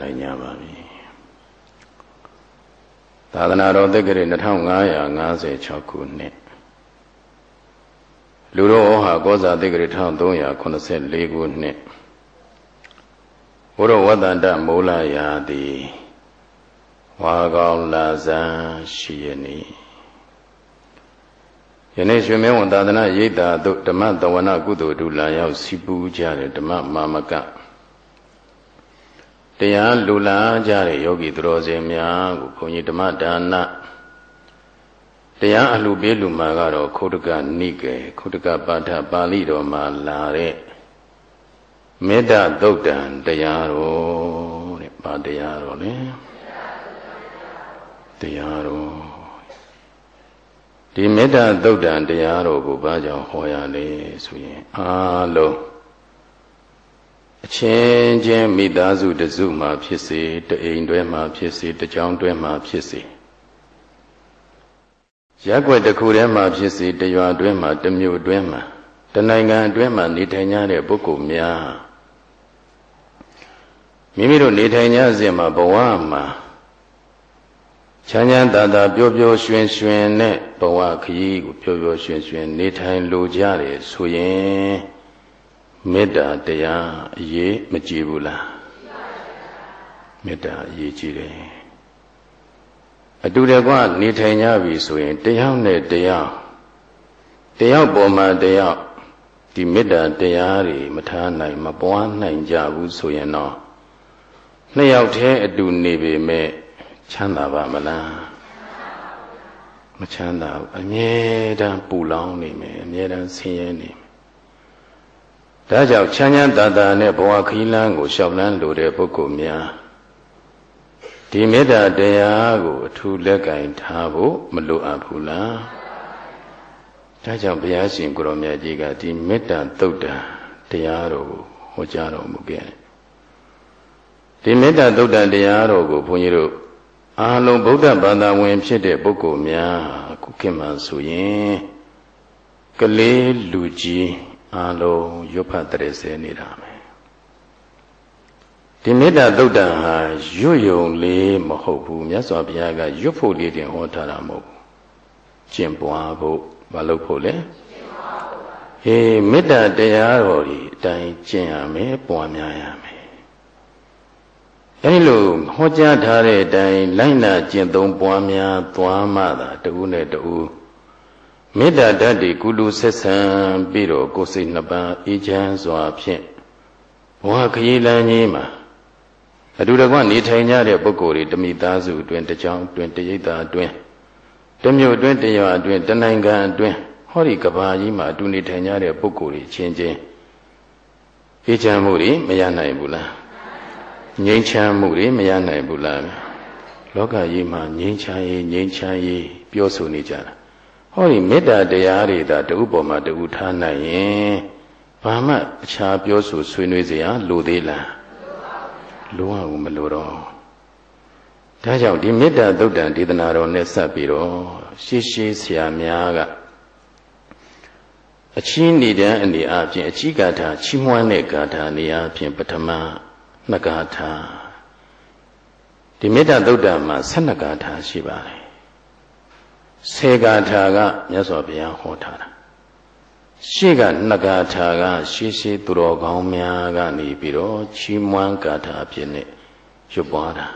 နိုင်ကြပါပြီသာသနာတော်သက္ကရာ2556ခုနှစ်လူတော်ဟာကောဇာသက္ကရာ1384ခုနှစ်ဘုရောဝတ္တန္တမိုးလာရာသည်ဝါကောင်လာဇန်ရှိရနီယနေ့ရွှေမင်းဝန်သာသနာရိပ်သာတို့ဓမ္မတဝနာကုသိုလ်ဒုလာရောက်စီပူကြတဲ့ဓမ္မမာမက တရားလူလာကြတဲ့ယောဂီသူတော်စင်များကိုဘုန်းကြီးဓမ္မဒါနတရားအလှပေးလူမှာကတော့ခုတကနိကေခုတကပါဠိပါဠိတော်မှာလာတဲ့မေတ္တာသုတ်တံတရားတော်တဲ့ဗာတရားတော်လေတရားတော်ဒီမေတ္တာသုတ်တံတရားတော်ကိုဘာကြောင့်ဟောရလဲဆိုရင်အားလုံး အချင်းချင်းမိသားစုတစုမှဖြစ်စေတအိမ်တွဲမှဖြစ်စေတကြောင်တွဲမှဖြစ်စေရက်ွက်တစ်ခုထဲမှာဖြစ်စေတရွာတွဲမှာတမျိုးတွဲမှာတနိုင်ငံအတွင်းမှာနေထိုင်ကြတဲ့ပုဂ္ဂိုလ်များမိမိတို့နေထိုင်ကြစဉ်မှာဘဝမှာချမ်းချမ်းသာသာပျော်ပျော်ရွှင်ရွှင်နဲ့ဘဝခရီးကိုပျော်ပျော်ရွှင်ရွှင်နေထိုင်လိုကြတယ်ဆိုရင် မေတ္တာတရားအရေးမကြည့်ဘူးလားမေတ္တာအရေးကြီးတယ်အတူတကွနေထိုင်ကြပြီဆိုရင်တယောက်နဲ့တယောက်တယောက်ပေါ်မှာတယောက်ဒီမေတ္တာတရားတွေမထားနိုင်မပွားနိုင်ကြဘူးဆိုရင်တော့နှစ်ယောက်တည်းအတူနေပေမဲ့ချမ်းသာပါမလားမချမ်းသာဘူးအမြဲတမ်းပူလောင်နေမယ်အမြဲတမ်းဆင်းရဲနေမယ် ဒါကြောင့်ချမ်းချမ်းသာသာနဲ့ဘဝခီးလန်းကိုရှောက်လန်းလိုတဲ့ပုဂ္ဂိုလ်များဒီမေတ္တာတရားကိုအထူးလက်ကင်ထားဖို့မလိုအပ်ဘူးလားဒါကြောင့်ဘုရားရှင်ကိုရောမြတ်ကြီးကဒီမေတ္တာသုတ်တံတရားတော်ကိုဟောကြားတော်မူခဲ့ဒီမေတ္တာသုတ်တံတရားတော်ကိုဘုန်းကြီးတို့အားလုံးဗုဒ္ဓဘာသာဝင် ဖြစ်တဲ့ပုဂ္ဂိုလ်များခုခေတ်မှာဆိုရင်ကလေးလူကြီး အားလုံးရွတ်ဖတ်တဲ့ဆဲနေတာပဲဒီမေတ္တာသုတ်တံဟာရွတ်ယုံလေးမဟုတ်ဘူးမြတ်စွာဘုရားကရွတ်ဖို့လေးတင်ဟောထားတာမဟုတ်ဘူးကျင့်ပွားဖို့မလုပ်ဖို့လေဟေးမေတ္တာတရားတော်ဒီအတိုင်းကျင့်ရမယ်ပွားများရမယ်အဲဒီလိုဟောကြားထားတဲ့အတိုင်းလိုက်နာကျင့်သုံးပွားများသွားမှသာတဦးနဲ့တဦး မေတ္တာဓာတ်တွေကုလူဆက်ဆံပြီးတော့ကိုယ်စိတ်နှစ်ပါးအေးချမ်းစွာဖြင့်ဘဝခရီးလမ်းကြီးမှာအတူတကွနေထိုင်ကြတဲ့ပုဂ္ဂိုလ်တွေတမိသားစုအတွင်းတကြောင်အတွင်းတရိပ်သာအတွင်းတမျိုးအတွင်းတရွာအတွင်းတနိုင်ငံအတွင်းဟောဒီကဘာကြီးမှာအတူနေထိုင်ကြတဲ့ပုဂ္ဂိုလ်တွေချင်းချင်းအေးချမ်းမှုတွေမရနိုင်ဘူးလားငြိမ်းချမ်းမှုတွေမရနိုင်ဘူးလားလောကကြီးမှာငြိမ်းချမ်းရေးငြိမ်းချမ်းရေးပြောဆိုနေကြတာ ဟောဒီမေတ္တာတရားတွေသာတဥပေါ်မှာတဥထားနိုင်ရင်ဘာမှအခြားပြောဆိုဆွေးနွေးစရာလိုသေးလားလိုအောင်မလိုတော့ဒါကြောင့်ဒီမေတ္တာသုတ်တံဒေသနာတော်နဲ့ဆက်ပြီးတော့ရှေးရှေးဆရာများကအချင်းနေတဲ့အနေအချင်းအချိကာထာချီးမွမ်းတဲ့ဂါထာနေရာဖြင့်ပထမနှစ်ဂါထာဒီမေတ္တာသုတ်တံမှာ12ဂါထာရှိပါတယ် ဆေဂါထာကမြတ်စွာဘုရားဟောထားတာရှေ့ကနဂါထာကရှေးရှေးသူတော်ကောင်းများကနေပြီးတော့ချီးမွမ်းဂါထာအဖြစ်နဲ့ရွတ်ပွားတာ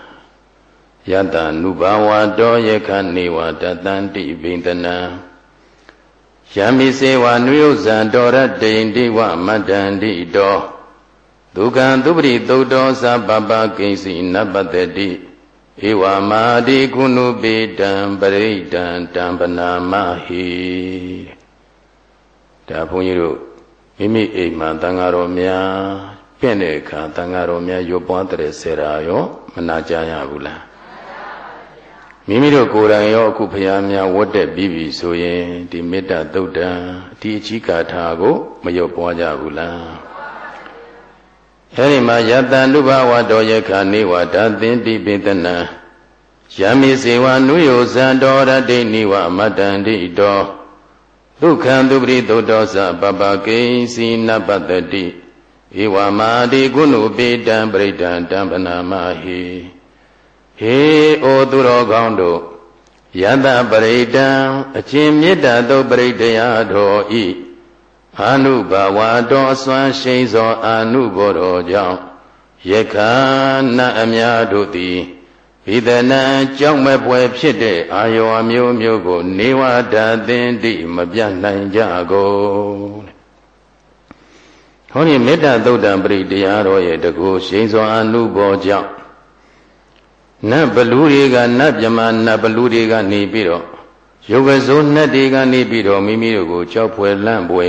ယတနုဘာဝတောယခနေဝတတန္တိဘိန္ဒနာယမိစေဝနုယုဇံတောရတိန်တိဝမတ္တန္တိတောဒုက္ခံသူပရိသုတ်တော်သဗ္ဗပကိဉ္စီနပတတိ ဧဝမာတိကုဏုပေတံပရိဒံတံပနာမဟိဒါဘုန်းကြီးတို့မိမိအိမ်မှာတန်ဃာတော်များပြင့်တဲ့အခါတန်ဃာတော်များရွပွားတဲ့ဆရာရောမနာကြရဘူးလားမိမိတို့ကိုယ်တိုင်ရောအခုဘုရားများဝတ်တဲ့ပြီးပြီဆိုရင်ဒီမေတ္တာသုတ်တံဒီအကြီးကာထာကိုမရွပွားကြဘူးလား အဲဒီမှာယတန်နုဘဝတော်ယခနေဝဒသင်တိပိတနာယမိစေဝနုယောဇံတော်ရတိနိဝမတ္တန္တိတောဒုက္ခံသူပရိသုတောသပပကိစီနပတတိဧဧဝမာတိကုဏုပိတံပရိဒံတံပနာမဟိဟေဩသူတော်ကောင်းတို့ယတပရိဒံအချင်းမေတ္တာသောပရိဒယာတော်ဤ အာနုဘဝတော်အစွမ်းရှိန်သောအာနုဘောတော်ကြောင့်ယခဏအများတို့သည်ဣဒနံကြောင့်မဲ့ပွဲဖြစ်တဲ့အာယောအမျိုးမျိုးကို နေဝဒသင်တိမပြနိုင်ကြကုန်ဟောဒီမေတ္တာသုတ်တံပရိတရားတော်ရဲ့တကူရှိန်စွာအနုဘောကြောင့်နတ်ဘလူတွေကနတ်မြမနတ်ဘလူတွေကနေပြီးတော့ယုဂစိုးနတ်တွေကနေပြီးတော့မိမိတို့ကိုကြောက်ဖွယ်လန့်ပွဲ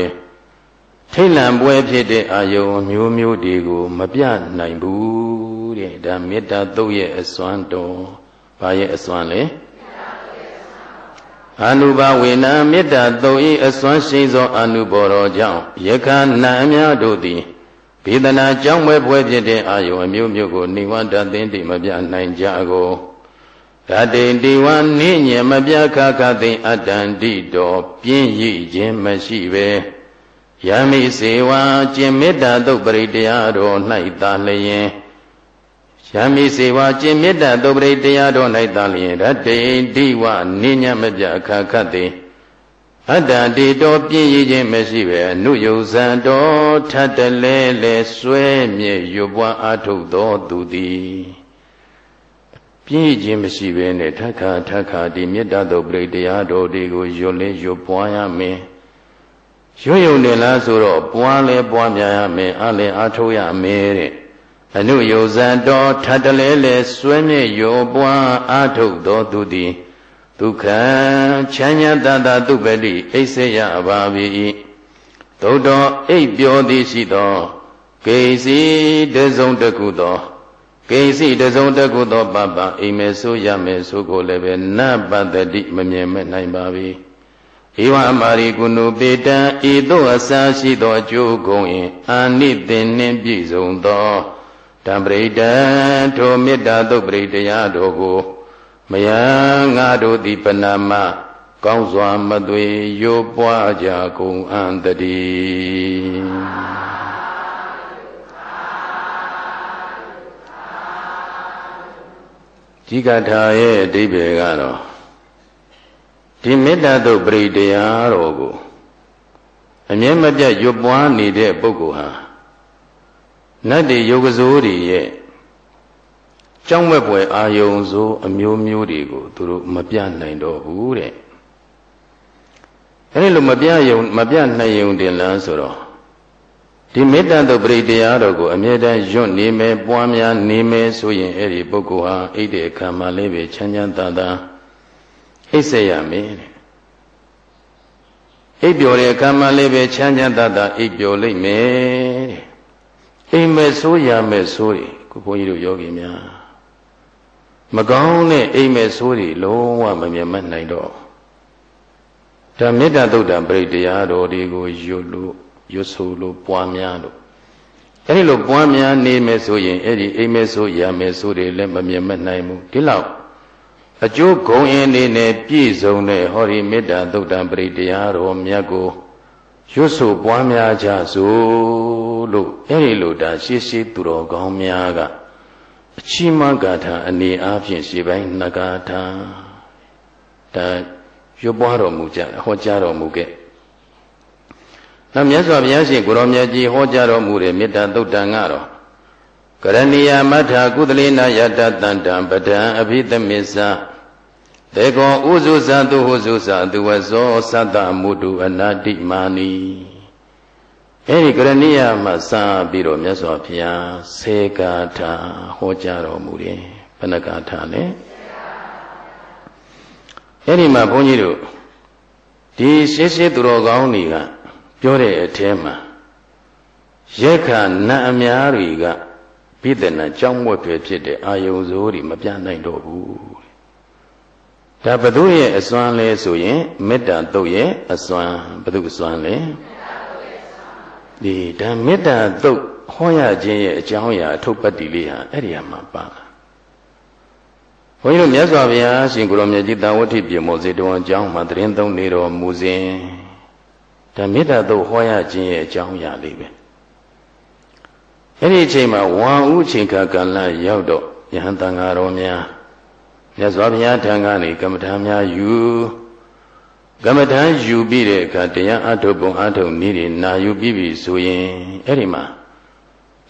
ထိတ်လန့်ပွဲဖြစ်တဲ့အာယုံမျိုးမျိုးတွေကို မပြနိုင်ဘူးတဲ့ဒါမေတ္တာသုတ်ရဲ့အစွမ်းတော်ဘာရဲ့အစွမ်းလဲအာနုဘဝေနမေတ္တာသုတ်ဤအစွမ်းရှိသောအာနုဘော်တော်ကြောင့်ယခဏအများတို့သည်ဘေဒနာကြောင့်ပဲပွဲဖြစ်တဲ့အာယုံအမျိုးမျိုးကိုနိဝန္တသင်တိမပြနိုင်ကြကိုရတေတိဝနိညမပြခခသိအတ္တန္တိတော်ပြင်းရည်ခြင်းမရှိပဲ ယမိစေဝါကျင်မေတ္တာသုတ်ပရိတရားတော်၌သာလျင်ယမိစေဝါကျင်မေတ္တာသုတ်ပရိတရားတော်၌သာလျင်ရတေတိဝနိညမပြခခသိအတ္တတိတော်ပြည့်ရည်ခြင်းမရှိပဲအနုယုဇံတော်ထတ်တလဲလဲဆွဲမြေရွပွားအာထုတ်တော်သူသည်ပြည့်ခြင်းမရှိပဲနဲ့ထခါထခါဒီမေတ္တာတော်ပြိတရားတော်တွေကိုယွတ်လဲယွပွားရမယ် ရွယုံတယ်လားဆိုတော့ပွားလဲပွားများရမယ်အားလဲအားထုတ်ရမယ်တဲ့အနုယုဇံတော်ထတ်တလဲလဲဆွဲမြေရွပွားအာထုတ်တော်သူသည်ဒုက္ခချမ်းသာတတသုပတိအိစေယပါပြီသို့တော်အိပ်ပြောသည်ရှိသောကိစီတစုံတကုသောကိစီတစုံတကုသောပပအိမ်မဲဆိုရမယ်ဆိုကိုလည်းပဲနပတ္တိမမြင်မဲ့နိုင်ပါပြီ ဧဝအမာရိကုဏုပေတံဤသို့အစာရှိသောအကျိုးကုန်၏အာနိသင်နှင့်ပြည့်စုံသောတံပရိဒံထိုမေတ္တာသုတ်ပရိတရားတော်ကိုမယံငါတို့သည်ပဏမကောင်းစွာမသွေရိုးပွားကြကုန်အံ့တည်းဒီကထာရဲ့အဓိပ္ပာယ်ကတော့ ဒီမေတ္တာတို့ပရိတရားတော်ကိုအမြဲမပြတ်ရွပွားနေတဲ့ပုဂ္ဂိုလ်ဟာနတ်တွေယုတ်ကစိုးတွေရဲ့ကြောင်းမဲ့ပွဲအာယုံဆိုအမျိုးမျိုးတွေကိုသူတို့မပြနိုင်တော့ဘူးတဲ့အဲဒီလိုမပြယုံမပြနိုင်ယုံတင်လားဆိုတော့ဒီမေတ္တာတို့ပရိတရားတော်ကိုအမြဲတမ်းယွတ်နေမယ်ပွားများနေမယ်ဆိုရင်အဲ့ဒီပုဂ္ဂိုလ်ဟာအိတ်တဲ့အခါမှာလည်းပဲချမ်းချမ်းသာသာ အိတ်ဆက်ရမယ်တဲ့အိပ်ပျော်တဲ့အခါမှာလည်းပဲချမ်းချမ်းသာသာအိပ်ပျော်လိမ့်မယ်တဲ့အိမ်မဲ့ဆိုးရမဲ့ဆိုးတွေခုဘုန်းကြီးတို့ယောဂီများမကောင်းတဲ့အိမ်မဲ့ဆိုးတွေလုံးဝမမြင်မနိုင်တော့ဒါမေတ္တာသုတ်တံပရိတရားတော်တွေကိုရွတ်လို့ရွတ်ဆိုလို့ပွားများလို့အဲဒီလိုပွားများနေမယ်ဆိုရင်အဲ့ဒီအိမ်မဲ့ဆိုးရမယ်ဆိုးတွေလည်းမမြင်မနိုင်ဘူးဒီလောက် အကျိုးဂုံအင်းနေနဲ့ပြည့်စုံတဲ့ဟောဒီမေတ္တာသုတ်တံပရိတရားတော်မြတ်ကိုရွတ်ဆိုပွားများကြစို့လို့အဲ့ဒီလိုဒါရှိရှိသူတော်ကောင်းများကအချီးမဂါထာအနေအားဖြင့်ရှေးပိုင်းနဂါထာဒါရွပွားတော်မူကြဟောကြားတော်မူခဲ့နောက်မြတ်စွာဘုရားရှင်ကိုရောမြတ်ကြီးဟောကြားတော်မူတဲ့မေတ္တာသုတ်တံကတော့ ကရဏီယမထာကုသလေနာယတတန္တံပဒံအဘိသမစ္ဆတေကောဥဇုဇတုဟုဇုဇသူဝဇောသတ္တမုတုအနာတိမာနီအဲဒီကရဏိယမှာစပြီးတော့မြတ်စွာဘုရားစေကာထာဟောကြားတော်မူတယ်ဘယ်နှကာထာလဲအဲဒီမှာဘုန်းကြီးတို့ဒီရှေးရှေးသူတော်ကောင်းတွေကပြောတဲ့အထဲမှာရက်ခနတ်အများတွေက ပြည့်တဲ့နာကြောင်းမွက်ပဲဖြစ်တဲ့အာယုံစိုးတွေမပြနိုင်တော့ဘူးဒါဘု து ရဲ့အစွမ်းလဲဆိုရင်မေတ္တာတုတ်ရဲ့အစွမ်းဘု து အစွမ်းလဲဒီဒါမေတ္တာသုတ်ဟောရခြင်းရဲ့အကြောင်းအရာအထုပ်ပတ်တိလေးဟာအဲ့ဒီမှာပါလာဘုန်းကြီးတို့မြတ်စွာဘုရားရှင်ကိုရောမြတ်ကြီးတာဝတိပြေမောစေတောအကြောင်းမှာတရင်သုံးနေတော်မူစဉ်ဒါမေတ္တာသုတ်ဟောရခြင်းရဲ့အကြောင်းအရာလေးပဲ အဲ့ဒီအချိန်မှာဝါဥချိန်ခါကာလရောက်တော့ယဟန်တန်ဃာတော်များမြတ်စွာဘုရားထံကနေကမ္မထာများယူကမ္မထာယူပြီးတဲ့အခါတရားအထုတ်ပုံအထုတ်နည်းတွေနာယူပြီးပြီဆိုရင်အဲ့ဒီမှာ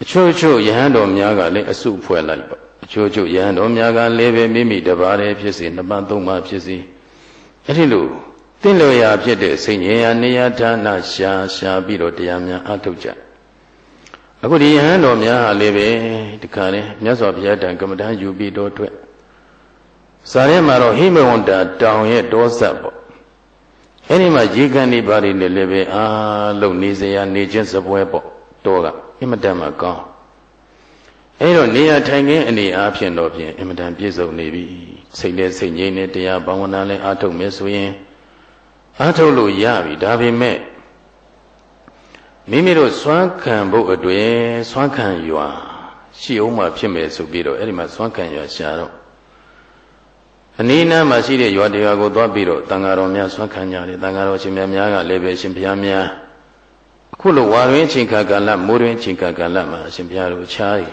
အချို့ချို့ယဟန်တော်များကလည်းအစုဖွဲ့လိုက်ပေါ့အချို့ချို့ယဟန်တော်များကလည်းပဲမိမိတပါးတည်းဖြစ်စေနှစ်ပါးသုံးပါးဖြစ်စေအဲ့ဒီလိုတင့်လျော်ရာဖြစ်တဲ့စိတ်ငြိမ်ရာနေရာဌာနရှာရှာပြီးတော့တရားများအထုတ်ကြ အခုဒီယဟန်တော်များဟာလည်းပဲဒီခါလဲမြတ်စွာဘုရားတန်ကမ္မဋ္ဌာန်းယူပြီးတော့အတွက်ဇာထဲမှာတော့ဟိမဝန္တာတောင်ရဲ့ဒေါသပေါ့အဲ့ဒီမှာရေကန်နေပါလိမ့်နဲ့လည်းပဲအာလုံနေစရာနေချင်းစပွဲပေါ့တောကအင်မတန်မှကောင်းအဲ့တော့နေရထိုင်ခင်းအနေအားဖြင့်တော့ဖြင့်အင်မတန်ပြည့်စုံနေပြီစိတ်နဲ့စိတ်ငြိမ်းနဲ့တရားဘာဝနာနဲ့အားထုတ်မယ်ဆိုရင်အားထုတ်လို့ရပြီဒါပေမဲ့ မိမိတို့စွမ်းခံဖို့အတွေ့စွမ်းခံရွာရှိအောင်မှဖြစ်မယ်ဆိုပြီးတော့အဲ့ဒီမှာစွမ်းခံရွာရှာတော့အနည်းနားမှာရှိတဲ့ရွာတရားကိုသွားပြီးတော့တန်ဃာတော်များဆွမ်းခံကြတယ်တန်ဃာတော်ရှင်များများကလည်းပဲရှင်ဘုရားများအခုလိုဝါရင်းချိန်ခါကာလမိုးရင်းချိန်ခါကာလမှာရှင်ဘုရားတို့ချားရီ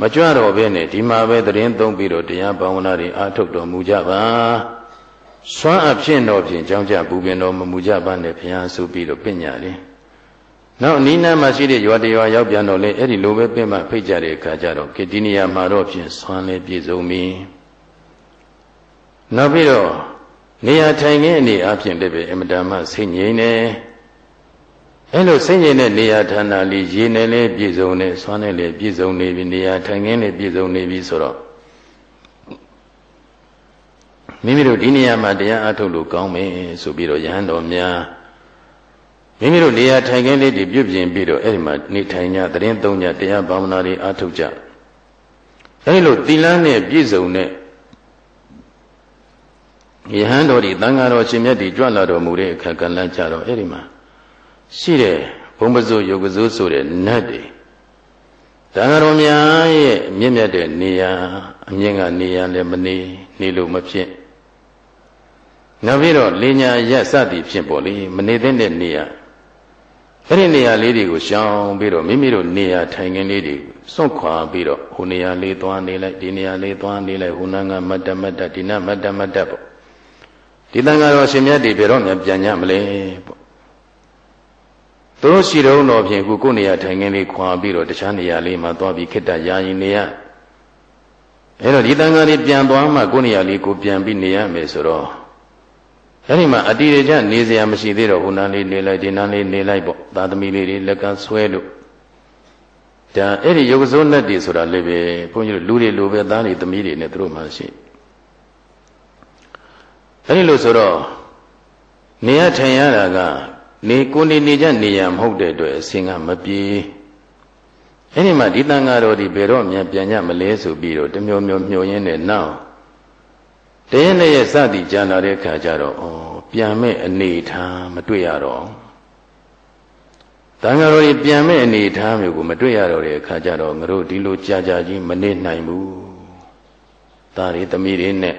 မကြွတော့ဘဲနဲ့ဒီမှာပဲသတင်းသုံးပြီးတော့တရားဘာဝနာတွေအားထုတ်တော်မူကြပါစွမ်းအဖြစ်တော်ဖြင့်ကြောင်းကြပူပင်တော်မမူကြပါနဲ့ဘုရားဆိုပြီးတော့ပြညာတယ် နောက်အနီးနားမှာရှိတဲ့ရွာတရွာရောက်ပြန်တော့လေအဲ့ဒီလိုပဲပြင့်မှဖိတ်ကြတဲ့အခါကျတော့ကေဒီနီယာမှာတော့ဖြင့်ဆွမ်းလည်းပြည့်စုံပြီနောက်ပြီးတော့နေရာထိုင်ခင်းအနေအချင်းလည်းပဲအမတန်မှစိတ်ငြိမ်နေအဲ့လိုစိတ်ငြိမ်တဲ့နေရာဌာနလေးရေနဲ့လည်းပြည့်စုံနေဆွမ်းနဲ့လည်းပြည့်စုံနေပြီနေရာထိုင်ခင်းလည်းပြည့်စုံနေပြီဆိုတော့မိမိတို့ဒီနေရာမှာတရားအထုတ်လို့ကောင်းမယ်ဆိုပြီးတော့ယဟန်တော်များ မိမိတို့နေရာထိုင်ခင်းလေးတွေပြုပြင်ပြီးတော့အဲ့ဒီမှာနေထိုင်ကြတရင်သုံးကြတရားဘာဝနာတွေအထုတ်ကြအဲ့လိုသီလနဲ့ပြည့်စုံတဲ့ယဟန်တော်ဒီတန်ဃာတော်ရှင်မြတ်ဒီကြွလာတော်မူတဲ့အခါကလည်းကြတော့အဲ့ဒီမှာရှိတဲ့ဘုံပစိုးယုတ်ကစိုးဆိုတဲ့နတ်တွေတန်ဃာတော်များရဲ့မြင့်မြတ်တဲ့နေရာအမြင့်ကနေရာလည်းမနေနေလို့မဖြစ်နောက်ပြီးတော့လေညာရက်စသည်ဖြစ်ပေါ်လေမနေတဲ့နေရာ အဲ့ဒီနေရာလေးတွေကိုရှောင်ပြီးတော့မိမိတို့နေရာထိုင်ခင်းလေးတွေစွန့်ခွာပြီးတော့ဟိုနေရာလေးသွားနေလိုက်ဒီနေရာလေးသွားနေလိုက်ဟိုနာကမတ္တမတ္တဒီနာမတ္တမတ္တပေါ့ဒီတန်ဃာတော်ရှင်မြတ်တွေဘယ်တော့မှပြန်ကြမလဲပေါ့သူတို့ရှိတော့တော့ဖြင့်ခုကိုယ်နေရာထိုင်ခင်းလေးခွာပြီးတော့တခြားနေရာလေးမှာသွားပြီးခိတ္တရာရင်နေရအဲ့တော့ဒီတန်ဃာတွေပြန်သွားမှကိုယ်နေရာလေးကိုပြန်ပြီးနေရမယ်ဆိုတော့ အဲ့ဒီမှာအတိရကျနေစရာမရှိသေးတော့ဟိုနာလေးနေလိုက်ဒီနာလေးနေလိုက်ပေါ့သာသမီလေးတွေလက်ကဆွဲလို့ဒါအဲ့ဒီယုတ်စိုးနဲ့တည်ဆိုတာလည်းပဲဘုန်းကြီးတို့လူတွေလိုပဲသားတွေသမီးတွေနဲ့သူတို့မှရှိအဲ့ဒီလိုဆိုတော့နေရထိုင်ရတာကနေကိုနေနေကြနေရမဟုတ်တဲ့အတွက်အစင်ကမပြေအဲ့ဒီမှာဒီတန်ဃာတော်ဒီဘယ်တော့မှပြန်ကြမလဲဆိုပြီးတော့တမျိုးမျိုးမျှော်ရင်းနဲ့နောက် တရင်နဲ့ရဲ့စသည်ကြံလာတဲ့ခါကျတော့ဩပြန်မဲ့အနေထားမတွေ့ရတော့တန်ဃာတော်ကြီးပြန်မဲ့အနေထားမျိုးကိုမတွေ့ရတော့တဲ့အခါကျတော့ငါတို့ဒီလိုကြာကြာကြီးမနေနိုင်ဘူးဒါတွေသမီးတွေနဲ့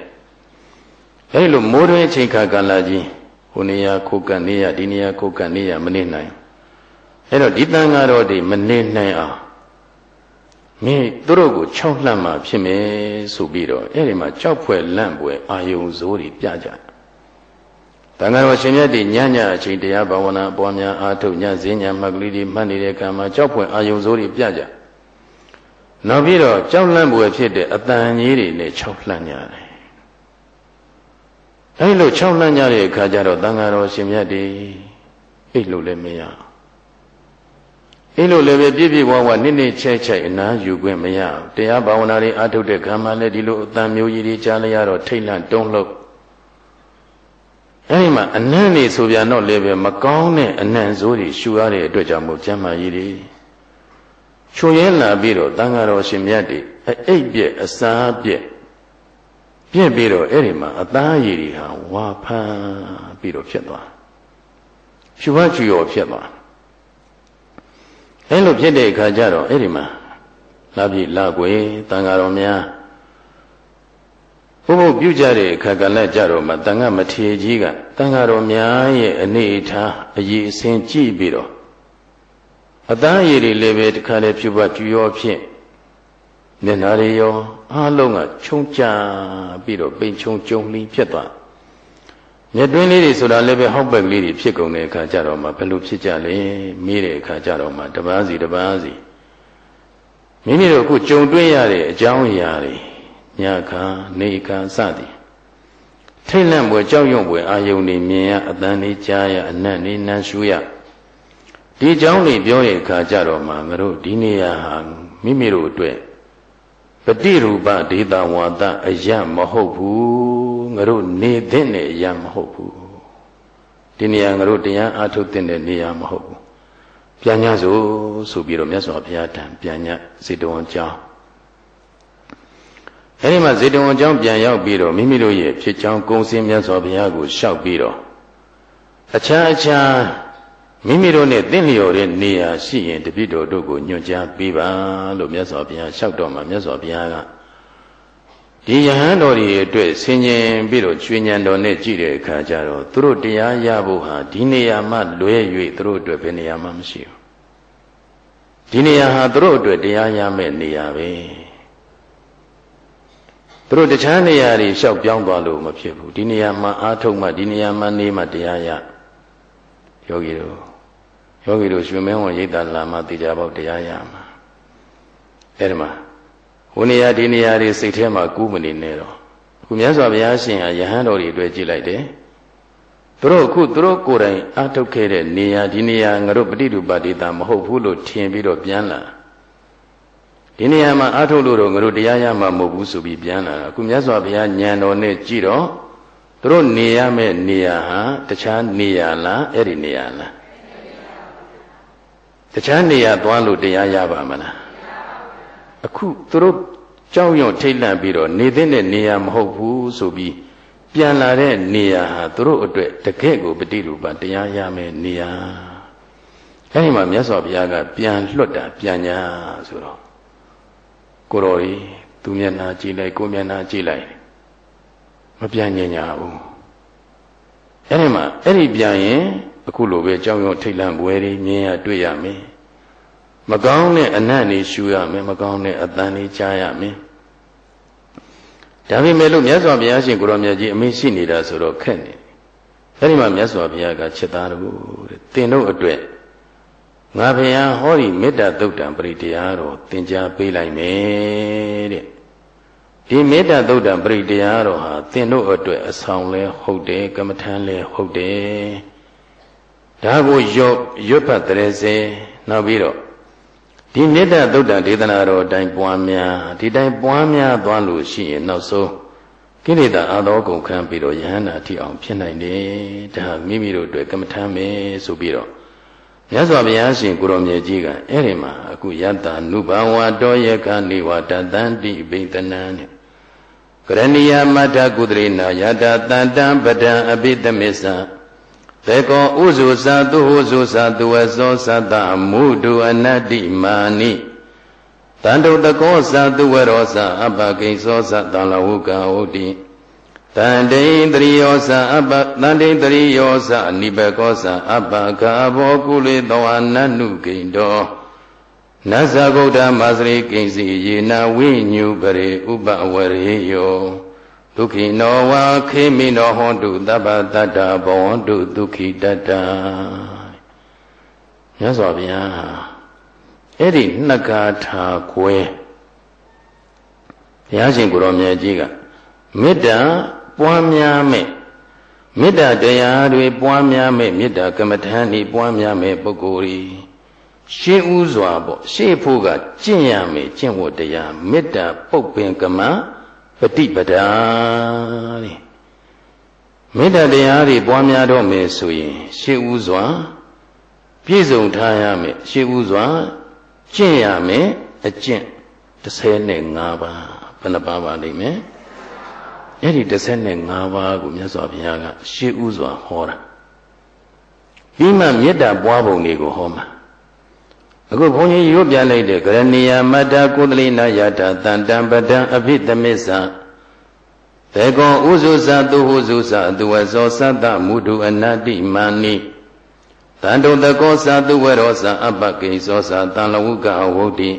အဲဒီလိုမိုးတွင်းချိန်ခါကာလကြီးဟိုနေရာခိုးကန်နေရဒီနေရာခိုးကန်နေရမနေနိုင်အဲတော့ဒီတန်ဃာတော်တွေမနေနိုင်အောင် မင်းသူတို့ကို၆လှမ်းမှဖြစ်မယ်ဆိုပြီးတော့အဲ့ဒီမှာကြောက်ဖွယ်လန့်ဖွယ်အာယုံစိုးတွေပြကြတန်ဃာတော်ရှင်မြတ်ဒီညညအချိန်တရားဘာဝနာပွားများအားထုတ်ညဈဉ္ညာမှတ်ကလေးတွေမှတ်နေတဲ့ကံမှာကြောက်ဖွယ်အာယုံစိုးတွေပြကြနောက်ပြီးတော့ကြောက်လန့်ဖွယ်ဖြစ်တဲ့အတန်ကြီးတွေနဲ့၆လှမ်းကြတယ်အဲ့လို၆လှမ်းကြတဲ့အခါကျတော့တန်ဃာတော်ရှင်မြတ်ဒီအိတ်လို့လည်းမရ အဲ့လိုလည်းပဲပြည့်ပြည့်ဝဝနစ်နစ်ချဲချဲအနားယူခွင့်မရတရားဘာဝနာတွေအထုတ်တဲ့ခံမှလည်းဒီလိုအတန်မျိုးကြီးတွေကြားလိုက်ရတော့ထိတ်လန့်တုံးလို့အဲ့ဒီမှာအနံ့နေဆိုပြန်တော့လည်းပဲမကောင်းတဲ့အနံ့ဆိုးတွေရှူရတဲ့အတွက်ကြောင့်မို့ကျမ်းမာကြီးတွေချွေရဲလာပြီးတော့တန်ဃာတော်ရှင်မြတ်တွေအိတ်ပြက်အစာပြက်ပြက်ပြီးတော့အဲ့ဒီမှာအသားရည်တွေဟာဝါဖမ်းပြီးတော့ဖြစ်သွားဖြူဝချူရောဖြစ်သွား အဲ့လိုဖြစ်တဲ့အခါကျတော့အဲ့ဒီမှာလာပြီလာကွယ်တန်ဃာတော်များဘုဘပြုကြတဲ့အခါကလည်းကြတော့မှတန်ဃမထေကြီးကတန်ဃာတော်များရဲ့အနေအထားအရေးအစင်းကြည့်ပြီးတော့အသားရည်တွေလည်းပဲတခါလေဖြူပါဖြူရောဖြင့်မျက်နာတွေရောအားလုံးကခြုံကြပြီးတော့ပိန်ချုံကြုံလီဖြစ်သွား မျက်တွင်းလေးတွေဆိုတာလည်းပဲဟောက်ပက်ကလေးတွေဖြစ်ကုန်တဲ့အခါကျတော့မှဘယ်လိုဖြစ်ကြလဲမေးတဲ့အခါကျတော့မှတပားစီတပားစီမိမိတို့အခုကြုံတွေ့ရတဲ့အကြောင်းအရာတွေညခါနေခါစသည်ထိတ်လန့်ပွဲကြောက်ရွံ့ပွဲအာယုန်တွေမြင်ရအတန်တွေကြားရအနံ့တွေနမ်းရှူရဒီအကြောင်းတွေပြောတဲ့အခါကျတော့မှငါတို့ဒီနေရာဟာမိမိတို့အတွက်ပฏิရူပဒေတာဝါဒအယမဟုတ်ဘူး ငါတို့နေတဲ့အယမဟုတ်ဘူးဒီနေရာငါတို့တရားအားထုတ်တဲ့နေရာမဟုတ်ဘူးပြန်ညဆိုဆိုပြီးတော့မြတ်စွာဘုရားထံပြန်ညစေတဝန်ကြောင်းအဲဒီမှာဇေတဝန်ကျောင်းပြန်ရောက်ပြီးတော့မိမိတို့ရဲ့ဖြစ်ချောင်းကုံစင်းမြတ်စွာဘုရားကိုလျှောက်ပြီးတော့အခြားအခြားမိမိတို့နဲ့တင့်လျော်တဲ့နေရာရှိရင်တပိတော်တို့ကိုညွှန်ကြားပေးပါလို့မြတ်စွာဘုရားလျှောက်တော့မှမြတ်စွာဘုရားက ဒီယဟန်တော်တွေအတွက်ဆင်ញင်ပြီးတော့ကျွေးညံတော်နဲ့ကြည့်တဲ့အခါကျတော့သူတို့တရားရဖို့ဟာဒီနေရာမှလွဲ၍သူတို့အတွက်ဘယ်နေရာမှမရှိဘူးဒီနေရာဟာသူတို့အတွက်တရားရမယ့်နေရာပဲသူတို့တခြားနေရာတွေလျှောက်ပြောင်းသွားလို့မဖြစ်ဘူးဒီနေရာမှာအာထုတ်မှဒီနေရာမှာနေမှတရားရယောဂီတို့ယောဂီတို့ရွှေမင်းဝန်ရိတ်တာလာမှသိကြပေါက်တရားရမှာအဲဒီမှာ ဟိုနေရာဒီနေရာတွေစိတ်ထဲမှာကူးမနေနဲ့တော့အခုမြတ်စွာဘုရားရှင်ဟာယဟန်တော်တွေအတွက်ကြည့်လိုက်တယ်သူတို့အခုသူတို့ကိုယ်တိုင်အာထုတ်ခဲ့တဲ့နေရာဒီနေရာငါတို့ပဋိဓုပဒေတာမဟုတ်ဘူးလို့ထင်ပြီးတော့ပြန်လာဒီနေရာမှာအာထုတ်လို့တော့ငါတို့တရားရမှာမဟုတ်ဘူးဆိုပြီးပြန်လာတာအခုမြတ်စွာဘုရားညံတော်နဲ့ကြည့်တော့သူတို့နေရမယ့်နေရာဟာတခြားနေရာလားအဲ့ဒီနေရာလားတခြားနေရာသွားလို့တရားရပါမလား အခုသူတို့ကြောက်ရွံ့ထိတ်လန့်ပြီးတော့နေတဲ့နေရာမဟုတ်ဘူးဆိုပြီးပြန်လာတဲ့နေရာဟာသူတို့အတွက်တကယ့်ကိုပฏิรูပတရားရမယ်နေရာအဲဒီမှာမြတ်စွာဘုရားကပြန်လွတ်တာပြန်ညာဆိုတော့ကိုတော်ကြီးသူမျက်နှာကြည့်လိုက်ကိုမျက်နှာကြည့်လိုက်မပြန်ညင်ညာဘူးအဲ့ဒီမှာအဲ့ဒီပြန်ရင်အခုလိုပဲကြောင်းရောထိတ်လန့်ပွဲတွေမြင်ရတွေ့ရမယ် မကောင်းတဲ့အနတ်တွေရှူရမယ်မကောင်းတဲ့အတန်တွေကြားရမယ်ဒါပေမဲ့လို့မြတ်စွာဘုရားရှင်ကိုရောမြတ်ကြီးအမေရှိနေတာဆိုတော့ခက်နေအဲ့ဒီမှာမြတ်စွာဘုရားကချက်သားတကူတဲ့တင်တို့အတွက်ငါဘုရားဟောဒီမေတ္တာသုတ်တံပရိတရားတော်သင်ကြားပေးလိုက်မယ်တဲ့ဒီမေတ္တာသုတ်တံပရိတရားတော်ဟာသင်တို့အတွက်အဆောင်လဲဟုတ်တယ်ကမ္မထမ်းလဲဟုတ်တယ်ဒါကိုရွတ်ရွတ်ဖတ်တဲ့စေနောက်ပြီးတော့ ဒီမေတ္တာသုတ်တံဒေသနာတော်အတိုင်းပွားများဒီတိုင်းပွားများသွားလို့ရှိရင်နောက်ဆုံးကိလေသာအာသောကုန်ခံပြီးတော့ယဟန္တာထိအောင်ဖြစ်နိုင်တယ်ဒါမိမိတို့အတွက်ကမ္မထမ်းမယ်ဆိုပြီးတော့မြတ်စွာဘုရားရှင်ကိုရောင်မြတ်ကြီးကအဲ့ဒီမှာအခုယတ္တနုဘဝတောယခနေဝတတန္တိဘိတနံနဲ့ကရဏီယမထကုတရိနာယတတန္တံပဒံအဘိသမစ္ဆ သေကောဥဇုသာသူဟုဇုသာသူဝသောသတ္တမုဒုအနတ္တိမာနိတန္တုတကောသာသူဝရောသာအပကိဉ္စောသတံလဝုကဝုတိတန္တိတရိယောသအပတန္တိတရိယောသအနိဘကောသအပကဘောကုလေသောအနနုကိန္တောနသဗုဒ္ဓမသရိကိဉ္စီယေနဝိညုပရေဥပဝရေယော ဒုက္ခိနောဝါခေမိနောဟောတုတပ္ပတတ္တဘောဝန္တုဒုက္ခိတတ္တမြတ်စွာဘုရားအဲ့ဒီနှစ်ကာထာကွဲဘုရားရှင်ကိုရောမြတ်ကြီးကမေတ္တာပွားများမဲ့မေတ္တာတရားတွေပွားများမဲ့မေတ္တာကမ္မထာဤပွားများမဲ့ပုဂ္ဂိုလ်ဤရှင်းဥစွာပေါ့ရှေ့ဖို့ကကျင့်ရမယ်ကျင့်ဝတ်တရားမေတ္တာပုတ်ပင်ကမ ပฏิပဒါတဲ့မေတ္တာတရားတွေပွားများတော့မယ်ဆိုရင်ရှေ့ဥစွာ ပြည့်စုံထားရမယ်ရှေ့ဥစွာကျင့်ရမယ်အကျင့်35ပါးဘယ်နှပါးပါလိမ့်မယ်အဲ့ဒီ35ပါးကိုမြတ်စွာဘုရားကရှေးဥစွာဟောတာပြီးမှမေတ္တာပွားပုံတွေကိုဟောမှာ အခုဘုန်းကြီးရုပ်ပြလိုက်တဲ့ကရဏီယမတ္တကုသလိနာယတာတန်တံပဒံအភិသမစ္ဆဘေကောဥဇုဇသူဟုဇုဇသူဝဇောသတ္တမုဒုအနတ္တိမာနိတတန်တုတကောသာသူဝရောသာအပ္ပကိသောသာတန်လဝုကအဝုဒ္ဓိ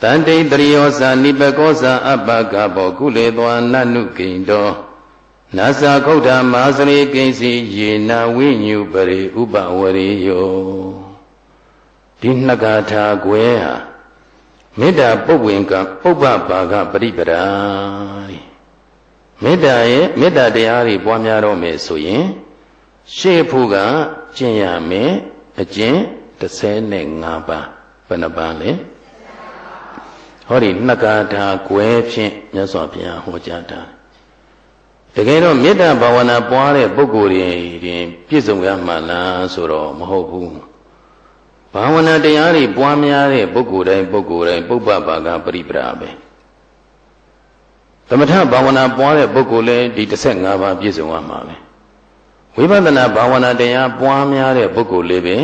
တန်တိတရိယောသာနိပကောသာအပ္ပကဘောကုလေသောနနုကိန္တောနာသာခုဋ္ဌမာစရိကိဉ္စီယေနဝိညုပရိဥပဝရိယော ဒီနှစ်ကာထာကွဲဟာမေတ္တာပုပ္ဝင်ကပုပ္ပပါကပရိပရာမေတ္တာရဲ့မေတ္တာတရားတွေပွားများတော့မယ်ဆိုရင်ရှေ့ဖို့ကကျင့်ရမယ်အကျင့်35ပါးဘယ်နှပါးလဲဟောဒီနှစ်ကာထာကွဲဖြင့်မြတ်စွာဘုရားဟောကြားတာတကယ်တော့မေတ္တာဘာဝနာပွားတဲ့ပုဂ္ဂိုလ်တွေရင်ပြည့်စုံရမှာလားဆိုတော့မဟုတ်ဘူး ဘာဝနာတရားတွေပွားများတဲ့ပုဂ္ဂိုလ်တိုင်းပုဂ္ဂိုလ်တိုင်းပုပ္ပပါကပရိပရာပဲသမထဘာဝနာပွားတဲ့ပုဂ္ဂိုလ်လည်းဒီ15ပါးပြည့်စုံရမှာပဲဝိပဿနာဘာဝနာတရားပွားများတဲ့ပုဂ္ဂိုလ်လေးပဲ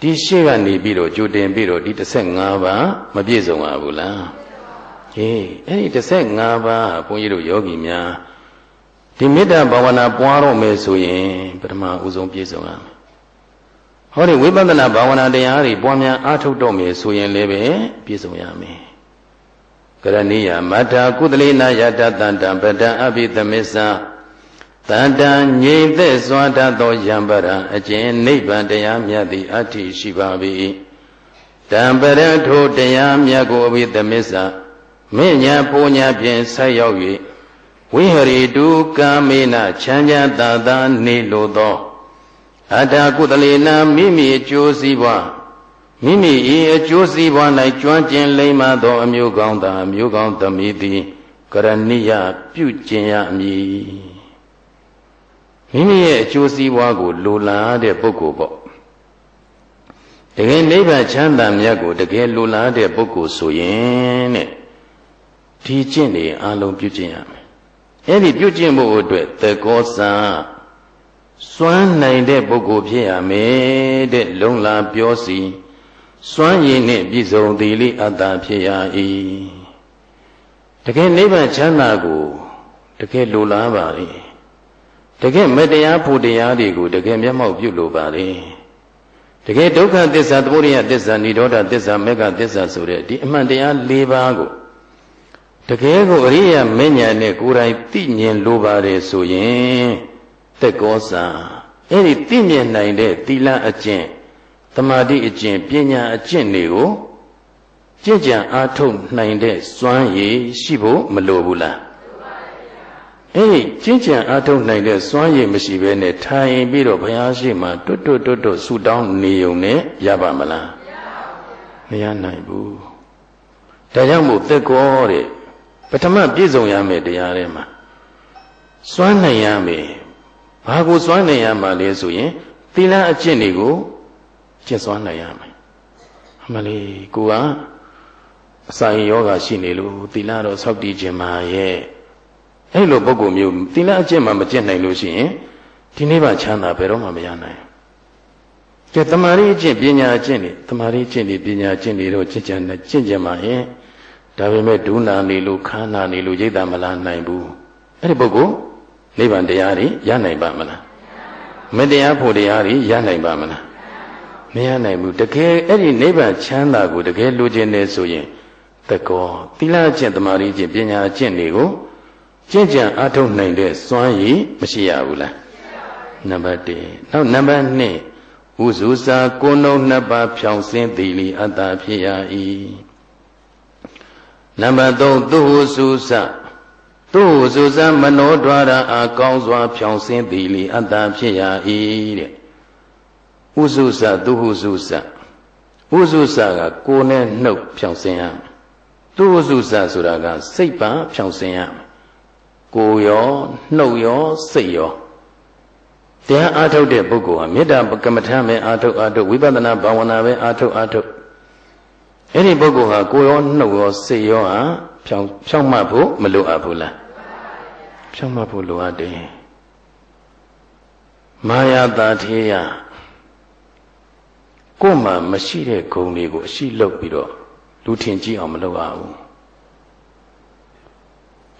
ဒီရှေ့ကနေပြီးတော့ကြိုတင်ပြီးတော့ဒီ15ပါးမပြည့်စုံပါဘူးလားဟေးအဲ့ဒီ15ပါးဘုန်းကြီးတို့ယောဂီများဒီမေတ္တာဘာဝနာပွားတော့မယ်ဆိုရင်ပထမဦးဆုံးပြည့်စုံရမယ် ဟောဒီဝိပဿနာဘာဝနာတရားတွေပွားများအားထုတ်တော့မယ်ဆိုရင်လည်းပဲပြည့်စုံရမယ်ကရဏိယမတ္ထာကုသလေနာယတတန္တံပဒံအဘိသမစ္စာတန်တန်ငြိမ့်သက်စွာတတ်သောယံပရံအကျဉ်နိဗ္ဗာန်တရားမြတ်သည်အဋ္ဌိရှိပါ၏တံပရထိုတရားမြတ်ကိုအဘိသမစ္စာမင်းညာပူညာဖြင့်ဆက်ရောက်၍ဝိဟရိတုကာမေနချမ်းသာသာသာနေလိုသော အတ္တကုသလေနာမိမိအကျိုးစီးပွားမိမိ၏အကျိုးစီးပွား၌ကျွမ်းကျင်လိမ္မာသော အမျိုးကောင်းသာအမျိုးကောင်းသမီးသည်ကရဏိယပြုကျင်ရမည်မိမိရဲ့အကျိုးစီးပွားကိုလိုလားတဲ့ပုဂ္ဂိုလ်ပေါ့တကယ်နိဗ္ဗာန်ချမ်းသာမြတ်ကိုတကယ်လိုလားတဲ့ပုဂ္ဂိုလ်ဆိုရင်တဲ့ဒီကျင့်တွေအလုံးပြုကျင့်ရမယ်အဲ့ဒီပြုကျင့်ဖို့အတွက်သကောစာ စွမ်းနိုင်တဲ့ပုဂ္ဂိုလ်ဖြစ်ရမယ်တဲ့လုံလာပြောစီစွမ်းရည်နဲ့ပြည့်စုံသည်လေးအတ္တဖြစ်ရ၏တကယ်နိဗ္ဗာန်ချမ်းသာကိုတကယ်လိုလားပါလေတကယ်မတရားဖို့တရားတွေကိုတကယ်မျက်မှောက်ပြုလိုပါလေတကယ်ဒုက္ခသစ္စာသမုဒယသစ္စာនិရောဓသစ္စာမေဃသစ္စာဆိုတဲ့ဒီအမှန်တရား၄ပါးကိုတကယ်ကိုအရိယာမဉ္ဇဏ်နဲ့ကိုယ်တိုင်သိမြင်လိုပါတယ်ဆိုရင် သက်ကောစာအဲ့ဒီသိမြင်နိုင်တဲ့သီလအကျင့်သမာဓိအကျင့်ပညာအကျင့်တွေကိုကြင်ကြံအားထုတ်နိုင်တဲ့စွမ်းရည်ရှိဖို့မလိုဘူးလားအဲ့ဒီကြင်ကြံအားထုတ်နိုင်တဲ့စွမ်းရည်မရှိဘဲနဲ့ထိုင်ပြီးတော့ဘုရားရှိခိုးတွတ်တွတ်တွတ်တွတ်ဆူတောင်းနေုံနဲ့ရပါမလားမရနိုင်ဘူးဒါကြောင့်မို့သက်ကောတဲ့ပထမပြည့်စုံရမယ်တရားထဲမှာစွမ်းနိုင်ရမယ် ဘာကိုစွမ်းနိုင်ရမှာလဲဆိုရင်သီလအကျင့်တွေကိုကျင့်စွမ်းနိုင်ရမယ်အမလေးကိုကအစာရင်ယောဂရှိနေလို့သီလတော့ဆောက်တည်ခြင်းမှာရဲ့အဲ့လိုပုံကုမျိုးသီလအကျင့်မှမကျင့်နိုင်လို့ရှိရင်ဒီနေ့ပါချမ်းသာဘယ်တော့မှမရနိုင်ကဲတမာရီအကျင့်ပညာအကျင့်တွေတမာရီအကျင့်တွေပညာအကျင့်တွေတော့ကျင့်ကြံနဲ့ကျင့်ကြမှာရဲ့ဒါပေမဲ့ဒုနာနေလို့ခန္ဓာနေလို့ရိတ်တာမလားနိုင်ဘူးအဲ့ဒီပုဂ္ဂိုလ် နိဗ္ဗာန်တရားတွေရနိုင်ပါမလားမတရားဖို့တရားတွေရနိုင်ပါမလားမရနိုင်ဘူးတကယ်အဲ့ဒီနိဗ္ဗာန်ချမ်းသာကိုတကယ်လိုချင်တယ်ဆိုရင်တကောသီလအကျင့်တမာရီအကျင့်ပညာအကျင့်တွေကိုကျင့်ကြံအားထုတ်နိုင်တဲ့စွမ်းရည်မရှိရဘူးလားနံပါတ်1နောက်နံပါတ်2ဥစုစာကိုယ်နှုတ်နှစ်ပါးဖြောင်စင်းသီလီအတ္တဖြစ်ရ၏နံပါတ်3သူဟုစုစ သူဟုစုစမနောဒွါရအာကောင်းစွာ ဖြောင်စင်းသီလီအတ္တဖြစ်ရ၏တဲ့ဥစုစသူဟုစုစဥစုစကကိုယ်နဲ့နှုတ်ဖြောင်စင်းရမယ်သူဟုစုစဆိုတာက စိတ်ပါဖြောင်စင်းရမယ်ကိုယ်ရောနှုတ်ရောစိတ်ရောတရားအားထုတ်တဲ့ပုဂ္ဂိုလ်ဟာမေတ္တာကမ္မထာပဲအားထုတ်အားထုတ်ဝိပဿနာဘာဝနာပဲအားထုတ်အားထုတ်အဲ့ဒီပုဂ္ဂိုလ်ဟာကိုယ်ရောနှုတ်ရောစိတ်ရောဟာ ဖြောင်းဖြောင်းမှတ်ဖို့မလိုအပ်ဘူးလားဖြောင်းမှတ်ဖို့လိုအပ်တယ်မာယာတာထေယကိုယ်မှမရှိတဲ့ဂုဏ်တွေကိုအရှိလုပ်ပြီးတော့လူထင်ကြည့်အောင်မလုပ်ရဘူး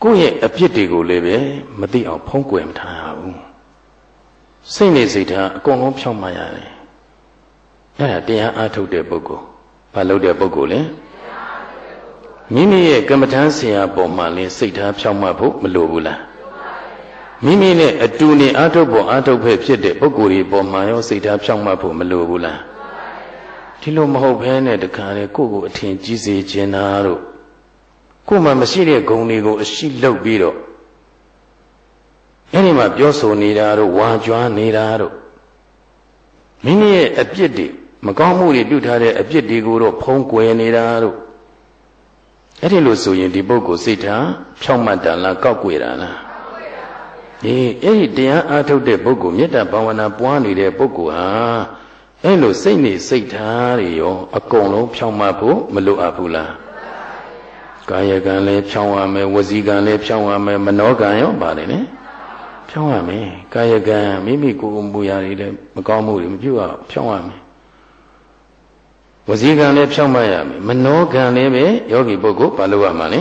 ကိုယ့်ရဲ့အပြစ်တွေကိုလည်းပဲမသိအောင်ဖုံးကွယ်မထားရဘူးစိတ်နေစိတ်ထားအကုန်လုံးဖြောင်းမှရတယ်အဲ့ဒါတရားအားထုတ်တဲ့ပုဂ္ဂိုလ်ဘာလုပ်တဲ့ပုဂ္ဂိုလ်လဲ မိမိရဲ့ကမ္မထမ်းဆရာပေါ်မှာလင်းစိတ်ထားဖြောင့်မတ်ဖို့မလိုဘူးလားမိမိနဲ့အတူနေအားထုတ်ဖို့အားထုတ်ဖက်ဖြစ်တဲ့ပုဂ္ဂိုလ်ဒီပေါ်မှာရောစိတ်ထားဖြောင့်မတ်ဖို့မလိုဘူးလားဒီလိုမဟုတ်ဘဲနဲ့တခါလေကိုယ့်ကိုအထင်ကြီးစေခြင်းနာတို့ကိုယ်မှမရှိတဲ့ဂုဏ်တွေကိုအရှိလုပ်ပြီးတော့အဲ့ဒီမှာပြောဆိုနေတာတို့ဝါကြွားနေတာတို့မိမိရဲ့အပြစ်တွေမကောင်းမှုတွေပြုထားတဲ့အပြစ်တွေကိုတော့ဖုံးကွယ်နေတာတို့ အဲ့ဒီလိုဆိုရင်ဒီပုဂ္ဂိုလ်စိတ်ထားဖြောင့်မတ်တာလားကောက်ွယ်တာလားအေးအဲ့ဒီတရားအားထုတ်တဲ့ပုဂ္ဂိုလ်မေတ္တာဘာဝနာပွားနေတဲ့ပုဂ္ဂိုလ်ဟာအဲ့လိုစိတ်နေစိတ်ထားတွေရောအကုန်လုံးဖြောင့်မတ်ဖို့မလိုအပ်ဘူးလားကာယကံလည်းဖြောင်းရမယ်ဝစီကံလည်းဖြောင်းရမယ်မနောကံရောပါတယ်လေဖြောင်းရမယ်ကာယကံမိမိကိုယ်ကိုယ်မူရာတွေလည်းမကောင်းမှုတွေမပြုတ်အောင်ဖြောင်းရမယ် ဝစီကံလည်းဖြောင်းမရမယ်မနောကံလည်းပဲယောဂီပုဂ္ဂိုလ်ဘာလို့ရမှာလဲ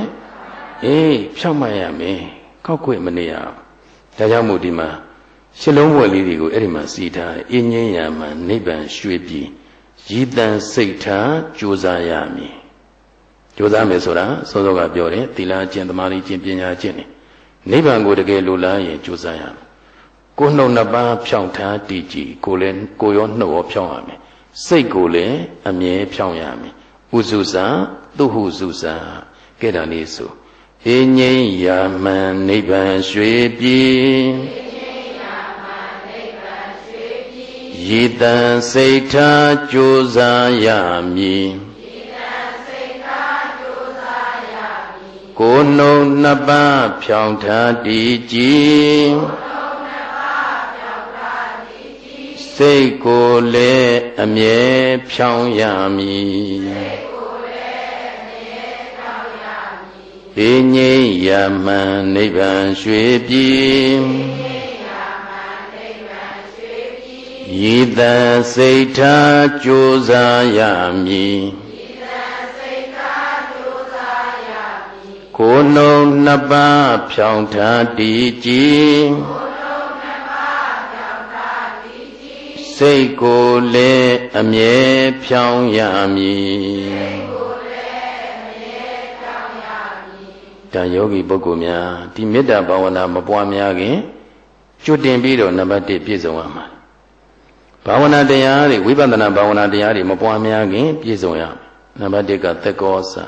အေးဖြောင်းမရမယ်ကောက်ွယ်မနေရအောင်ဒါကြောင့်မို့ဒီမှာရှလုံးဘွယ်လေးတွေကိုအဲ့ဒီမှာစီထားအင်းငင်းရမှာနိဗ္ဗာန်ရွှေပြီးရည်တန်စိတ်ထားကြိုးစားရမည်ကြိုးစားမယ်ဆိုတာစောစောကပြောတယ်သီလကျင့်သမာဓိကျင့်ပညာကျင့်နေနိဗ္ဗာန်ကိုတကယ်လိုလားရင်ကြိုးစားရမယ်ကိုယ်နှုတ်နှစ်ပါးဖြောင့်ထားတည်ကြည်ကိုယ်လည်းကိုယ်ရောနှုတ်ရောဖြောင့်ရမယ် စိတ်ကိုလည်းအမြဲဖြောင့်ရမယ်ဥစုစာသူဟုစုစာကဲဒါလေးဆိုအေငိမ့်ယာမန်နိဗ္ဗာန်ရွှေပြည်ရည်တန်စိတ်ထားကြိုးစားရမည်ကိုယ်နှုံနှစ်ပါးဖြောင်းထားတည်ကြည် စိတ်ကိုလည်းအမြဲဖြောင်းရမည်ေငိမ့်ယမံနိဗ္ဗာန်ရွှေပြည်ရည်တန်စိတ်ထားကြိုးစားရမည်ကိုယ်နှုံနှစ်ပါးဖြောင်းထားတည်ကြည် စိတ်ကိုလည်းအမြဲဖြောင်းရမည်ဒါယောဂီပုဂ္ဂိုလ်များဒီမေတ္တာဘာဝနာမပွားများခင်ကျွတ်တင်ပြီးတော့နံပါတ်1ပြည့်စုံရမှာဘာဝနာတရားတွေဝိပဿနာဘာဝနာတရားတွေမပွားများခင်ပြည့်စုံရမယ်နံပါတ်1ကသက်ကောစာ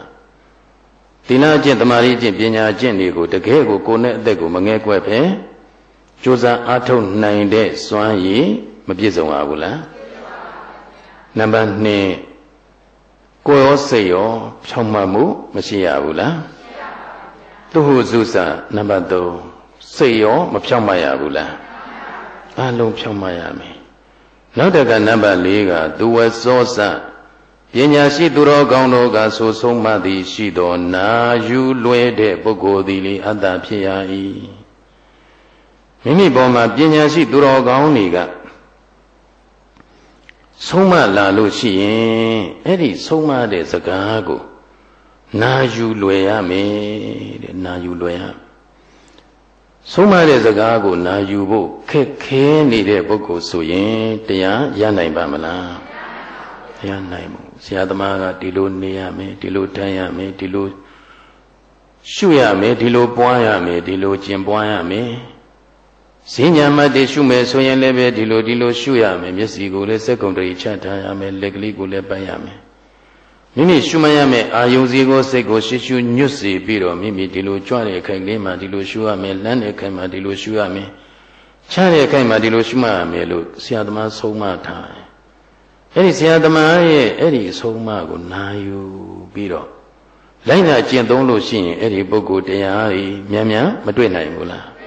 သီလအကျင့်တမာရီအကျင့်ပညာအကျင့်တွေကိုတကယ်ကိုကိုယ်နဲ့အသက်ကိုမငဲကွက်ပဲကြိုးစားအားထုတ်နိုင်တဲ့စွမ်းရည် မပြည့်စုံပါဘူးလားနံပါတ်2ကိုယ်ရောစိတ်ရောဖြောင့်မတ်မှုမရှိရဘူးလားသူဟုစုစနံပါတ်3စိတ်ရောမဖြောင့်မရဘူးလားအလုံးဖြောင့်မရမယ်နောက်တကနံပါတ်4ကသူဝစောစပညာရှိသူတော်ကောင်းတို့ကဆိုဆုံးမသည်ရှိတော်နာယူလွယ်တဲ့ပုဂ္ဂိုလ်သည်လေအတ္တဖြစ်ရ၏မိမိပေါ်မှာပညာရှိသူတော်ကောင်းတွေက ဆုံးမလာလို့ရှိရင်အဲ့ဒီဆုံးမတဲ့စကားကိုနာယူလွယ်ရမယ်တဲ့နာယူလွယ်ရဆုံးမတဲ့စကားကိုနာယူဖို့ခက်ခဲနေတဲ့ပုဂ္ဂိုလ်ဆိုရင်တရားရနိုင်ပါမလားရနိုင်ဘူးဆရာသမားကဒီလိုနေရမယ်ဒီလိုတန်းရမယ်ဒီလိုရှုရမယ်ဒီလိုပွားရမယ်ဒီလိုကျင့်ပွားရမယ် ဈဉ္ညာမတ်တွေရှုမယ်ဆိုရင်လည်းပဲဒီလိုဒီလိုရှုရမယ်မျက်စိကိုလည်းစက်ကုံတရီချထားရမယ်လက်ကလေးကိုလည်းပတ်ရမယ်မိမိရှုမရမယ့်အာယုံစီကိုစိတ်ကိုရှေ့ရှုညွတ်စေပြီးတော့မိမိဒီလိုကြွတဲ့အခိုင်လေးမှာဒီလိုရှုရမယ်လမ်းတဲ့အခိုင်မှာဒီလိုရှုရမယ်ချတဲ့အခိုင်မှာဒီလိုရှုမှရမယ်လို့ဆရာသမားဆုံးမထားတယ်အဲ့ဒီဆရာသမားရဲ့အဲ့ဒီဆုံးမကိုနာယူပြီးတော့လိုက်နာကျင့်သုံးလို့ရှိရင်အဲ့ဒီပုဂ္ဂိုလ်တရားကြီးမြန်မြန်မတွေ့နိုင်ဘူးလား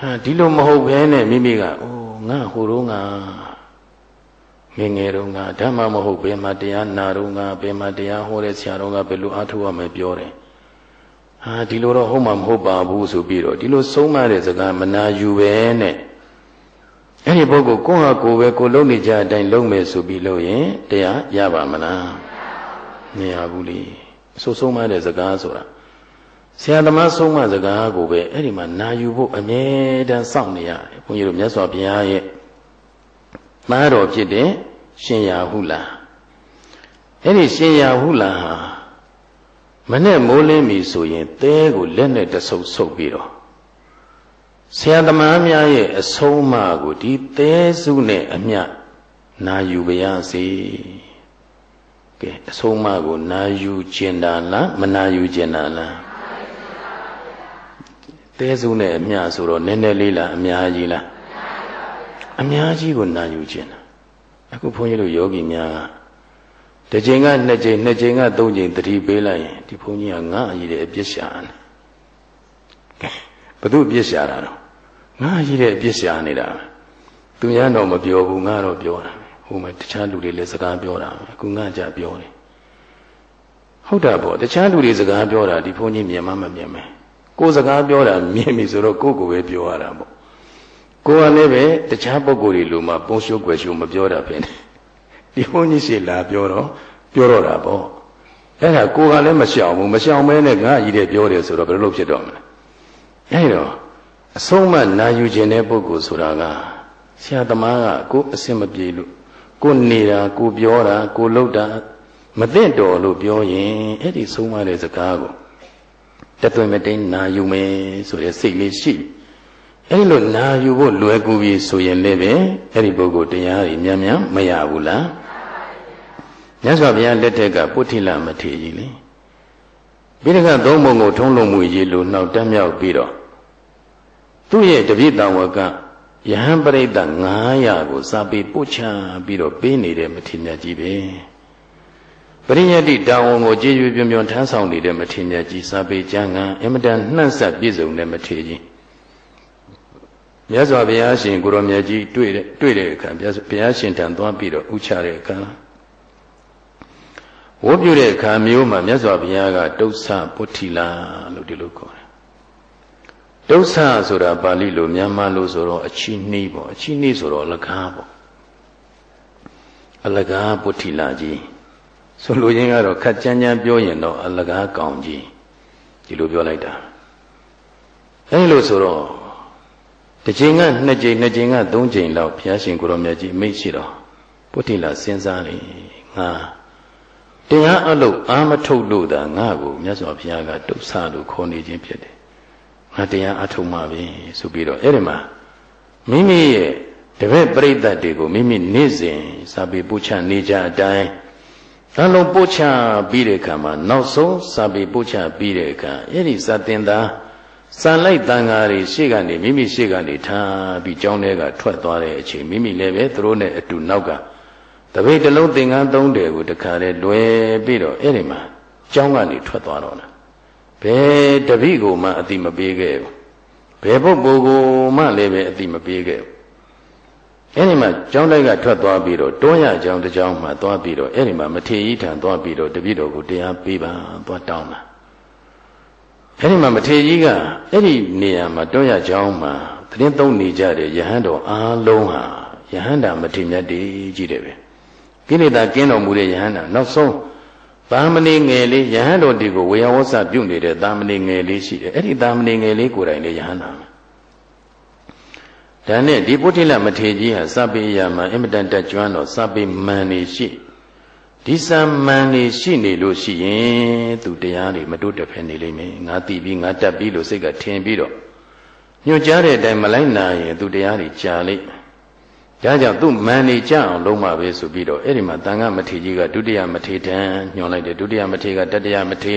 ဟာဒီလိုမဟုတ်ဘဲနဲ့မိမိကအိုးငါဟိုတော့ငါငငယ်တုန်းကဓမ္မမဟုတ်ဘယ်မှာတရားနာတုန်းကဘယ်မှာတရားဟောတဲ့ဆရာတော်ကဘယ်လိုအားထုတ်ရမလဲပြောတယ်ဟာဒီလိုတော့ဟုတ်မှာမဟုတ်ပါဘူးဆိုပြီးတော့ဒီလိုဆုံးမတဲ့စကားမနာယူပဲနဲ့အဲ့ဒီပုဂ္ဂိုလ်ကိုယ့်ဟာကိုယ်ပဲကိုလုံးနေကြအတိုင်းလုံးမယ်ဆိုပြီးလို့ရင်တရားရပါမလားမရဘူးလေအဆိုးဆုံးမတဲ့စကားဆိုတာ ဆရာသမားဆုံးမစကားကိုပဲအဲ့ဒီမှာနာယူဖို့အမြဲတမ်းစောင့်နေရတယ်ဘုန်းကြီးတို့မြတ်စွာဘုရားရဲ့သားတော်ဖြစ်တဲ့ရှင်ရာဟုလားအဲ့ဒီရှင်ရာဟုလားဟာမနဲ့မိုးလင်းပြီဆိုရင်သဲကိုလက်နဲ့တဆုပ်ဆုပ်ပြီးတော့ဆရာသမားများရဲ့အဆုံးအမကိုဒီသဲစုနဲ့အမျှနာယူပါရစေကဲအဆုံးအမကိုနာယူကျင်တာလားမနာယူကျင်တာလား သဲစုနဲ့အမျှဆိုတော့နည်းနည်းလေးလားအများကြီးလားအများကြီးကိုနာယူကျင်တာအခုဘုန်းကြီးတို့ယောဂီများကတစ်ချိန်ကနှစ်ချိန်နှစ်ချိန်ကသုံးချိန်တတိပေးလိုက်ရင်ဒီဘုန်းကြီးကငါအကြီးတဲ့အပြစ်ရှာတယ်ဘု து အပြစ်ရှာတာတော့ငါအကြီးတဲ့အပြစ်ရှာနေတာသူများတော့မပြောဘူးငါတော့ပြောတာဟိုမှာတခြားလူတွေလည်းစကားပြောတာအခုငါကြပြောတယ်ဟုတ်တာပေါ့တခြားလူတွေစကားပြောတာဒီဘုန်းကြီးမြင်မှမမြင်မယ် ကိုယ်စကားပြောတာမြင်ပြီဆိုတော့ကိုယ့်ကိုယ်ပဲပြောရတာပေါ့ကိုယ်ကလည်းပဲတခြားပုဂ္ဂိုလ်တွေလိုမှပုံရှုပ်ွယ်ရှုပ်မပြောတာပဲဒီဘုန်းကြီးရှိလာပြောတော့ပြောတော့တာပေါ့အဲ့ဒါကိုယ်ကလည်းမရှောင်ဘူးမရှောင်မဲနဲ့ငါကြီးတဲ့ပြောတယ်ဆိုတော့ဘယ်လိုဖြစ်တော့မလဲအဲ့တော့အဆုံးမနာယူခြင်းတဲ့ပုဂ္ဂိုလ်ဆိုတာကဆရာသမားကကိုယ်အစင်မပြေလို့ကိုနေတာကိုပြောတာကိုလှုပ်တာမသိတော်လို့ပြောရင်အဲ့ဒီဆုံးမတဲ့စကားကို တသွင်မတိန်နာယူမယ်ဆိုတဲ့စိတ်လေးရှိအဲ့လိုနာယူဖို့လွယ်ကူပြီဆိုရင်လည်းပဲအဲ့ဒီပုဂ္ဂိုလ်တရားကြီးမြန်မြန်မရဘူးလားမြတ်စွာဘုရားလက်ထက်ကပုထိလမထေရကြီးလေပြီးတော့သုံးပုံကိုထုံးလုံးမှုရေးလို့နှောက်တက်မြောက်ပြီးတော့သူ့ရဲ့တပိတံဝကယဟန်ပရိသတ်900ကိုစာပေပို့ချပြီးတော့ပေးနေတဲ့မထေရကြီးပဲ ပရိယတ္တိတာဝန်ကိုကြည်ရွပြွန်ပြွန်ထမ်းဆောင်နေတဲ့မထေရကြီးစာပေကျမ်းကအင်မတန်နှံ့ဆက်ပြည့်စုံတဲ့မထေရကြီးမြတ်စွာဘုရားရှင်ကိုရောမြတ်ကြီးတွေ့တဲ့တွေ့တဲ့အခါဘုရားရှင်ထံသွားပြီးတော့ဥချတဲ့အခါဝတ်ပြုတဲ့အခါမျိုးမှာမြတ်စွာဘုရားကဒုက္ခပုထိလာလို့ဒီလိုခေါ်တယ်ဒုက္ခဆိုတာပါဠိလိုမြန်မာလိုဆိုတော့အချီနှီးပေါ့အချီနှီးဆိုတော့အလကားပေါ့အလကားပုထိလာကြီး ဆိုလိုရင်းကတော့ခက်ကြမ်းကြမ်းပြောရင်တော့အလကားကောင်ကြီးဒီလိုပြောလိုက်တာအဲဒီလိုဆိုတော့တစ်ချိန်ကနှစ်ချိန်နှစ်ချိန်ကသုံးချိန်လောက်ဘုရားရှင်ကိုရောမြတ်ကြီးမိတ်ရှိတော့ပုထိလာစဉ်းစားလေငါတရားအလုပ်အာမထုတ်လို့သာငါ့ကိုမြတ်စွာဘုရားကတုတ်ဆလို့ခေါ်နေခြင်းဖြစ်တယ်ငါတရားအထုတ်မှပဲဆိုပြီးတော့အဲ့ဒီမှာမိမိရဲ့တပည့်ပရိသတ်တွေကိုမိမိနေ့စဉ်စာပေပို့ချနေကြအတိုင်း အလုံးပို့ချပြီးတဲ့အခါမှာနောက်ဆုံးစာပေပို့ချပြီးတဲ့အခါအဲ့ဒီစာတင်သားစံလိုက်တန်ဃာတွေရှေ့ကနေမိမိရှေ့ကနေထားပြီးကျောင်းထဲကထွက်သွားတဲ့အချိန်မိမိလည်းပဲသူတို့နဲ့အတူနောက်ကတပိတ်တလုံးသင်္ကန်းသုံးတယ်ကိုတခါလေလွယ်ပြီးတော့အဲ့ဒီမှာကျောင်းကနေထွက်သွားတော့တာဘယ်တပိကိုမှအတိမပေးခဲ့ဘူးဘယ်ပုဂ္ဂိုလ်ကိုမှလည်းပဲအတိမပေးခဲ့ဘူး အဲ့ဒီမှာကျောင်းတိုက်ကထွက်သွားပြီးတော့တွန်းရကျောင်းတစ်ကျောင်းမှသွားပြီးတော့အဲ့ဒီမှာမထေရကြီးထံသွားပြီးတော့တပိတော်ကိုတရားပေးပါသွားတောင်းတာအဲ့ဒီမှာမထေရကြီးကအဲ့ဒီနေရာမှာတွန်းရကျောင်းမှာသတင်းသုံးနေကြတဲ့ယဟန်တော်အားလုံးဟာယဟန္တာမထေမြတ်တည်ကြီးတယ်ပဲကိလေသာကင်းတော်မူတဲ့ယဟန္တာနောက်ဆုံးသာမဏေငယ်လေးယဟန်တော်ဒီကိုဝေယဝဆပြုနေတဲ့သာမဏေငယ်လေးရှိတယ်အဲ့ဒီသာမဏေငယ်လေးကိုယ်တိုင်လေယဟန္တာ ဒါနဲ့ဒီပုထိလမထေကြီးဟာစပိယမှာအင်မတန်တက်ကြွတော့စပိမန်နေရှိဒီစံမန်နေရှိနေလို့ရှိရင်သူတရားတွေမတိုးတက်ဖဲနေလိမ့်မယ်ငါတည်ပြီးငါတက်ပြီးလို့စိတ်ကထင်ပြီးတော့ညွှန်ကြားတဲ့အတိုင်းမလိုက်နိုင်ရင်သူတရားတွေကြာလိမ့်မယ်ဒါကြောင့်သူ့မန်နေကြအောင်လုံးမပဲဆိုပြီးတော့အဲ့ဒီမှာတန်ခါမထေကြီးကဒုတိယမထေတန်ညွှန်လိုက်တယ်ဒုတိယမထေကတတိယမထေ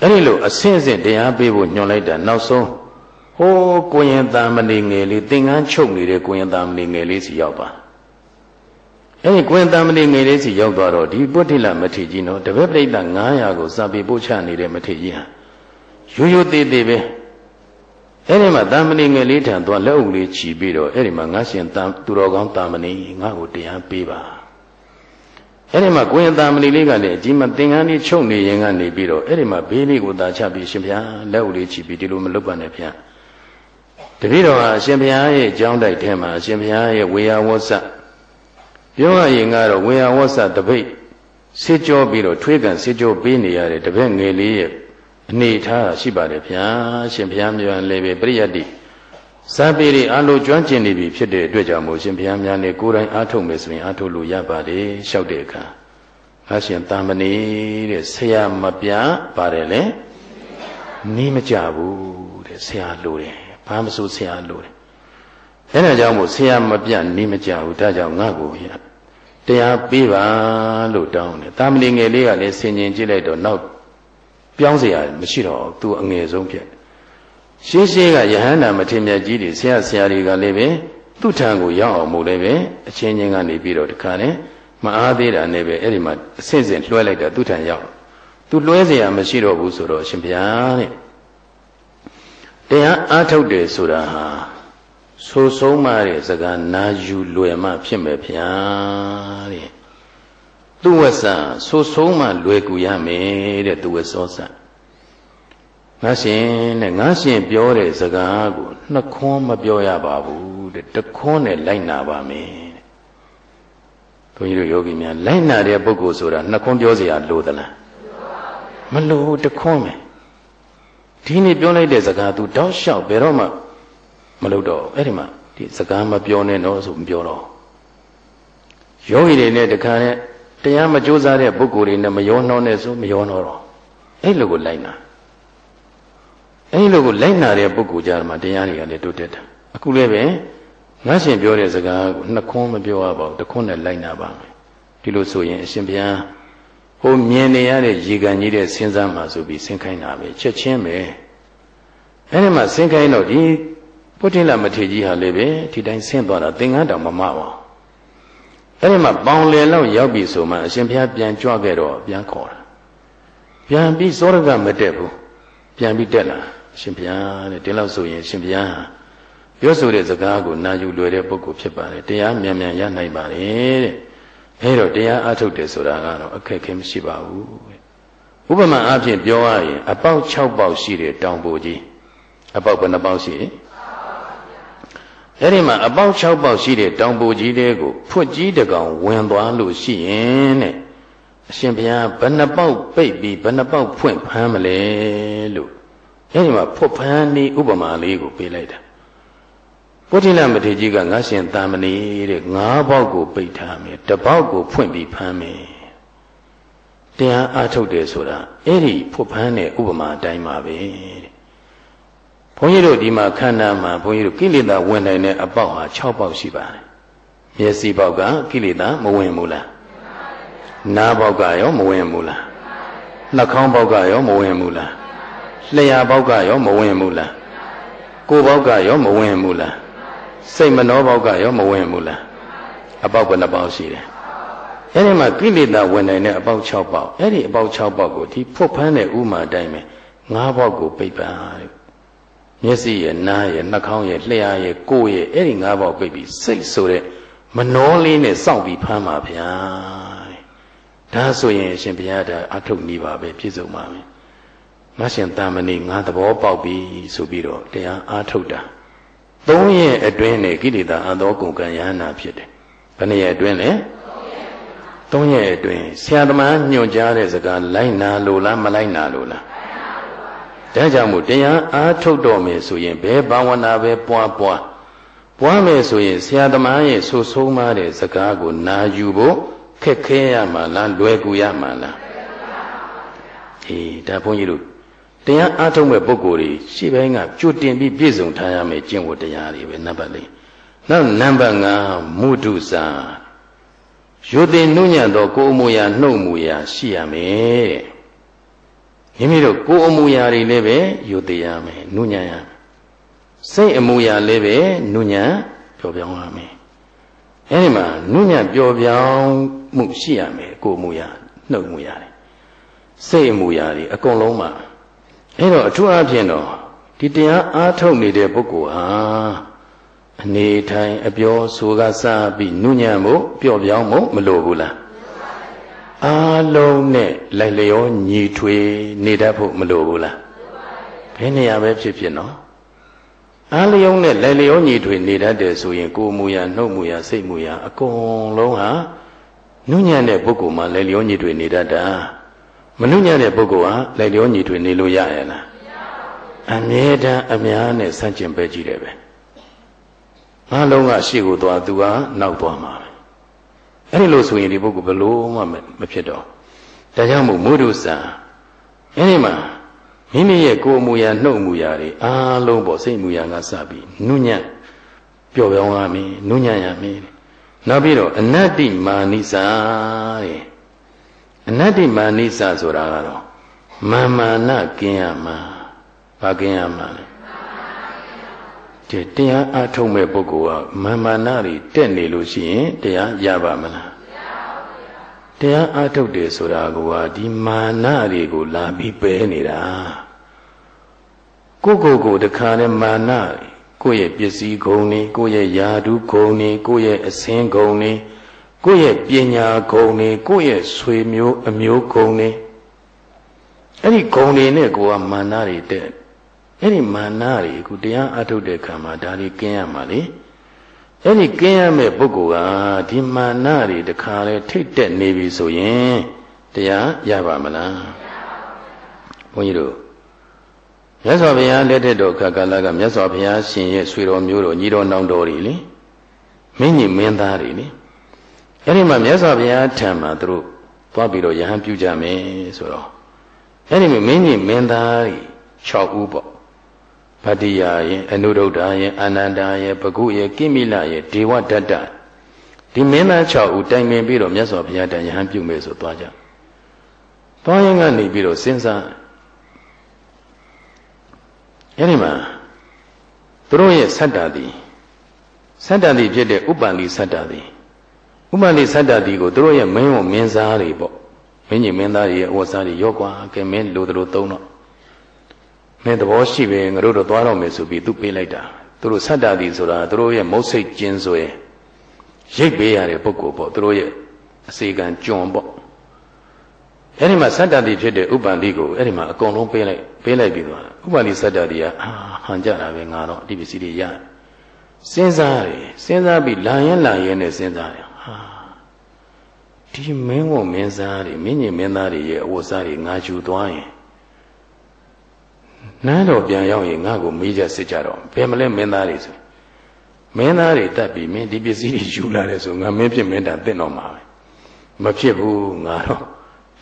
အဲ့ဒီလိုအဆင့်ဆင့်တရားပေးဖို့ညွှန်လိုက်တာနောက်ဆုံး ဟိုးကိုရင်တာမဏေငယ်လေးသင်္ကန်းချုပ်နေတဲ့ကိုရင်တာမဏေငယ်လေးစီရောက်ပါအဲ့ဒီကိုရင်တာမဏေငယ်လေးစီရောက်သွားတော့ဒီပုဋ္ဌိလမထေကြီးနော်တပည့်ပရိသတ်900ကိုစာပေပို့ချနေတဲ့မထေကြီးဟာရိုးရိုးသေးသေးပဲအဲ့ဒီမှာတာမဏေငယ်လေးထံသွားလက်အုပ်လေးချီပြီးတော့အဲ့ဒီမှာငါရှင်တန်သူတော်ကောင်းတာမဏေငါ့ကိုတရားပေးပါအဲ့ဒီမှာကိုရင်တာမဏေလေးကလည်းအကြီးမသင်္ကန်းလေးချုပ်နေရင်ကနေပြီးတော့အဲ့ဒီမှာဘေးလေးကိုသာချပြီးရှင်ဘုရားလက်အုပ်လေးချီပြီးဒီလိုမလုပ်ပါနဲ့ဘုရား တပည့်တော်ဟာအရှင်ဘုရားရဲ့ကြောင်းတိုက်ထဲမှာအရှင်ဘုရားရဲ့ဝေယဝဆပြောရရင်ကတော့ဝေယဝဆတပိတ်ဆေးကြောပြီးတော့ထွေးကန်ဆေးကြောပေးနေရတဲ့တပည့်ငယ်လေးရဲ့အနေထားရှိပါတယ်ဗျာရှင်ဘုရားမြတ်လည်းပဲပရိယတ်တိဇာပေတွေအလိုကျွမ်းကျင်နေပြီဖြစ်တဲ့အတွက်ကြောင့်မို့ရှင်ဘုရားများနဲ့ကိုယ်တိုင်အားထုတ်မယ်ဆိုရင်အားထုတ်လို့ရပါတယ်လျှောက်တဲ့အခါငါရှင်တာမဏေတဲ့ဆရာမပြပါတယ်လေနီးမကြဘူးတဲ့ဆရာလိုတယ် ဘာမဆိုဆရာလိုတယ်အဲဒါကြောင့်မို့ဆရာမပြနီးမကြဘူးဒါကြောင့်ငါ့ကိုရတရားပေးပါလို့တောင်းတယ်တာမဏေငယ်လေးကလည်းဆင်ញင်ကြည့်လိုက်တော့နောက်ပြောင်းเสียမရှိတော့သူအငယ်ဆုံးဖြစ်ရှင်းရှင်းကယဟန္တာမထေရမြတ်ကြီးတွေဆရာဆရာတွေကလည်းပဲသူ့ထံကိုရောက်အောင်မို့လည်းပဲအချင်းချင်းကနေပြီးတော့တခါနဲ့မအားသေးတာနဲ့ပဲအဲ့ဒီမှာအဆင့်ဆင့်လွှဲလိုက်တာသူ့ထံရောက်သူလွှဲเสียမရှိတော့ဘူးဆိုတော့ရှင်ဘုရားတဲ့ တရားအားထုတ်တယ်ဆိုတာဟာဆိုဆုံးမတဲ့စကားနာယူလွယ်မှဖြစ်မယ်ဗျာတဲ့သူဝဆဆိုဆုံးမလွယ်ကူရမယ်တဲ့သူဝစောဆငါရှင်တဲ့ငါရှင်ပြောတဲ့စကားကိုနှခွန်းမပြောရပါဘူးတဲ့တခွန်းနဲ့လိုက်နာပါမယ်တဲ့ဘုန်းကြီးတို့ယောဂီများလိုက်နာတဲ့ပုဂ္ဂိုလ်ဆိုတာနှခွန်းပြောเสียလို့သလားမလို့တခွန်းပဲ ဒီနေ့ပြောလိုက်တဲ့စကား तू တောက်လျှောက်ဘယ်တော့မှမလုပ်တော့အဲ့ဒီမှာဒီစကားမပြောနဲ့တော့ဆိုမပြောတော့ယောဂီတွေနဲ့တခါနဲ့တရားမကြိုးစားတဲ့ပုဂ္ဂိုလ်တွေနဲ့မယောနှောနဲ့ဆိုမယောနှောတော့အဲ့လိုကိုလိုက်နာအဲ့လိုကိုလိုက်နာတဲ့ပုဂ္ဂိုလ်ကြမှာတရားတွေကလည်းတိုးတက်တာအခုလည်းပဲငါရှင်ပြောတဲ့စကားကိုနှစ်ခွန်းမပြောရပါဘူးတစ်ခွန်းနဲ့လိုက်နာပါမယ်ဒီလိုဆိုရင်အရှင်ဘုရား ဟိုမြင်နေရတဲ့ရေကန်ကြီးတဲ့စဉ်းစားမှဆိုပြီးဆင်းခိုင်းတာပဲချက်ချင်းပဲအဲ့ဒီမှာဆင်းခိုင်းတော့ဒီပုထိလမထေကြီးဟာလည်းပဲဒီတိုင်းဆင်းသွားတာသင်္ကန်းတောင်မမပါဘူးအဲ့ဒီမှာပေါင်လယ်လောက်ရောက်ပြီဆိုမှအရှင်ဘုရားပြန်ကြွခဲ့တော့ပြန်ခေါ်တာပြန်ပြီးစောရကမတက်ဘူးပြန်ပြီးတက်လာအရှင်ဘုရားတဲ့ဒီလောက်ဆိုရင်အရှင်ဘုရားပြောဆိုတဲ့စကားကိုနာယူလွယ်တဲ့ပုဂ္ဂိုလ်ဖြစ်ပါတယ်တရားမြန်မြန်ရနိုင်ပါတယ်တဲ့ အဲတော့တရားအထုတ်တယ်ဆိုတာကတော့အခက်ခဲမရှိပါဘူးဥပမာအားဖြင့်ပြောရရင်အပေါက်6ပေါက်ရှိတဲ့တောင်ပိုကြီးအပေါက်ဘယ်နှပေါက်ရှိအဲ့ဒီမှာအပေါက်6ပေါက်ရှိတဲ့တောင်ပိုကြီးတဲ့ကိုဖွတ်ကြီးတကောင်ဝင်သွားလို့ရှိရင်တဲ့အရှင်ဘုရားဘယ်နှပေါက်ပိတ်ပြီးဘယ်နှပေါက်ဖွင့်ဖမ်းမလဲလို့အဲ့ဒီမှာဖွတ်ဖမ်းနည်းဥပမာလေးကိုပေးလိုက်တာ ပုထိလမထေကြီးကငါရှင်တာမဏေတဲ့ငါးပေါက်ကိုပိတ်ထားမယ်တစ်ပေါက်ကိုဖွင့်ပြီးဖမ်းမယ်တရားအားထုတ်တယ်ဆိုတာအဲ့ဒီဖွတ်ဖမ်းတဲ့ဥပမာအတိုင်းပါပဲတဲ့ဘုန်းကြီးတို့ဒီမှာခန္ဓာမှာဘုန်းကြီးတို့ကိလေသာဝင်နိုင်တဲ့အပေါက်ဟာ6ပေါက်ရှိပါတယ်မျက်စိပေါက်ကကိလေသာမဝင်ဘူးလားနားပေါက်ကရောမဝင်ဘူးလားနှာခေါင်းပေါက်ကရောမဝင်ဘူးလားလျှာပေါက်ကရောမဝင်ဘူးလားကိုယ်ပေါက်ကရောမဝင်ဘူးလား စိတ်မနှောပေါက်ကရောမဝင်ဘူးလားအပေါက်ဘယ်နှပေါက်ရှိတယ်အဲ့ဒီမှာကိလေသာဝင်နိုင်တဲ့အပေါက်6ပေါက်အဲ့ဒီအပေါက်6ပေါက်ကိုဒီဖွတ်ဖမ်းတဲ့ဥမာအတိုင်းပဲ၅ပေါက်ကိုပိတ်ပါတဲ့မျက်စိရဲ့နားရဲ့နှာခေါင်းရဲ့လျှာရဲ့ကိုယ်ရဲ့အဲ့ဒီ၅ပေါက်ပိတ်ပြီးစိတ်ဆိုတဲ့မနှောလေးနဲ့စောင့်ပြီးဖမ်းပါဗျာဒါဆိုရင်အရှင်ဘုရားဒါအထုတ်နေပါပဲပြည့်စုံပါမယ်ငါရှင်တာမဏိငါသဘောပေါက်ပြီဆိုပြီးတော့တရားအားထုတ်တာ သုံးရက်အတွင်းနဲ့ကိလေသာအသောကုန်ကံယဟနာဖြစ်တယ်ဘယ်နှစ်ရက်အတွင်းလဲသုံးရက်အတွင်းဆရာသမားညွှန်ကြားတဲ့စကားလိုက်နာလို့လားမလိုက်နာလို့လားဒါကြောင့်မို့တရားအားထုတ်တော်မယ်ဆိုရင်ဘယ်ဘာဝနာပဲပွားပွားပွားမယ်ဆိုရင်ဆရာသမားရဲ့ဆိုဆုံးမတဲ့စကားကိုနာယူဖို့ခက်ခဲရမှာလားလွယ်ကူရမှာလားအေးဒါဘုန်းကြီးတို့ တရားအားထုတ်မဲ့ပုဂ္ဂိုလ်တွေရှေ့ပိုင်းကကြိုတင်ပြီးပြည့်စုံထားရမယ်ကျင့်ဝတ်တရားတွေပဲနံပါတ်၄နောက်နံပါတ်5မုဒုစာရိုသေနှုညံ့သောကိုယ်အမူအရာနှုတ်မူအရာရှိရမယ်မိမိတို့ကိုယ်အမူအရာတွေလည်းပဲရိုသေရမယ်နှုညံ့ရမယ်စိတ်အမူအရာလည်းပဲနှုညံ့ပျော်ပြောင်းရမယ်အဲဒီမှာနှုညံ့ပျော်ပြောင်းမှုရှိရမယ်ကိုယ်အမူအရာနှုတ်မူအရာတွေစိတ်အမူအရာတွေအကုန်လုံးမှာ အဲ့တော့အထူးအဖြင့်တော့ဒီတရားအားထုတ်နေတဲ့ပုဂ္ဂိုလ်ဟာအနေထိုင်အပြောဆိုကစပြီးနုညံ့ဖို့ပျော့ပြောင်းဖို့မလိုဘူးလားအားလုံးနဲ့လိုက်လျောညီထွေနေတတ်ဖို့မလိုဘူးလားဘယ်နေရာပဲဖြစ်ဖြစ်နော်အားလျောနဲ့လိုက်လျောညီထွေနေတတ်တယ်ဆိုရင်ကိုယ်မူရာနှုတ်မူရာစိတ်မူရာအကုန်လုံးဟာနုညံ့တဲ့ပုဂ္ဂိုလ်မှာလိုက်လျောညီထွေနေတတ်တာ မနှုညံ့တဲ့ပုဂ္ဂိုလ်ဟာလိုက်လျောညီထွေနေလို့ရရဲ့လားအမြဲတမ်းအများနဲ့ဆန့်ကျင်ပဲကြည့်တယ်ပဲငါလုံးကရှေ့ကိုသွားသူကနောက်သွားမှာပဲအဲ့ဒီလိုဆိုရင်ဒီပုဂ္ဂိုလ်ဘလို့မှမဖြစ်တော့ဒါကြောင့်မို့မုဒုစံအဲ့ဒီမှာမိမိရဲ့ကိုယ်မူရာနှုတ်မူရာတွေအားလုံးပေါ့စိတ်မူရာကစပြီးနုညံ့ပျော်ပြောင်းရမင်းနုညံ့ရမင်းနောက်ပြီးတော့အနတ္တိမာနိစာတဲ့ အနတ္တိမာနိစာဆိုတာကတော့မာမာနကင်းရမှာဘာကင်းရမှာလဲတဲ့တရားအထုတ်မဲ့ပုဂ္ဂိုလ်ကမာမာနတွေတက်နေလို့ရှိရင်တရားရပါမလားတရားအထုတ်တယ်ဆိုတာကဒီမာနတွေကိုလာပြီးပယ်နေတာကိုကိုကိုတခါနဲ့မာနကိုယ့်ရဲ့ပစ္စည်းဂုဏ်တွေကိုယ့်ရဲ့ယာဓုဂုဏ်တွေကိုယ့်ရဲ့အစင်းဂုဏ်တွေကို ယ့်ရဲ့ပညာဂုဏ်တွေကိုယ့်ရဲ့ဆွေမျိုးအမျိုးဂုဏ်တွေအဲ့ဒီဂုဏ်တွေနဲ့ကိုကမာနတွေတက်အဲ့ဒီမာနတွေအခုတရားအထုတ်တဲ့ခါမှာဒါတွေကင်းရမှာလေအဲ့ဒီကင်းရမဲ့ပုဂ္ဂိုလ်ကဒီမာနတွေတခါလဲထိတ်တက်နေပြီဆိုရင်တရားရပါမလားဘုန်းကြီးတို့မြတ်စွာဘုရားလက်ထက်တော်ခါကာလကမြတ်စွာဘုရားရှင်ရဲ့ဆွေတော်မျိုးတော်ညီတော်နောင်တော်တွေလေမင်းကြီးမင်းသားတွေလေ အဲ့ဒီမှာမြတ်စွာဘုရားထံမှာသူတို့သွားပြီးတော့ယဟန်ပြုကြမယ်ဆိုတော့အဲ့ဒီမှာမင်းကြီးမင်းသားတွေ6ဦးပေါ့ဗတ္တိယရဲ့အနုရုဒ္ဓရဲ့အာနန္ဒာရဲ့ပကုရဲ့ကိမိလရဲ့ဒေဝတတ္တဒီမင်းသား6ဦးတိုင်ပင်ပြီးတော့မြတ်စွာဘုရားတန်ယဟန်ပြုမယ်ဆိုသွားကြသွားရင်ကနေပြီးတော့စဉ်းစားအဲ့ဒီမှာသူတို့ရဲ့ဆတ္တတိဆတ္တတိဖြစ်တဲ့ဥပ္ပန္တိဆတ္တတိ ဥပ္ပန္တိဆတ္တတိကိုသူတို့ရဲ့မင်းဝန်မင်းစားတွေပေါ့မင်းကြီးမင်းသားတွေရဲ့အဝတ်စားတွေရော့ကွာကဲမင်းလိုတို့သုံးတော့မင်းသဘောရှိပဲငါတို့တော့သွားတော့မယ်ဆိုပြီးသူပေးလိုက်တာသူတို့ဆတ္တတိဆိုတာသူတို့ရဲ့မုတ်စိတ်ကျင်းဆွဲရိတ်ပေးရတဲ့ပုဂ္ဂိုလ်ပေါ့သူတို့ရဲ့အစီကံကြွန်ပေါ့အဲ့ဒီမှာစတ္တတိဖြစ်တဲ့ဥပ္ပန္တိကိုအဲ့ဒီမှာအကုန်လုံးပေးလိုက်ပေးလိုက်ပြီးသွားဥပ္ပန္တိစတ္တတိကအာဟန်ကြတာပဲငါတော့ဒီပစ္စည်းတွေရစဉ်းစားတယ်စဉ်းစားပြီးလာရင်လာရင်နဲ့စဉ်းစားတယ်ဟာ ဒီမင်းဝမင်းစားတွေမင်းကြီးမင်းသားတွေရဲ့အဝတ်စားတွေငါယူသွားရင်နန်းတော်ပြန်ရောက်ရင်ငါ့ကိုမေးကြစစ်ကြတော့ဘယ်မလဲမင်းသားတွေဆိုမင်းသားတွေတတ်ပြီးမင်းဒီပစ္စည်းတွေယူလာတယ်ဆိုငါမင်းဖြစ်မင်းတာတင့်တော့မှာပဲမဖြစ်ဘူးငါတော့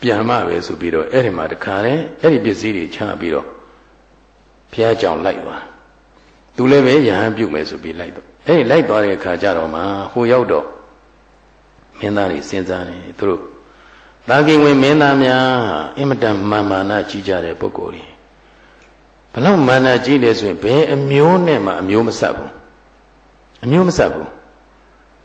ပြန်မှပဲဆိုပြီးတော့အဲ့ဒီမှာတခါလေအဲ့ဒီပစ္စည်းတွေချပြီးတော့ဘုရားကြောင့်လိုက်သွားသူလည်းပဲယဟန်ပြုတ်မယ်ဆိုပြီးလိုက်တော့အဲ့ဒီလိုက်သွားတဲ့အခါကျတော့မှဟိုရောက်တော့ မင်းသားတွေစဉ်းစားတယ်သူတို့တာကိဝင်မင်းသားများအင်မတန်မာမာနကြီးကြတဲ့ပုဂ္ဂိုလ်တွေဘလောက်မာနကြီးလဲဆိုရင်ဘယ်အမျိုးနဲ့မှအမျိုးမဆက်ဘူးအမျိုးမဆက်ဘူး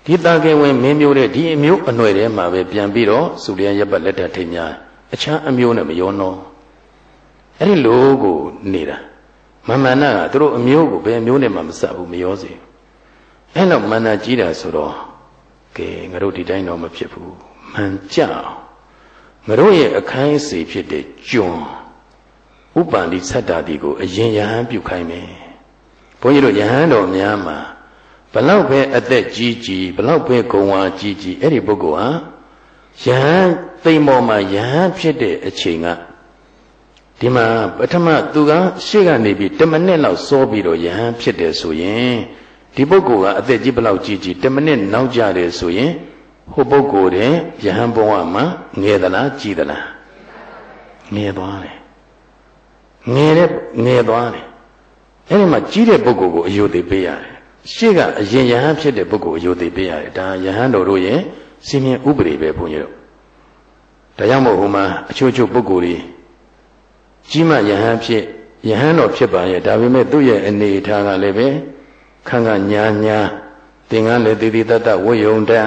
ဒီတာကေဝင်မင်းမျိုးတဲ့ဒီအမျိုးအနွယ်ထဲမှာပဲပြန်ပြီးတော့စုလျန်ရပ်ပတ်လက်ထထိတ်များအခြားအမျိုးနဲ့မရောနောအဲ့ဒီလိုကိုနေတာမမန္နကသူတို့အမျိုးကိုဘယ်အမျိုးနဲ့မှမဆက်ဘူးမရောစေအဲ့တော့မန္နကြီးတာဆိုတော့ ကဲငါတို့ဒီတိုင်းတော့မဖြစ်ဘူးမှန်ကြအောင်ငါတို့ရဲ့အခိုင်းအစီဖြစ်တဲ့ကျွန်းဥပ္ပန္တိသတ္တာတိကိုအရင်ယဟန်ပြုခိုင်းမယ်ဘုန်းကြီးတို့ယဟန်တော်များမှာဘလောက်ပဲအသက်ကြီးကြီးဘလောက်ပဲဂုံဝါကြီးကြီးအဲ့ဒီပုဂ္ဂိုလ်ဟာယဟန်သိမ့်ပေါ်မှာယဟန်ဖြစ်တဲ့အချိန်ကဒီမှာပထမသူကရှေ့ကနေပြီး10မိနစ်လောက်စောပြီးတော့ယဟန်ဖြစ်တယ်ဆိုရင် ဒီပုဂ္ဂိုလ်ကအသက်ကြီးဘလောက်ကြီးကြီး10မိနစ်နောက်ကြတယ်ဆိုရင်ဟိုပုဂ္ဂိုလ်တဲ့ယဟန်ဘဝမှာငယ်သလားကြီးသလားငယ်သွားတယ်ငယ်တဲ့ငယ်သွားတယ်အဲ့ဒီမှာကြီးတဲ့ပုဂ္ဂိုလ်ကိုအယုသိပေးရတယ်ရှေ့ကအရင်ယဟန်ဖြစ်တဲ့ပုဂ္ဂိုလ်အယုသိပေးရတယ်ဒါယဟန်တော်တို့ရဲ့စီမင်းဥပဒေပဲဘုန်းကြီးတို့ဒါကြောင့်မို့ဟိုမှာအချို့ချို့ပုဂ္ဂိုလ်တွေကြီးမှယဟန်ဖြစ်ယဟန်တော်ဖြစ်ပါရဲ့ဒါပေမဲ့သူ့ရဲ့အနေအထားကလည်းပဲ ခန့်ခန့်ညာညာသင်္ကန်းလည်းတည်တည်တတ်တတ်ဝိယုံတတ်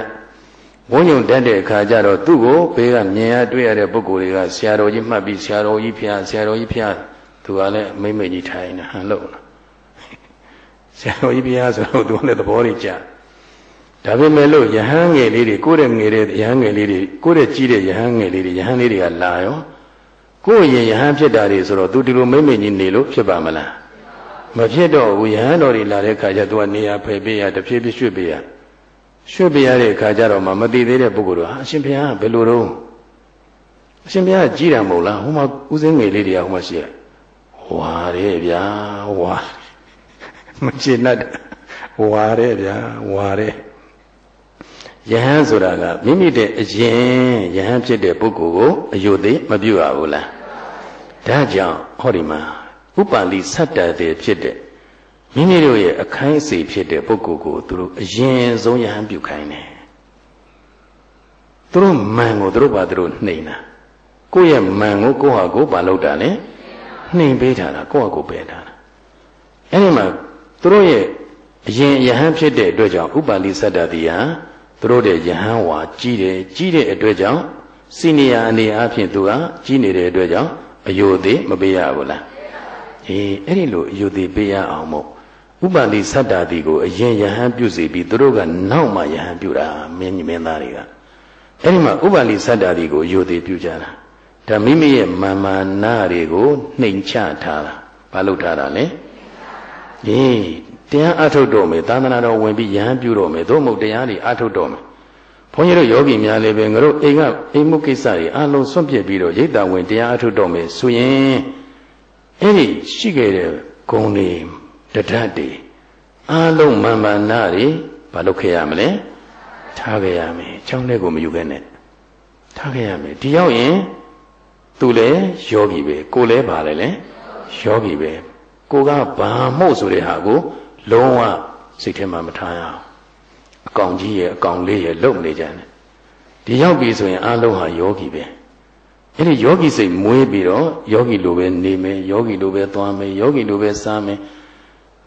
ဝိယုံတတ်တဲ့အခါကျတော့သူ့ကိုဘေးကမြင်ရတွေ့ရတဲ့ပုဂ္ဂိုလ်တွေကဆရာတော်ကြီးမှတ်ပြီးဆရာတော်ကြီးဖျားဆရာတော်ကြီးဖျားသူကလည်းမိမ့်မိတ်ကြီးထိုင်နေဟန်လို့ဆရာတော်ကြီးဘုရားဆိုတော့သူလည်းသဘောတွေကြဒါပေမဲ့လို့ယဟန်ငယ်လေးတွေကိုယ့်ရဲ့ငယ်တဲ့ယဟန်ငယ်လေးတွေကိုယ့်ရဲ့ကြီးတဲ့ယဟန်ငယ်လေးတွေယဟန်လေးတွေကလာရောကိုယ့်ရင်ယဟန်ဖြစ်တာတွေဆိုတော့သူဒီလိုမိမ့်မိတ်ကြီးနေလို့ဖြစ်ပါမလား မဖြစ်တော့ဘူးယဟန်တော်တွေလာတဲ့ခါကျသူကနေရာဖယ်ပေးရတဖြည်းဖြည်းရွှေ့ပေးရရွှေ့ပေးရတဲ့အခါကျတော့မှမသိသေးတဲ့ပုဂ္ဂိုလ်တို့ဟာအရှင်ဘုရားဘယ်လိုတော့အရှင်ဘုရားကြီးတာမဟုတ်လားဟိုမှာဦးစင်းငယ်လေးတွေကဟိုမှာရှိရဝါတယ်ဗျာဝါမကျေနပ်ဝါတဲ့ဗျာဝါတဲ့ယဟန်ဆိုတာကမိမိတဲ့အရင်ယဟန်ဖြစ်တဲ့ပုဂ္ဂိုလ်ကိုအယုသိမပြုရဘူးလားဒါကြောင့်ဟောဒီမှာ ဥပါလိသတ္တတေဖြစ်တဲ့မိမိတို့ရဲ့အခိုင်းအစေဖြစ်တဲ့ပုဂ္ဂိုလ်ကိုသူတို့အရင်ဆုံးယဟန်ပြုခိုင်းတယ်သူတို့မန်ကိုသူတို့ဘာသူတို့နှိမ်တာကိုယ့်ရဲ့မန်ကိုကိုယ့်ဟာကိုယ်ဘာလုပ်တာလဲနှိမ်ပေးထားတာကိုယ့်ဟာကိုယ်ပယ်ထားတာအဲ့ဒီမှာသူတို့ရဲ့အရင်ယဟန်ဖြစ်တဲ့အတွက်ကြောင့်ဥပါလိသတ္တတိယသူတို့တဲ့ယဟန်ဝါကြီးတယ်ကြီးတဲ့အတွက်ကြောင့်စိနေယအနေအချင်းသူကကြီးနေတဲ့အတွက်ကြောင့်အယုသေးမပေးရဘူးလား အေးအဲ့ဒီလိုအယုသေးပေးရအောင်မို့ဥပါလိသတ္တတိကိုအရင်ယဟန်ပြုစီပြီးသူတို့ကနောက်မှယဟန်ပြုတာမင်းမင်းသားတွေကအဲ့ဒီမှာဥပါလိသတ္တတိကိုအယုသေးပြုကြတာဒါမိမိရဲ့မာမာနာတွေကိုနှိမ်ချထားတာဘာလို့ထားတာလဲအေးတရားအထုတ်တော့မယ်သာသနာတော်ဝင်ပြီးယဟန်ပြုတော့မယ်သို့မဟုတ်တရားတွေအထုတ်တော့မယ်ဘုန်းကြီးတို့ယောဂီများလည်းပဲငါတို့အိမ်ကအိမ်မှုကိစ္စတွေအလုံးစွန့်ပြစ်ပြီးတော့ရိတ်တာဝင်တရားအထုတ်တော့မယ်ဆိုရင် အဲ့ဒီရှိခဲ့တဲ့ဂုံတွေတဒတ်တွေအလုံးမာမနာတွေဘာလုပ်ခဲ့ရမလဲထားခဲ့ရမယ်။ကျောင်းထဲကိုမယူခဲ့နဲ့ထားခဲ့ရမယ်ဒီရောက်ရင်သူလည်းယောဂီပဲကိုလည်းပါလေလေယောဂီပဲကိုကဘာမို့ဆိုတဲ့ဟာကိုလုံးဝစိတ်ထဲမှာမထားရအောင်အကောင်ကြီးရဲ့အကောင်လေးရဲ့လုံနေကြတယ်ဒီရောက်ပြီဆိုရင်အလုံးဟာယောဂီပဲ အဲ့ဒီယောဂီစိတ်မွေးပြီးတော့ယောဂီလိုပဲနေမယ်ယောဂီလိုပဲသွားမယ်ယောဂီလိုပဲစားမယ်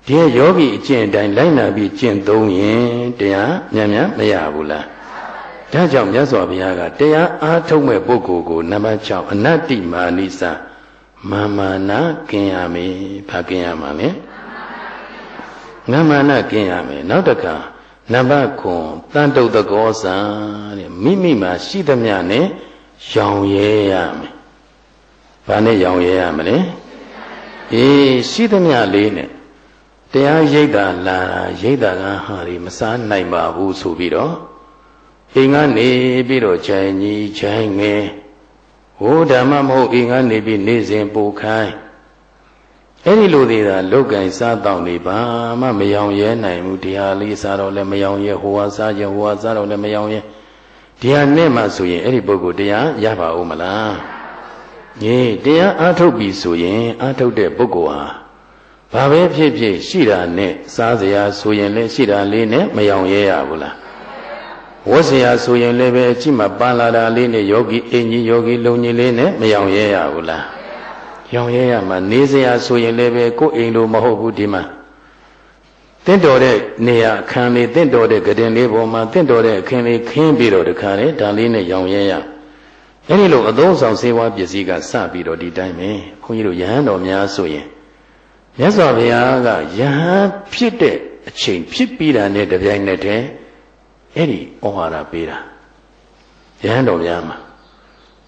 ဒီယောဂီအကျင့်အတိုင်းလိုက်နာပြီးကျင့်သုံးရင်တရားမြန်မြန်မရဘူးလားဒါကြောင့်မြတ်စွာဘုရားကတရားအားထုတ်မဲ့ပုဂ္ဂိုလ်ကိုနံပါတ်6အနတ္တိမာနိစမာမာနာကင်ရမယ်ဘာကင်ရမှာလဲငမ္မာနာကင်ရမယ်နောက်တခါနံပါတ်9တန်တုတ်တကောဇံတဲ့မိမိမှာရှိသမျှနဲ့ ရောင်ရဲရမယ်ဘာနဲ့ရောင်ရဲရမလဲအေးရှိသမျှလေးနဲ့တရားရိပ်တာလာတာရိပ်တာကဟာဒီမစားနိုင်ပါဘူးဆိုပြီးတော့အိမ်ကနေပြီးတော့ခြံကြီးခြံငယ်ဟိုဓမ္မမဟုတ်အိမ်ကနေပြီးနေစဉ်ပူခိုင်းအဲ့ဒီလိုသေးတာလောက်ကင်စားတော့နေပါမှမယောင်ရဲနိုင်ဘူးတရားလေးစားတော့လည်းမယောင်ရဲဟိုဟာစားကြဟိုဟာစားတော့လည်းမယောင်ရဲ တရားနဲ့မှဆိုရင်အဲ့ဒီပုဂ္ဂိုလ်တရားရပါဦးမလားညီတရားအားထုတ်ပြီဆိုရင်အားထုတ်တဲ့ပုဂ္ဂိုလ်ဟာဘာပဲဖြစ်ဖြစ်ရှိတာနဲ့စားစရာဆိုရင်လည်းရှိတာလေးနဲ့မယောင်ရဲရဘူးလားဝတ်စရာဆိုရင်လည်းပဲအကြည့်မှပန်းလာတာလေးနဲ့ယောဂီအင်ကြီးယောဂီလုံကြီးလေးနဲ့မယောင်ရဲရဘူးလားရောင်ရဲရမှာနေစရာဆိုရင်လည်းပဲကိုယ်အိမ်လိုမဟုတ်ဘူးဒီမှာ တင့်တော်တဲ့နေရာအခန်းလေးတင့်တော်တဲ့ကတင်လေးပေါ်မှာတင့်တော်တဲ့အခင်းလေးခင်းပြီးတော့တခါလေဒါလေးနဲ့ရောင်ရဲရအဲ့ဒီလိုအသုံးဆောင်စေဝါပစ္စည်းကစပြီးတော့ဒီတိုင်းပဲဘုန်းကြီးတို့ယဟန်တော်များဆိုရင်မြတ်စွာဘုရားကယဟန်ဖြစ်တဲ့အချိန်ဖြစ်ပြီးတာနဲ့တပြိုင်နက်တည်းအဲ့ဒီဩဝါဒပေးတာယဟန်တော်များမှာ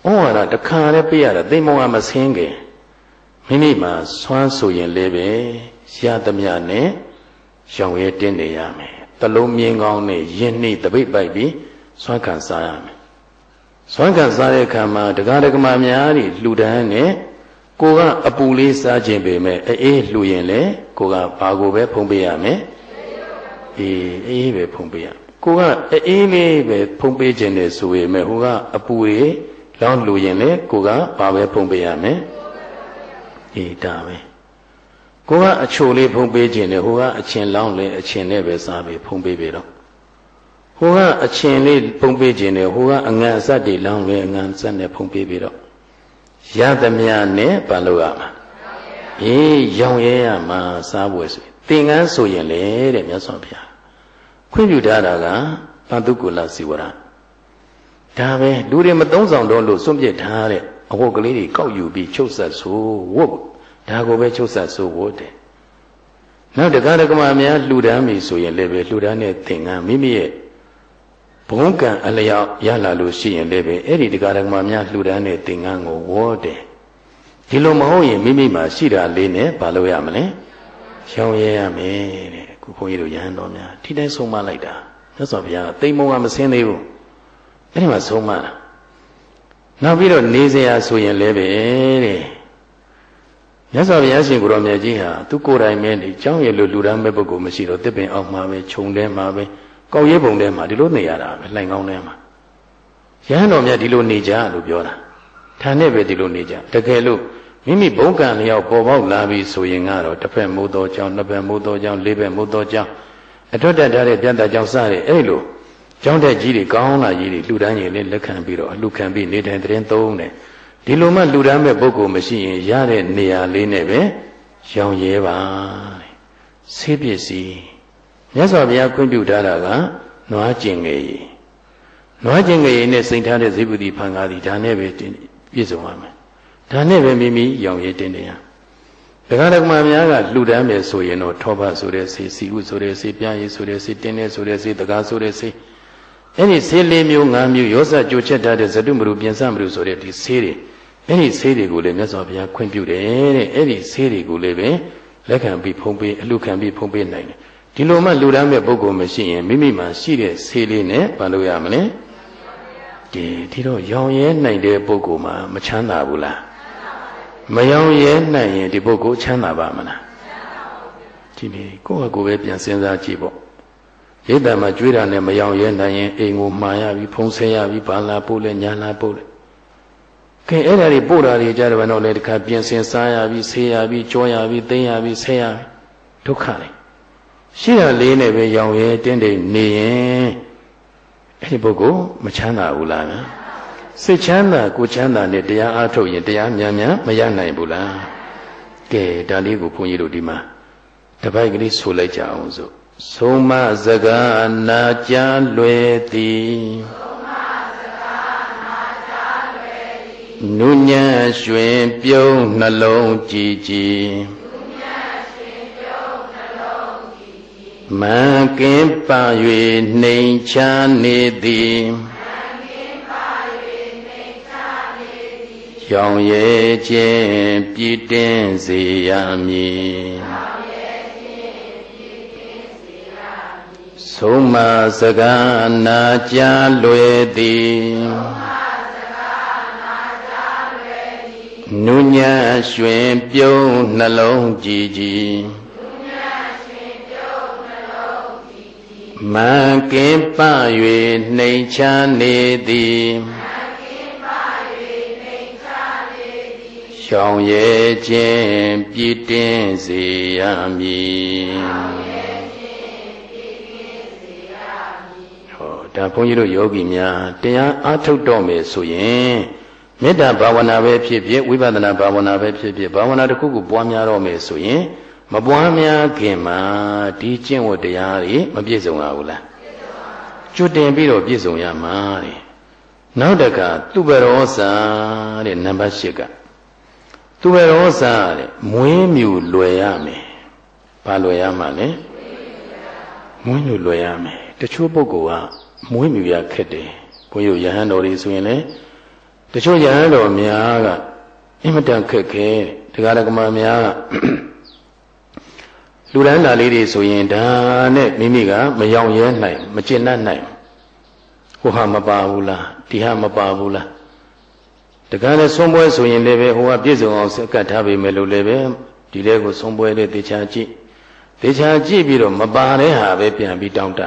ဩဝါဒတခါလည်းပေးရတာသိမုံကမဆင်းခင်မိမိမှာဆွမ်းဆိုရင်လည်းပဲရသမျှနဲ့ ရောင်ရဲတင်းနေရမယ်တလုံးမြင်းကောင်းနဲ့ယင်းနှိတပိတ်ပိုက်ပြီးဆွမ်းခံစားရမယ်ဆွမ်းခံစားတဲ့အခါမှာတရားဒဂမများတွေလှူဒန်းနဲ့ကိုကအပူလေးစားခြင်းပေမဲ့အေးလှူရင်လေကိုကဘာကိုပဲဖုံးပေးရမယ်အေးအေးပဲဖုံးပေးရကိုကအေးလေးပဲဖုံးပေးခြင်းနဲ့ဆိုရင်မဲ့ဟိုကအပူကြီးလောင်းလှူရင်လေကိုကဘာပဲဖုံးပေးရမယ်အေးဒါပဲ ကိုကအချိုလေးဖုံးပေးခြင်းနဲ့ဟိုကအချင်းလောင်းလဲအချင်းနဲ့ပဲစားပြီးဖုံးပေးပြီတော့ဟိုကအချင်းလေးဖုံးပေးခြင်းနဲ့ဟိုကအငံအစက်တွေလောင်းလဲအငံစက်နဲ့ဖုံးပေးပြီတော့ရသမျှနဲ့ဘာလို့ရမှာအေးရောင်ရဲရမှာစားပွဲဆိုသင်္ကန်းဆိုရင်လေတဲ့မြတ်စွာဘုရားခွင့်ပြုထားတာကပန္တုကုလစီဝရဒါပဲလူတွေမသုံးဆောင်တော့လို့စွန့်ပစ်ထားတဲ့အဝတ်ကလေးတွေကောက်ယူပြီးချုပ်ဆက်ဆိုဝတ် ဒါကိုပဲချုပ်ဆက်ဆိုဝတ်တယ်နောက်တက္ကရာကမများလှူဒန်းပြီဆိုရင်လည်းပဲလှူဒန်းတဲ့သင်္ကန်းမိမိရဲ့ဘုံကံအလျောက်ရလာလို့ရှိရင်လည်းပဲအဲ့ဒီတရားဓမ္မများလှူဒန်းတဲ့သင်္ကန်းကိုဝေါ်တယ်ဒီလိုမဟုတ်ရင်မိမိမှာရှိတာလေးနဲ့ဘာလို့ရမလဲရှောင်ရဲရမယ်တဲ့အခုဘုန်းကြီးတို့ရဟန်းတော်များထိတိုင်းဆုံးမလိုက်တာမြတ်စွာဘုရားကတိမ်မုံကမစင်းသေးဘူးအဲ့ဒီမှာဆုံးမတာနောက်ပြီးတော့နေစရာဆိုရင်လည်းပဲတဲ့ မြတ်စွာဘုရားရှင်ကိုရောမြတ်ကြီးဟာသူကိုယ်တိုင်ပဲနေကြောင်းရလို့လူရမ်းမဲ့ပုဂ္ဂိုလ်မရှိတော့တစ်ပင်အောက်မှာပဲခြုံထဲမှာပဲကောက်ရဲပုံထဲမှာဒီလိုနေရတာပဲလှိုင်ကောင်းထဲမှာရဟန်းတော်မြတ်ဒီလိုနေကြလို့ပြောတာဌာနဲ့ပဲဒီလိုနေကြတကယ်လို့မိမိဘုံကံလျောက်ပေါ်ပေါက်လာပြီဆိုရင်ကတော့တစ်ဖက်မိုးတော်ကြောင်းနှစ်ဖက်မိုးတော်ကြောင်းလေးဖက်မိုးတော်ကြောင်းအထွတ်တက်ထားတဲ့ပြတ်တကြောင်းစတဲ့အဲ့လိုကျောင်းတက်ကြီးတွေကောင်းလာကြီးတွေလှူဒန်းကြီးလေးလက်ခံပြီးတော့လှူခံပြီးနေတဲ့တရင်သုံးတယ် ဒီလိုမှလှူဒန်းမဲ့ပုဂ္ဂိုလ်မရှိရင်ရတဲ့နေရာလေးနဲ့ပဲရောင်ရဲပါတဲ့ဆေးပစ္စည်းမြတ်စွာဘုရားခွင့်ပြုထားတာကနွားကျင်ငယ်ကြီးနွားကျင်ငယ်ကြီးနဲ့စိန်ထားတဲ့ဇိပုတိဖန်ကားဒီဒါနဲ့ပဲပြည့်စုံရမယ်ဒါနဲ့ပဲမိမိရောင်ရဲတင်နေရဒကာဒကမများကလှူဒန်းမယ်ဆိုရင်တော့ထောပဆိုတဲ့ဆေးစီဥဆိုတဲ့ဆေးပြားရည်ဆိုတဲ့ဆေးတင်းတဲ့ဆိုတဲ့ဆေးတကားဆိုတဲ့ဆေးအဲ့ဒီဆေးလေးမျိုး၅မျိုးရောစကြိုချက်ထားတဲ့ဇတုမရုပြင်စမရုဆိုတဲ့ဒီဆေးတွေ အဲ့ဒီဆေးတွေကိုလည်းမြတ်စွာဘုရားခွင့်ပြုတယ်တဲ့အဲ့ဒီဆေးတွေကိုလည်းပဲလက်ခံပြီးဖုံးပေးအလှခံပြီးဖုံးပေးနိုင်တယ်ဒီလိုမှလူတန်းမဲ့ပုဂ္ဂိုလ်မရှိရင်မိမိမှာရှိတဲ့ဆေးလေးနဲ့ဘာလို့ရမလဲဒီဒီတော့ရောင်ရဲနိုင်တဲ့ပုဂ္ဂိုလ်မှာမချမ်းသာဘူးလားမရောင်ရဲနိုင်ရင်ဒီပုဂ္ဂိုလ်ချမ်းသာပါမလားဒီနေ့ကိုယ့်ဟာကိုယ်ပဲပြန်စဉ်းစားကြည့်ပေါ့ရိတ်တံမှာကြွေးတာနဲ့မရောင်ရဲနိုင်ရင်အိမ်ကိုမှားရပြီဖုံးဆဲရပြီဘာလာပို့လဲညာလာပို့လဲ ခင်အဲ့ဒါတွေပို့တာတွေကြတယ်ဘာလို့လဲတခါပြင်ဆင်စားရပြီဆေးရပြီကြောရပြီသိမ်းရပြီဆဲရပြီဒုက္ခလေရှိရလေးနဲ့ပဲရောင်ရဲတင်းတိမ်နေရင်အဲ့ဒီပုဂ္ဂိုလ်မချမ်းသာဘူးလားနော်စိတ်ချမ်းသာကိုချမ်းသာနဲ့တရားအားထုတ်ရင်တရားမြန်မြန်မရနိုင်ဘူးလားကဲဒါလေးကိုဘုန်းကြီးတို့ဒီမှာတပိုက်ကလေးဆိုလိုက်ကြအောင်စို့ဆုံးမစကားနာကြားလွယ်သည် နုညံ့ရွှင်ပြုံးနှလုံးကြည်ကြည်မံကင်းပါ၍နှိမ်ချနေသည်ရောင်ရဲခြင်းပြည့်တင်းစေရမည်ဆုံးမစကားနာကြားလွယ်သည် နုညံ့ရွှင်ပြုံးနှလုံးကြည်ကြည်မံကင်းပ၍နှိမ်ချနေသည်ရှောင်ရဲခြင်းပြည့်တင်းစေရမည်ဟောဒါဘုန်းကြီးတို့ယောဂီများတရားအားထုတ်တော့မယ်ဆိုရင် မေတ္တာဘာဝနာပဲဖြစ်ဖြစ်ဝိပဿနာဘာဝနာပဲဖြစ်ဖြစ်ဘာဝနာတစ်ခုခုပွားများတော့မယ်ဆိုရင်မပွားများခင်မှာဒီကျင့်ဝတ်တရားတွေမပြည့်စုံရဘူးလားကျွတ်တင်ပြီးတော့ပြည့်စုံရမှာတဲ့နောက်တကသူပရောစာတဲ့နံပါတ်၈ကသူပရောစာတဲ့မွေးမြူလွယ်ရမယ်ဘာလွယ်ရမှာလဲမွေးမြူလွယ်ရမယ်တချို့ပုဂ္ဂိုလ်ကမွေးမြူရခက်တယ်ဘုန်းကြီးရဟန်းတော်တွေဆိုရင်လည်း တချို့ရဟန်းတော်များကအင်မတန်ခက်ခဲတရားဓမ္မများကလူဒန်းတာလေးတွေဆိုရင်ဒါနဲ့မိမိကမယောင်ရဲနိုင်မကျင့်တတ်နိုင်ဟိုဟာမပါဘူးလားဒီဟာမပါဘူးလားတကားနဲ့ဆုံးပွဲဆိုရင်လည်းပဲဟိုကပြည့်စုံအောင်စက်ကတ်ထားပေမဲ့လို့လည်းပဲဒီလေးကိုဆုံးပွဲလေးတေချာကြည့်တေချာကြည့်ပြီးတော့မပါတဲ့ဟာပဲပြန်ပြီးတောင်းတ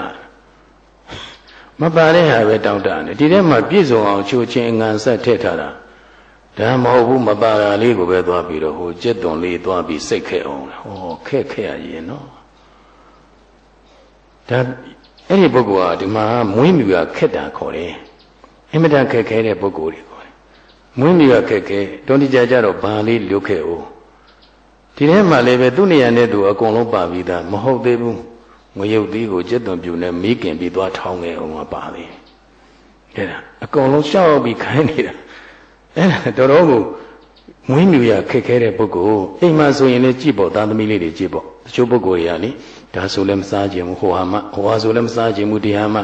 မပါတဲ့ဟာပဲတောင်းတတယ်ဒီထဲမှာပြည့်စုံအောင်ချိုးချင်းငံဆက်ထည့်ထားတာဒါမဟုတ်ဘူးမပါတာလေးကိုပဲသွားပြီးတော့ဟိုจิตသွန်လေးသွားပြီးစိတ်ခဲအောင်ဟောခက်ခဲရရင်နော်ဒါအဲ့ဒီပုဂ္ဂိုလ်ကဒီမှာမွေးမြူကခက်တာခေါ်တယ်အင်မတန်ခက်ခဲတဲ့ပုဂ္ဂိုလ်တွေခေါ်တယ်မွေးမြူကခက်ခဲတွန်းတိကြကြတော့ဘာလေးလွတ်ခဲ့အောင်ဒီထဲမှာလည်းပဲသူ့နေရာနဲ့သူအကုန်လုံးပါပြီးသားမဟုတ်သေးဘူး ငရုတ်သီးကိုကျက်သွန်ပြူနဲ့မီးကင်ပြီးသွားထောင်းခဲ့အောင်ပါသေးတယ်ဒါအကုန်လုံးရှောက်ပြီးခိုင်းနေတာအဲတော်တော်ကိုမွေးမြူရခက်ခဲတဲ့ပုဂ္ဂိုလ်အိမ်မှာဆိုရင်လည်းကြည့်ပေါ့သားသမီးလေးတွေကြည့်ပေါ့တချို့ပုဂ္ဂိုလ်တွေကလေဒါဆိုလည်းမစားခြင်းဘူးဟိုဟာမှဟိုဟာဆိုလည်းမစားခြင်းဘူးဒီဟာမှ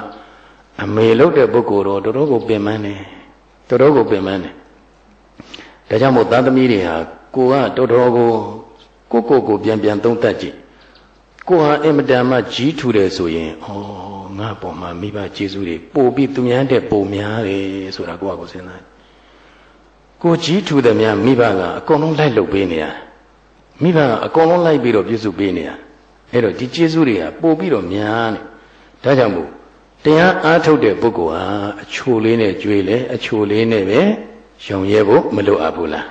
အမေလို့တဲ့ပုဂ္ဂိုလ်တော့တော်တော်ကိုပင်ပန်းတယ်တော်တော်ကိုပင်ပန်းတယ်ဒါကြောင့်မို့သားသမီးတွေဟာကိုကတော်တော်ကိုကိုကိုကိုပြန်ပြန်သုံးသပ်ကြည့် ကိုဟာအင်မတန်မှကြီးထူတယ်ဆိုရင်ဩငါပေါ်မှာမိဘကျေးဇူးတွေပို့ပြီးသူများတဲ့ပုံများတယ်ဆိုတာကိုကကိုစဉ်းစားကိုကြီးထူတယ်များမိဘကအကုန်လုံးလိုက်လုပ်ပေးနေရမိဘအကုန်လုံးလိုက်ပြီးတော့ပြည့်စုံပေးနေရအဲ့တော့ဒီကျေးဇူးတွေကပို့ပြီးတော့များနေဒါကြောင့်မို့တရားအားထုတ်တဲ့ပုဂ္ဂိုလ်ဟာအချိုလေးနဲ့ကြွေးလေအချိုလေးနဲ့ပဲရောင်ရဲဖို့မလိုအပ်ဘူးလား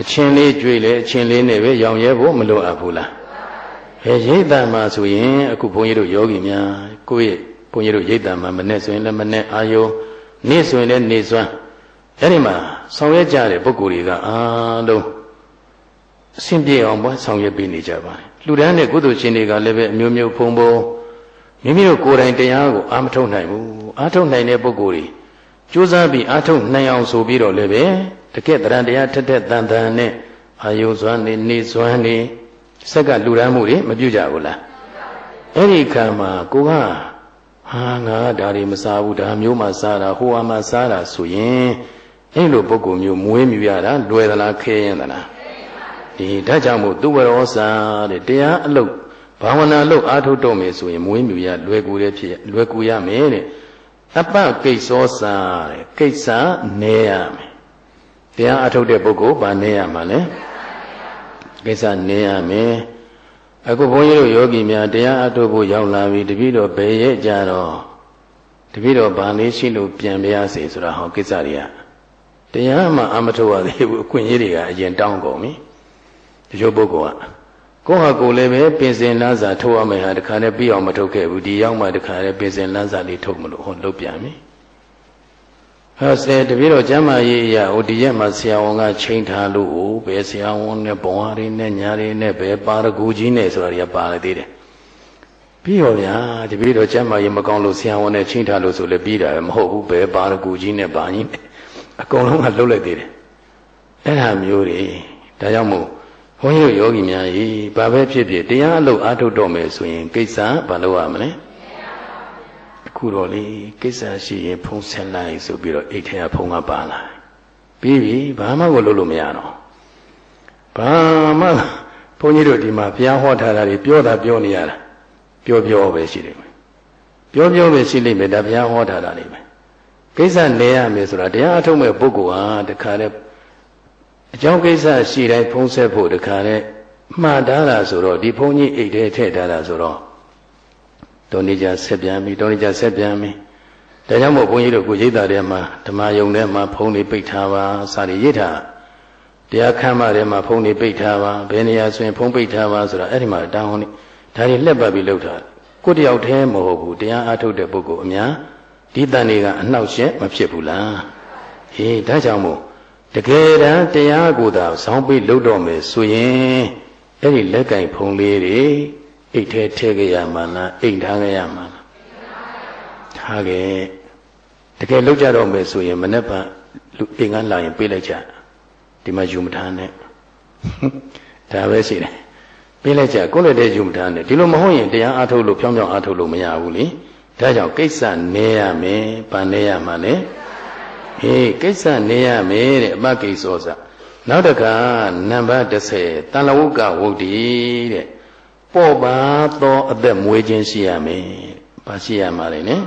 အချင်းလေးကြွေးလေအချင်းလေးနဲ့ပဲရောင်ရဲဖို့မလိုအပ်ဘူးလား အဲရိတ်တံမှာဆိုရင်အခုဘုန်းကြီးတို့ယောဂီများကိုယ့်ရဲ့ဘုန်းကြီးတို့ရိတ်တံမှာမနဲ့ဆိုရင်လည်းမနဲ့အာယုနေ့ဆိုရင်လည်းနေ့စွမ်းအဲ့ဒီမှာဆောင်ရွက်ကြတဲ့ပုဂ္ဂိုလ်တွေကအားလုံးအဆင်ပြေအောင်ပေါ့ဆောင်ရွက်ပေးနေကြပါတယ်လူတန်းတဲ့ကုသိုလ်ရှင်တွေကလည်းပဲအမျိုးမျိုးဖုံဖုံမိမိတို့ကိုယ်တိုင်တရားကိုအာမထုတ်နိုင်ဘူးအာထုတ်နိုင်တဲ့ပုဂ္ဂိုလ်တွေကြိုးစားပြီးအာထုတ်နိုင်အောင်ဆိုပြီးတော့လည်းပဲတကယ်တရားတရားထက်ထက်တန်တန်နဲ့အာယုစွမ်းနေနေစွမ်းနေ စက်ကလူရမ်းမှုတွေမပြုကြဘူးလားအဲ့ဒီခံမှာကိုကဟာငါဒါတွေမစားဘူးဒါမျိုးမှစားတာဟိုဟာမှစားတာဆိုရင်အဲ့လိုပုဂ္ဂိုလ်မျိုးမွေးမြူရတာလွယ်သလားခဲရင်သလားဒီဒါကြောင့်မို့သူဝရောစာတဲ့တရားအလုပ်ဘာဝနာလုပ်အားထုတ်တော့မယ်ဆိုရင်မွေးမြူရလွယ်ကူတဲ့ဖြစ်လွယ်ကူရမယ်တဲ့အပကိစ္စောစာတဲ့ကိစ္စနေရမယ်တရားအားထုတ်တဲ့ပုဂ္ဂိုလ်ဘာနေရမှာလဲ ကိစ္စနေရမယ်အခုဘုန်းကြီးတို့ယောဂီများတရားအားထုတ်ဖို့ရောက်လာပြီတပည့်တော်ဘယ်ရဲ့ကြတော့တပည့်တော်ဘာလေးရှိလို့ပြန်ပြရစေဆိုတာဟောကိစ္စတွေကတရားမှအမထုတ်ရသေးဘူးအခွင့်အရေးတွေကအရင်တောင်းကုန်ပြီတချို့ပုဂ္ဂိုလ်ကကိုယ့်ဟာကိုယ်လည်းပဲပင်စင်လန်းစာထုတ်ရမယ်ဟာတခါနဲ့ပြီးအောင်မထုတ်ခဲ့ဘူးဒီရောက်မှတခါနဲ့ပင်စင်လန်းစာလေးထုတ်မလို့ဟောလုပ်ပြန်ပြီ ဟောစေတပည့်တော်ကျမ်းမာရေးအရာဟိုဒီရက်မှာဆရာဝန်ကချိန်ထားလို့ဟိုဘယ်ဆရာဝန်နဲ့ဘဝရင်းနဲ့ညာရင်းနဲ့ဘယ်ပါရဂူကြီးနဲ့ဆိုတာတွေကပါလေသေးတယ်ပြီးရောဗျာတပည့်တော်ကျမ်းမာရေးမကောင်းလို့ဆရာဝန်နဲ့ချိန်ထားလို့ဆိုလည်းပြီးတာပဲမဟုတ်ဘူးဘယ်ပါရဂူကြီးနဲ့ပါကြီးနဲ့အကုန်လုံးကလှုပ်လိုက်သေးတယ်အဲ့ဒါမျိုးတွေဒါကြောင့်မို့ဘုန်းကြီးတို့ယောဂီများဤဘာပဲဖြစ်ဖြစ်တရားအလုပ်အားထုတ်တော့မယ်ဆိုရင်ကိစ္စဘာလုပ်ရမလဲအ ခုတော့လေကိစ္စရှိရင်ဖုံးဆက်လိုက်ဆိုပြီးတော့အိတ်ထဲကဖုံးကပါလာပြီးပြီဘာမှကိုလုပ်လို့မရတော့ဘာမှဘုန်းကြီးတို့ဒီမှာဘုရားဟောထားတာတွေပြောတာပြောနေရတာပြောပြောပဲရှိတယ်ပြောပြောပဲရှိလိမ့်မယ်ဒါဘုရားဟောထားတာလိမ့်မယ်ကိစ္စနေရမယ်ဆိုတာတရားအထုတ်မဲ့ပုဂ္ဂိုလ်ဟာတခါလဲအကြောင်းကိစ္စရှိတိုင်းဖုံးဆက်ဖို့တခါနဲ့မှားထားတာဆိုတော့ဒီဘုန်းကြီးအိတ်ထဲထည့်ထားတာဆိုတော့ တောနေကြဆက်ပြန်ပြီတောနေကြဆက်ပြန်ပြီဒါကြောင့်မို့ဘုန်းကြီးတို့ကိုရိတ်တာထဲမှာဓမ္မယုံထဲမှာဖုံးနေပိတ်ထားပါစာရီရိတ်ထားတရားခမ်းမထဲမှာဖုံးနေပိတ်ထားပါဘယ်နေရာဆိုရင်ဖုံးပိတ်ထားပါဆိုတာအဲ့ဒီမှာတောင်းဟောနေဒါတွေလှက်ပတ်ပြီးလှုပ်ထားကိုတယောက်တည်းမဟုတ်ဘူးတရားအားထုတ်တဲ့ပုဂ္ဂိုလ်အများဒီတန်တွေကအနှောက်ယှက်မဖြစ်ဘူးလားဟေးဒါကြောင့်မို့တကယ်တမ်းတရားကိုသာဇောင်းပိတ်လုပ်တော့မယ်ဆိုရင်အဲ့ဒီလက်ကင်ဖုံလေးတွေ အိတ်ထဲထည့်ကြရမှာလားအိတ်ထားကြရမှာလားထားခဲ့တကယ်လောက်ကြတော့မယ်ဆိုရင်မနေ့ကလူအိမ်ကလာရင်ပေးလိုက်ကြဒီမှာယူမထားနဲ့ဒါပဲရှိတယ်ပေးလိုက်ကြကိုယ့်လက်တည်းယူမထားနဲ့ဒီလိုမဟုတ်ရင်တရားအားထုတ်လို့ဖြောင်းဖြောင်းအားထုတ်လို့မရဘူးလေဒါကြောင့်ကိစ္စနေရမယ်ဗာနေရမှာလေဟေးကိစ္စနေရမယ်တဲ့အပကိစ္စောစနောက်တကနံပါတ်30တန်လဝုကဝုဒ္ဓီတဲ့ ပေါ်ပါသောအသက်မွေးခြင်းရှိရမယ်။ဘာရှိရမှာလဲနော်။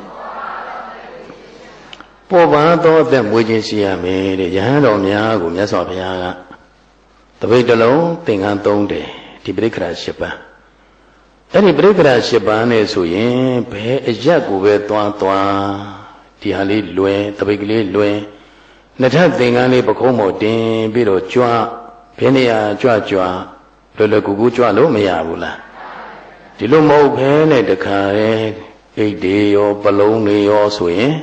ပေါ်ပါသောအသက်မွေးခြင်းရှိရမယ်တဲ့။ယဟန်တော်များကိုမြတ်စွာဘုရားကတပိတ်တလုံးသင်္ကန်းသုံးတယ်ဒီပရိက္ခရာ၈ပါး။အဲ့ဒီပရိက္ခရာ၈ပါးနဲ့ဆိုရင်ဘယ်အရက်ကိုပဲသွားသွားဒီဟာလေးလွယ်တပိတ်ကလေးလွယ်နှစ်ထပ်သင်္ကန်းလေးပခုံးပေါ်တင်ပြီးတော့ကြွဘယ်နေရာကြွကြွလွယ်လွယ်ကူကူကြွလို့မရဘူးလား ဒီလိုမဟုတ်ဘဲနဲ့တခါရဲအိတ်တွေရောပလုံးတွေရောဆိုရင်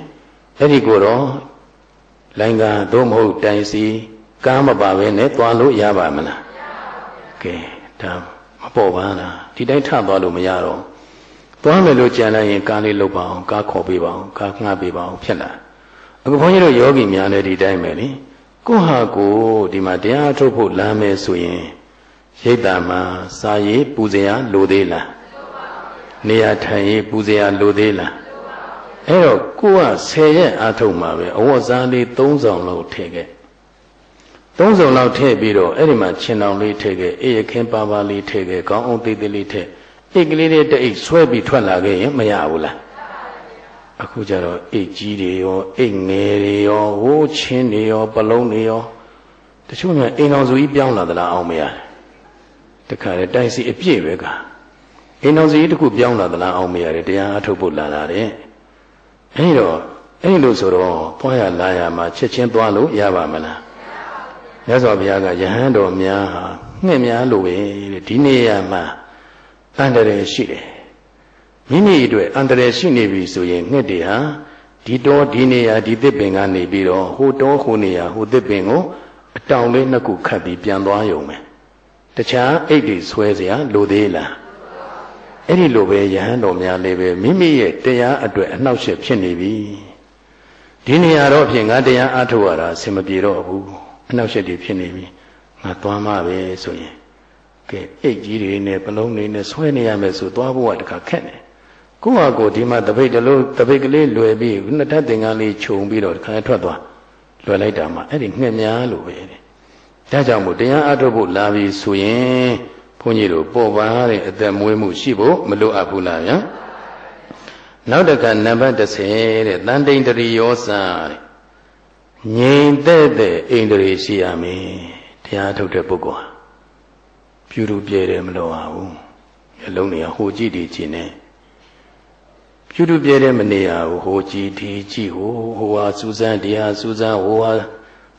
အဲ့ဒီကိုတော့လိုင်ကသို့မဟုတ်တိုင်စီကားမပါဘဲနဲ့သွားလို့ရပါမလားကဲဒါမပေါ်ပါလားဒီတိုင်းထသွားလို့မရတော့သွားမယ်လို့ကြံလိုက်ရင်ကားလေးလုတ်ပါအောင်ကားခေါ်ပေးပါအောင်ကားငှားပေးပါအောင်ဖြစ်လာအခုဘုန်းကြီးတို့ယောဂီများလည်းဒီတိုင်းပဲလေကိုဟာကိုဒီမှာတရားထုတ်ဖို့လမ်းမယ်ဆိုရင်ရိတ်တာမှာစာရေးပူဇေယလိုသေးလား နေရာထိုင်ရေးပူဇေယလိုသေးလားအဲ့တော့ကိုက10ရက်အားထုတ်မှာပဲအဝတ်စားလေး3ဆောင်လောက်ထည့်ခဲ့3ဆောင်လောက်ထည့်ပြီးတော့အဲ့ဒီမှာခြင်တောင်လေးထည့်ခဲ့အေးရခင်းပါပါလေးထည့်ခဲ့ကောင်းအောင်သေးသေးလေးထည့်အိတ်ကလေးလေးတအိတ်ဆွဲပြီးထွက်လာခဲ့ရင်မရဘူးလားအခုကျတော့အိတ်ကြီးတွေရောအိတ်ငယ်တွေရောဟိုးချင်းတွေရောပလုံးတွေရောတချို့ကအိမ်အောင်စုကြီးပြောင်းလာသလားအောင်မရတခါလေတိုင်စီအပြည့်ပဲက အိမ်တော်စီတစ်ခုပြောင်းလာသလားအောင်မရတယ်တရားအထုတ်ဖို့လာတာတဲ့အဲဒီတော့အဲ့လိုဆိုတော့သွားရလာရမှာချက်ချင်းသွားလို့ရပါမလားမြတ်စွာဘုရားကယဟန်တော်များဟာငှက်များလိုပဲတဲ့ဒီနေရာမှာအန္တရာယ်ရှိတယ်မိမိအတွက်အန္တရာယ်ရှိနေပြီဆိုရင်ငှက်တွေဟာဒီတော့ဒီနေရာဒီသစ်ပင်ကနေပြီးတော့ဟိုတော့ဟိုနေရာဟိုသစ်ပင်ကိုအတောင်လေးနှစ်ခုခတ်ပြီးပြန်သွားရုံပဲတခြားအိတ်တွေဆွဲเสียလိုသေးလား အဲ့ဒီလိုပဲယဟန်တော်များလည်းပဲမိမိရဲ့တရားအတွက်အနှောက်အယှက်ဖြစ်နေပြီဒီနေရာတော့ဖြင့်ငါတရားအားထုတ်ရတာအဆင်မပြေတော့ဘူးအနှောက်အယှက်တွေဖြစ်နေပြီငါသွားမှပဲဆိုရင်ကဲအိတ်ကြီးတွေနဲ့ပလုံးတွေနဲ့ဆွဲနေရမယ်ဆိုသွားဖို့ကတခါခက်နေကိုယ့်ဟာကိုယ်ဒီမှာတပိတ်တလို့တပိတ်ကလေးလွယ်ပြီးနှစ်ထပ်သင်္ကန်းလေးခြုံပြီးတော့တခါထွက်သွားလွယ်လိုက်တာမှအဲ့ဒီငှက်များလို့ပဲတဲ့ဒါကြောင့်မို့တရားအထုတ်ဖို့လာပြီဆိုရင်ဘု န်းကြီးတို့ပေါ်ပါတဲ့အသက်မွေးမှုရှိဖို့မလိုအပ်ဘူးလားဗျာနောက်တကနံပါတ်30တဲ့တန်တိန်တရိယောစာတဲ့ငြိမ်သက်တဲ့အိန္ဒြေရှိရမယ်တရားထုတ်တဲ့ပုဂ္ဂိုလ်ဟာပြုလူပြဲတယ်မလို့ပါဘူးအလုံးတွေကဟိုကြည့်ဒီကြည့်နေပြုလူပြဲတယ်မနေရဘူးဟိုကြည့်ဒီကြည့်ဟိုဟိုဟာစူးစမ်းတရားစူးစမ်းဟိုဟာ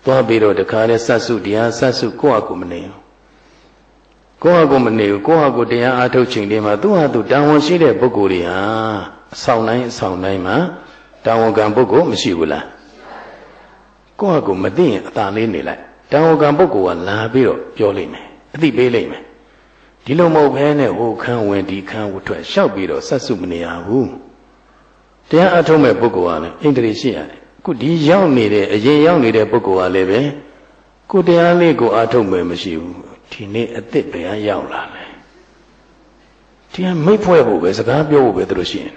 သွားပြီးတော့တခါလဲစတ်စုတရားစတ်စုကိုယ့်အကူမနေဘူး ကိုယ့်အကူမနေဘူးကိုယ့်အကူတရားအားထုတ်ချိန်လေးမှာသူ့ဟာသူတာဝန်ရှိတဲ့ပုဂ္ဂိုလ်တွေဟာအဆောင်တိုင်းအဆောင်တိုင်းမှာတာဝန်ခံပုဂ္ဂိုလ်မရှိဘူးလားကိုယ့်အကူမသိရင်အသာလေးနေလိုက်တာဝန်ခံပုဂ္ဂိုလ်ကလာပြီးတော့ပြောလိမ့်မယ်အသိပေးလိမ့်မယ်ဒီလိုမဟုတ်ဘဲနဲ့ဟိုခန်းဝင်ဒီခန်းဝထွက်လျှောက်ပြီးတော့ဆက်စုမနေရဘူးတရားအထုတ်မဲ့ပုဂ္ဂိုလ်ကလည်းအိန္ဒြေရှိရတယ်ခုဒီရောက်နေတဲ့အရင်ရောက်နေတဲ့ပုဂ္ဂိုလ်ကလည်းပဲကိုတရားလေးကိုအထုတ်မဲ့မရှိဘူး ဒီနေ့အစ်စ်ဘယ်ကရောက်လာလဲတရားမိတ်ဖွဲ့ဖို့ပဲစကားပြောဖို့ပဲသူတို့ရှိရင်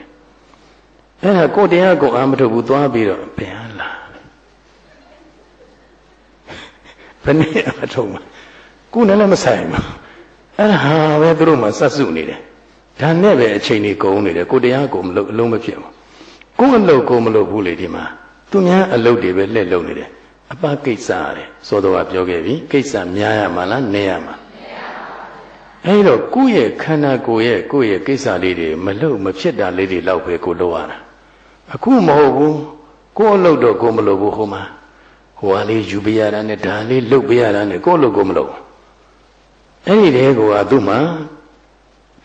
အဲ့ဒါကိုတရားကိုအာမထုတ်ဘူးသွားပြီးတော့ဘယ်ဟာလာဘယ်နဲ့အထုတ်မှာကိုနဲ့လည်းမဆိုင်ဘူးအဲ့ဒါဟာပဲသူတို့မှစတ်စုနေတယ်ဒါနဲ့ပဲအချိန်ကြီးကုန်နေတယ်ကိုတရားကိုမလုပ်အလုံးမဖြစ်ဘူးကိုအလုပ်ကိုမလုပ်ဘူးလေဒီမှာသူများအလုပ်တွေပဲလက်လုံနေတယ် အပကိစ္စရတယ်သောတော်ကပြောခဲ့ပြီကိစ္စများရမှာလားနေရမှာအဲဒီတော့ကိုယ့်ရဲ့ခန္ဓာကိုယ်ရဲ့ကိုယ့်ရဲ့ကိစ္စလေးတွေမလုပ်မဖြစ်တာလေးတွေလောက်ပဲကိုလုပ်ရတာအခုမဟုတ်ဘူးကိုယ်အလုပ်တော့ကိုမလုပ်ဘူးဟိုမှာဟိုဟာလေးယူပြရတာနဲ့ဒါလေးလုပ်ပြရတာနဲ့ကိုယ်လုပ်ကိုမလုပ်အဲ့ဒီတဲကောသူ့မှာ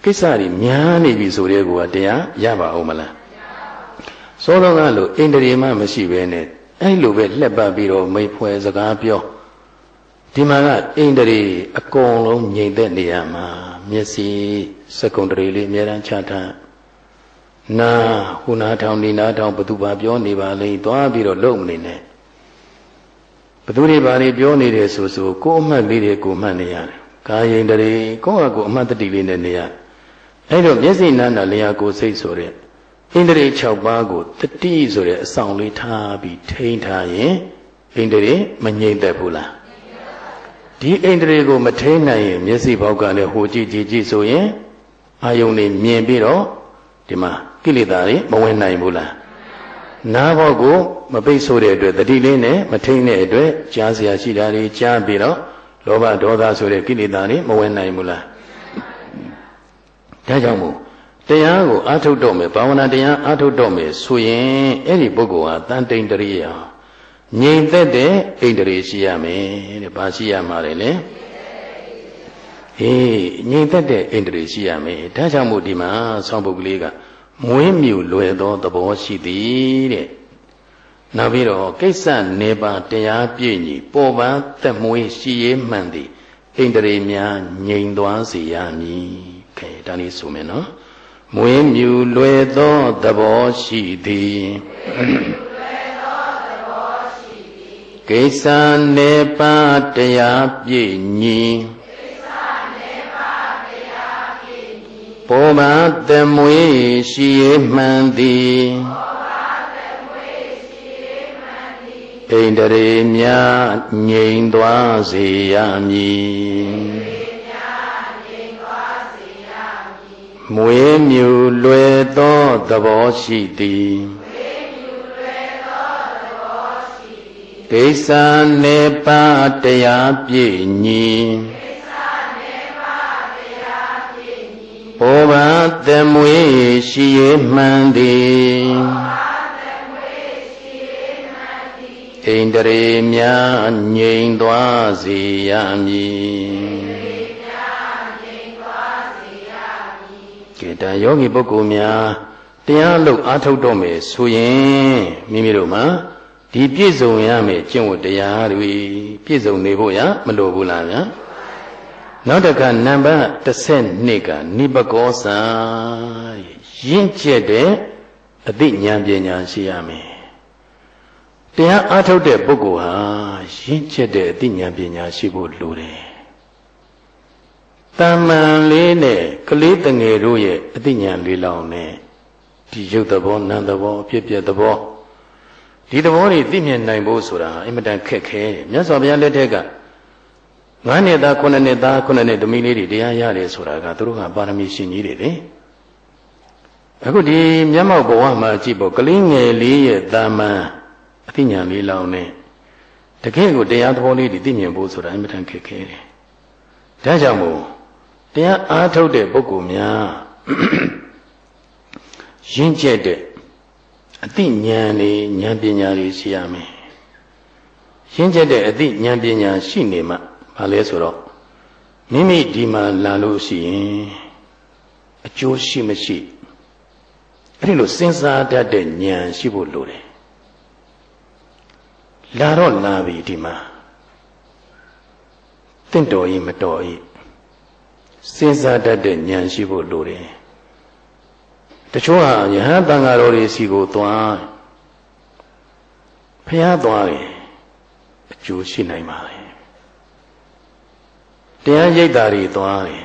ကိစ္စတွေများနေပြီဆိုတဲ့ကောတရားရပါအောင်မလားစောတော်ကလို့အိန္ဒြေမှမရှိဘဲနဲ့ အဲ့လိုပဲလှက်ပတ်ပြီးတော့မိဖွဲစကားပြောဒီမှာကအိန္ဒြေအကုန်လုံးငြိမ်သက်နေရမှာမျက်စိစကုံတရီလေးအများတန်းချထားနာဟူနာထောင်နေနာထောင်ဘသူပါပြောနေပါလိမ့်သွားပြီးတော့လုံမနေနဲ့ဘသူတွေပါလေပြောနေတယ်ဆိုဆိုကိုယ်အမှတ်လေးတွေကိုမှတ်နေရတယ်ကာယိန္ဒြေကိုယ့်အကူအမှတ်တတိလေးနဲ့နေရအဲ့တော့မျက်စိနာနာလျာကိုစိတ်ဆိုတဲ့ ဣန္ဒြေ6ပါးကိုတတိဆိုတဲ့အဆောင်လေးထားပြီးထိန်းထားရင်ဣန္ဒြေမငြိမ့်သက်ဘူးလားဒီဣန္ဒြေကိုမထိန်းနိုင်ရင်မျက်စိဘောက်ကလည်းဟိုကြည့်ကြည့်ကြည့်ဆိုရင်အာယုန်တွေမြင်ပြီးတော့ဒီမှာကိလေသာတွေမဝင်နိုင်ဘူးလားနားဘောက်ကိုမပိတ်ဆိုတဲ့အတွက်တတိလေးနဲ့မထိန်းတဲ့အတွက်ကြားစရာရှိတာတွေကြားပြီးတော့လောဘဒေါသဆိုတဲ့ကိလေသာတွေမဝင်နိုင်ဘူးလားဒါကြောင့်မို့ တရားကိုအာထုတ်တော့မယ်ဘာဝနာတရားအာထုတ်တော့မယ်ဆိုရင်အဲ့ဒီပုဂ္ဂိုလ်ဟာတန်တိန်တရိယာငြိမ်သက်တဲ့အိန္ဒြေရှိရမယ်တဲ့ဘာရှိရမှာလဲလေအေးငြိမ်သက်တဲ့အိန္ဒြေရှိရမယ်ဒါကြောင့်မို့ဒီမှာဆောင်းပုဂ္ဂလေးကမွေးမြူလွယ်သောသဘောရှိသည်တဲ့နောက်ပြီးတော့ကိစ္စနေပါတရားပြည့်ညီပေါ်ပန်းသက်မွေးရှိရေးမှန်သည်အိန္ဒြေများငြိမ်သွားစေရမည်ခဲဒါလေးဆိုမယ်နော် မွေးမြူလွယ်သောသဘောရှိသည်ကိစ္စနေပါတရားပြည့်ညီဘောဘာသမွေရှိရမှန်သည်ဣန္ဒြေများငြိမ်သွားစေရမည် မွေးမြူလွယ်သောသဘောရှိသည်ကိစ္စနေပါတရားပြည့်ညီဘောဘာသမွေရှိရမှန်သည်ဣန္ဒြေများငြိမ်သွားစေရမည် ကဲဒါယောဂီပုဂ္ဂိုလ်များတရားလို့အားထုတ်တော့မယ်ဆိုရင်မိမိတို့မှာဒီပြည့်စုံရမယ်ကျင့်ဝတ်တရားတွေပြည့်စုံနေဖို့ရမလိုဘူးလားဗျာနောက်တစ်ခါနံပါတ်32ကနိပကောစာရင့်ကျက်တဲ့အသိဉာဏ်ပညာရှိရမယ်တရားအားထုတ်တဲ့ပုဂ္ဂိုလ်ဟာရင့်ကျက်တဲ့အသိဉာဏ်ပညာရှိဖို့လိုတယ် တမ္မန်လေးနဲ့ကလေးတငယ်တို့ရဲ့အသိဉာဏ်လေးလောင်နဲ့ဒီရုပ်သဘောနာမ်သဘောအဖြစ်ပြသဘောဒီသဘောတွေသိမြင်နိုင်ဖို့ဆိုတာအင်မတန်ခက်ခဲမြတ်စွာဘုရားလက်ထက်က9နှစ်သား9နှစ်သား9နှစ်သမီးလေးတွေတရားရတယ်ဆိုတာကသူတို့ကပါရမီရှင်ကြီးတွေလေအခုဒီမျက်မှောက်ဘဝမှာကြည့်ဖို့ကလေးငယ်လေးရဲ့တာမန်အသိဉာဏ်လေးလောင်နဲ့တကယ်ကိုတရားသဘောလေးတွေသိမြင်ဖို့ဆိုတာအင်မတန်ခက်ခဲတယ်ဒါကြောင့်မို့ တရားအားထုတ်တဲ့ပုဂ္ဂိုလ်များရင့်ကျက်တဲ့အသိဉာဏ်တွေဉာဏ်ပညာတွေရှိရမယ်ရင့်ကျက်တဲ့အသိဉာဏ်ပညာရှိနေမှဘာလဲဆိုတော့မိမိဒီမှာလာလို့ရှိရင်အကျိုးရှိမရှိအဲ့ဒီလိုစဉ်းစားတတ်တဲ့ဉာဏ်ရှိဖို့လိုတယ်လာတော့လာပြီဒီမှာတင့်တော်ကြီးမတော်ကြီး စဉ်းစားတတ်တဲ့ဉာဏ်ရှိဖို့လိုတယ်တချို့ဟာယဟန်တန်ဃာတော်တွေစီကိုသွားဖះသွားတယ်အကျိုးရှိနိုင်ပါလေတရားရိပ်တာတွေသွားတယ်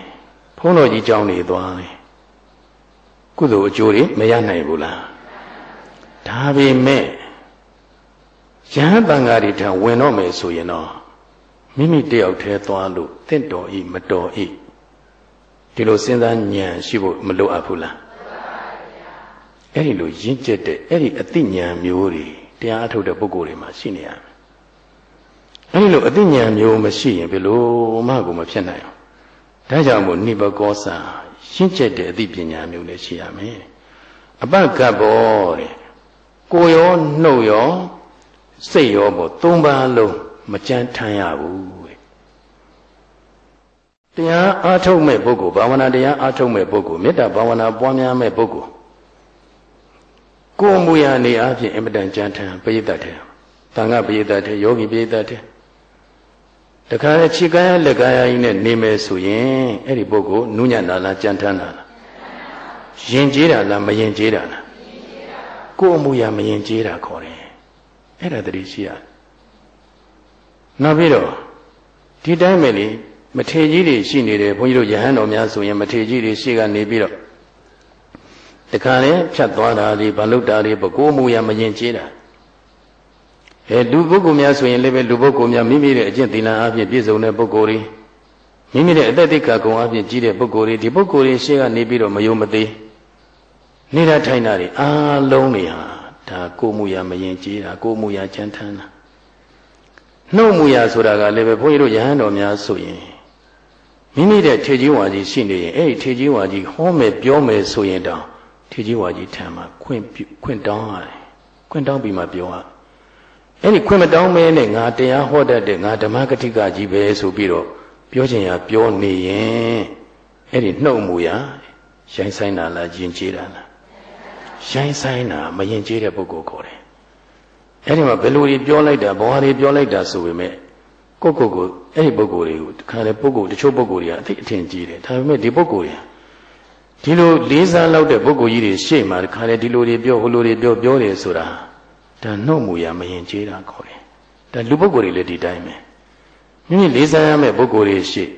ဘုန်းတော်ကြီးကျောင်းတွေသွားတယ်ကုသိုလ်အကျိုးတွေမရနိုင်ဘူးလားဒါပေမဲ့ယဟန်တန်ဃာတွေထံဝင်တော့မယ်ဆိုရင်တော့မိမိတယောက်တည်းသွားလို့တင့်တော်ဤမတော်ဤ ဒီလိုစဉ်းစားဉာဏ်ရှိဖို့မလိုအပ်ဘူးလားအဲ့ဒီလိုရင့်ကျက်တဲ့အဲ့ဒီအသိဉာဏ်မျိုးတွေတရားအထုတ်တဲ့ပုဂ္ဂိုလ်တွေမှာရှိနေရမယ်အဲ့ဒီလိုအသိဉာဏ်မျိုးမရှိရင်ဘယ်လိုမှကိုမဖြစ်နိုင်အောင်ဒါကြောင့်မို့နိဘကောစာရင့်ကျက်တဲ့အသိပညာမျိုးလည်းရှိရမယ်အပကပ်ဘောတဲ့ကိုရောနှုတ်ရောစိတ်ရောပေါ့သုံးပါးလုံးမကြမ်းထမ်းရဘူး တရားအားထုတ်မဲ့ပုဂ္ဂိုလ်ဘာဝနာတရားအားထုတ်မဲ့ပုဂ္ဂိုလ်မေတ္တာဘာဝနာပွားများမဲ့ပုဂ္ဂိုလ်ကိုယ်မူရနေအပြင်အင်မတန်ကြမ်းထမ်းပရိသတ်တဲ့တန်ခပရိသတ်တဲ့ယောဂီပရိသတ်တဲ့တခါလေခြေကားရလက်ကားရကြီးနဲ့နေမယ်ဆိုရင်အဲ့ဒီပုဂ္ဂိုလ်နုညံ့တာလားကြမ်းထမ်းတာလားယဉ်ကျေးတာလားမယဉ်ကျေးတာလားကိုယ်အမူအရာမယဉ်ကျေးတာခေါ်တယ်အဲ့ဒါတတိရှိရနောက်ပြီးတော့ဒီတိုင်းပဲလေ မထေကြီးတွေရှိနေတယ်ဘုန်းကြီးတို့ယဟန်တော်များဆိုရင်မထေကြီးတွေရှိကနေပြီးတော့တခါလေဖြတ်သွားတာတွေဗလုတ်တာတွေပကိုးမှုရမရင်ကျေးတာအဲလူပုဂ္ဂိုလ်များဆိုရင်လည်းပဲလူပုဂ္ဂိုလ်များမိမိရဲ့အကျင့်သီလအပြင်ပြည့်စုံတဲ့ပုဂ္ဂိုလ်တွေမိမိရဲ့အသက်တိက္ခာကုံအပြင်ကြီးတဲ့ပုဂ္ဂိုလ်တွေဒီပုဂ္ဂိုလ်တွေရှေ့ကနေပြီးတော့မယုံမသေးနေတာထိုင်တာတွေအားလုံးတွေဟာဒါကိုမှုရမရင်ကျေးတာကိုမှုရချမ်းထမ်းတာနှုတ်မှုရဆိုတာကလည်းပဲဘုန်းကြီးတို့ယဟန်တော်များဆိုရင် မိမိတဲ့ထေကြီးဝါကြီးရှိနေရင်အဲ့ဒီထေကြီးဝါကြီးဟောမယ်ပြောမယ်ဆိုရင်တောင်ထေကြီးဝါကြီးထံမှာခွင့်ခွင့်တောင်းရတယ်ခွင့်တောင်းပြီးမှပြောရအဲ့ဒီခွင့်မတောင်းမဲနဲ့ငါတရားဟောတတ်တဲ့ငါဓမ္မဂတိကကြီးပဲဆိုပြီးတော့ပြောချင်ရပြောနေရင်အဲ့ဒီနှုတ်မူရရိုင်းဆိုင်တာလားယဉ်ကျေးတာလားရိုင်းဆိုင်တာမယဉ်ကျေးတဲ့ပုဂ္ဂိုလ်ခေါ်တယ်အဲ့ဒီမှာဘယ်လိုကြီးပြောလိုက်တာဘဝတွေပြောလိုက်တာဆိုပေမဲ့ ကိုကိုကိုအဲ့ဒီပုဂ္ဂိုလ်တွေကိုတခါလေပုဂ္ဂိုလ်တချို့ပုဂ္ဂိုလ်တွေကအသိအထင်ကြီးတယ်ဒါပေမဲ့ဒီပုဂ္ဂိုလ်တွေဒီလိုလေးစားလောက်တဲ့ပုဂ္ဂိုလ်ကြီးတွေရှေ့မှာတခါလေဒီလိုတွေပြောဟိုလိုတွေပြောပြောတယ်ဆိုတာဒါနှုတ်မူရမရင်ကျေးတာခေါ်တယ်ဒါလူပုဂ္ဂိုလ်တွေလည်းဒီတိုင်းပဲမိမိလေးစားရမယ့်ပုဂ္ဂိုလ်တွေရှေ့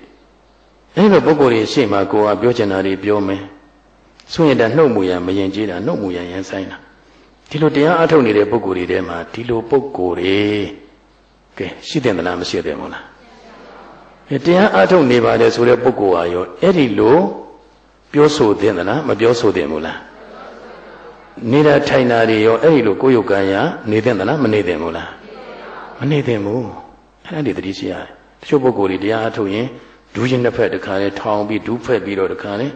အဲ့လိုပုဂ္ဂိုလ်တွေရှေ့မှာကိုယ်ကပြောချင်တာတွေပြောမယ်ဆိုရင်ဒါနှုတ်မူရမရင်ကျေးတာနှုတ်မူရရန်ဆိုင်တာဒီလိုတရားအထုတ်နေတဲ့ပုဂ္ဂိုလ်တွေထဲမှာဒီလိုပုဂ္ဂိုလ်တွေကဲ ရှိတယ်မလားမရှိတယ်မို့လားတရားအထုတ်နေပါတယ်ဆိုတဲ့ပုဂ္ဂိုလ်ဟာရောအဲ့ဒီလိုပြောဆိုသင့်သလားမပြောဆိုသင့်ဘူးလားနေတာထိုင်တာတွေရောအဲ့ဒီလိုကိုယ်ယုတ်ကံရနေသင့်သလားမနေသင့်ဘူးလားမနေသင့်ဘူးအဲ့ဒါတွေတတိရှိရတယ်တချို့ပုဂ္ဂိုလ်တွေတရားအထုတ်ရင်ဒူးချင်းတစ်ဖက်တစ်ခါလဲထောင်ပြီးဒူးဖက်ပြီးတော့တစ်ခါလဲ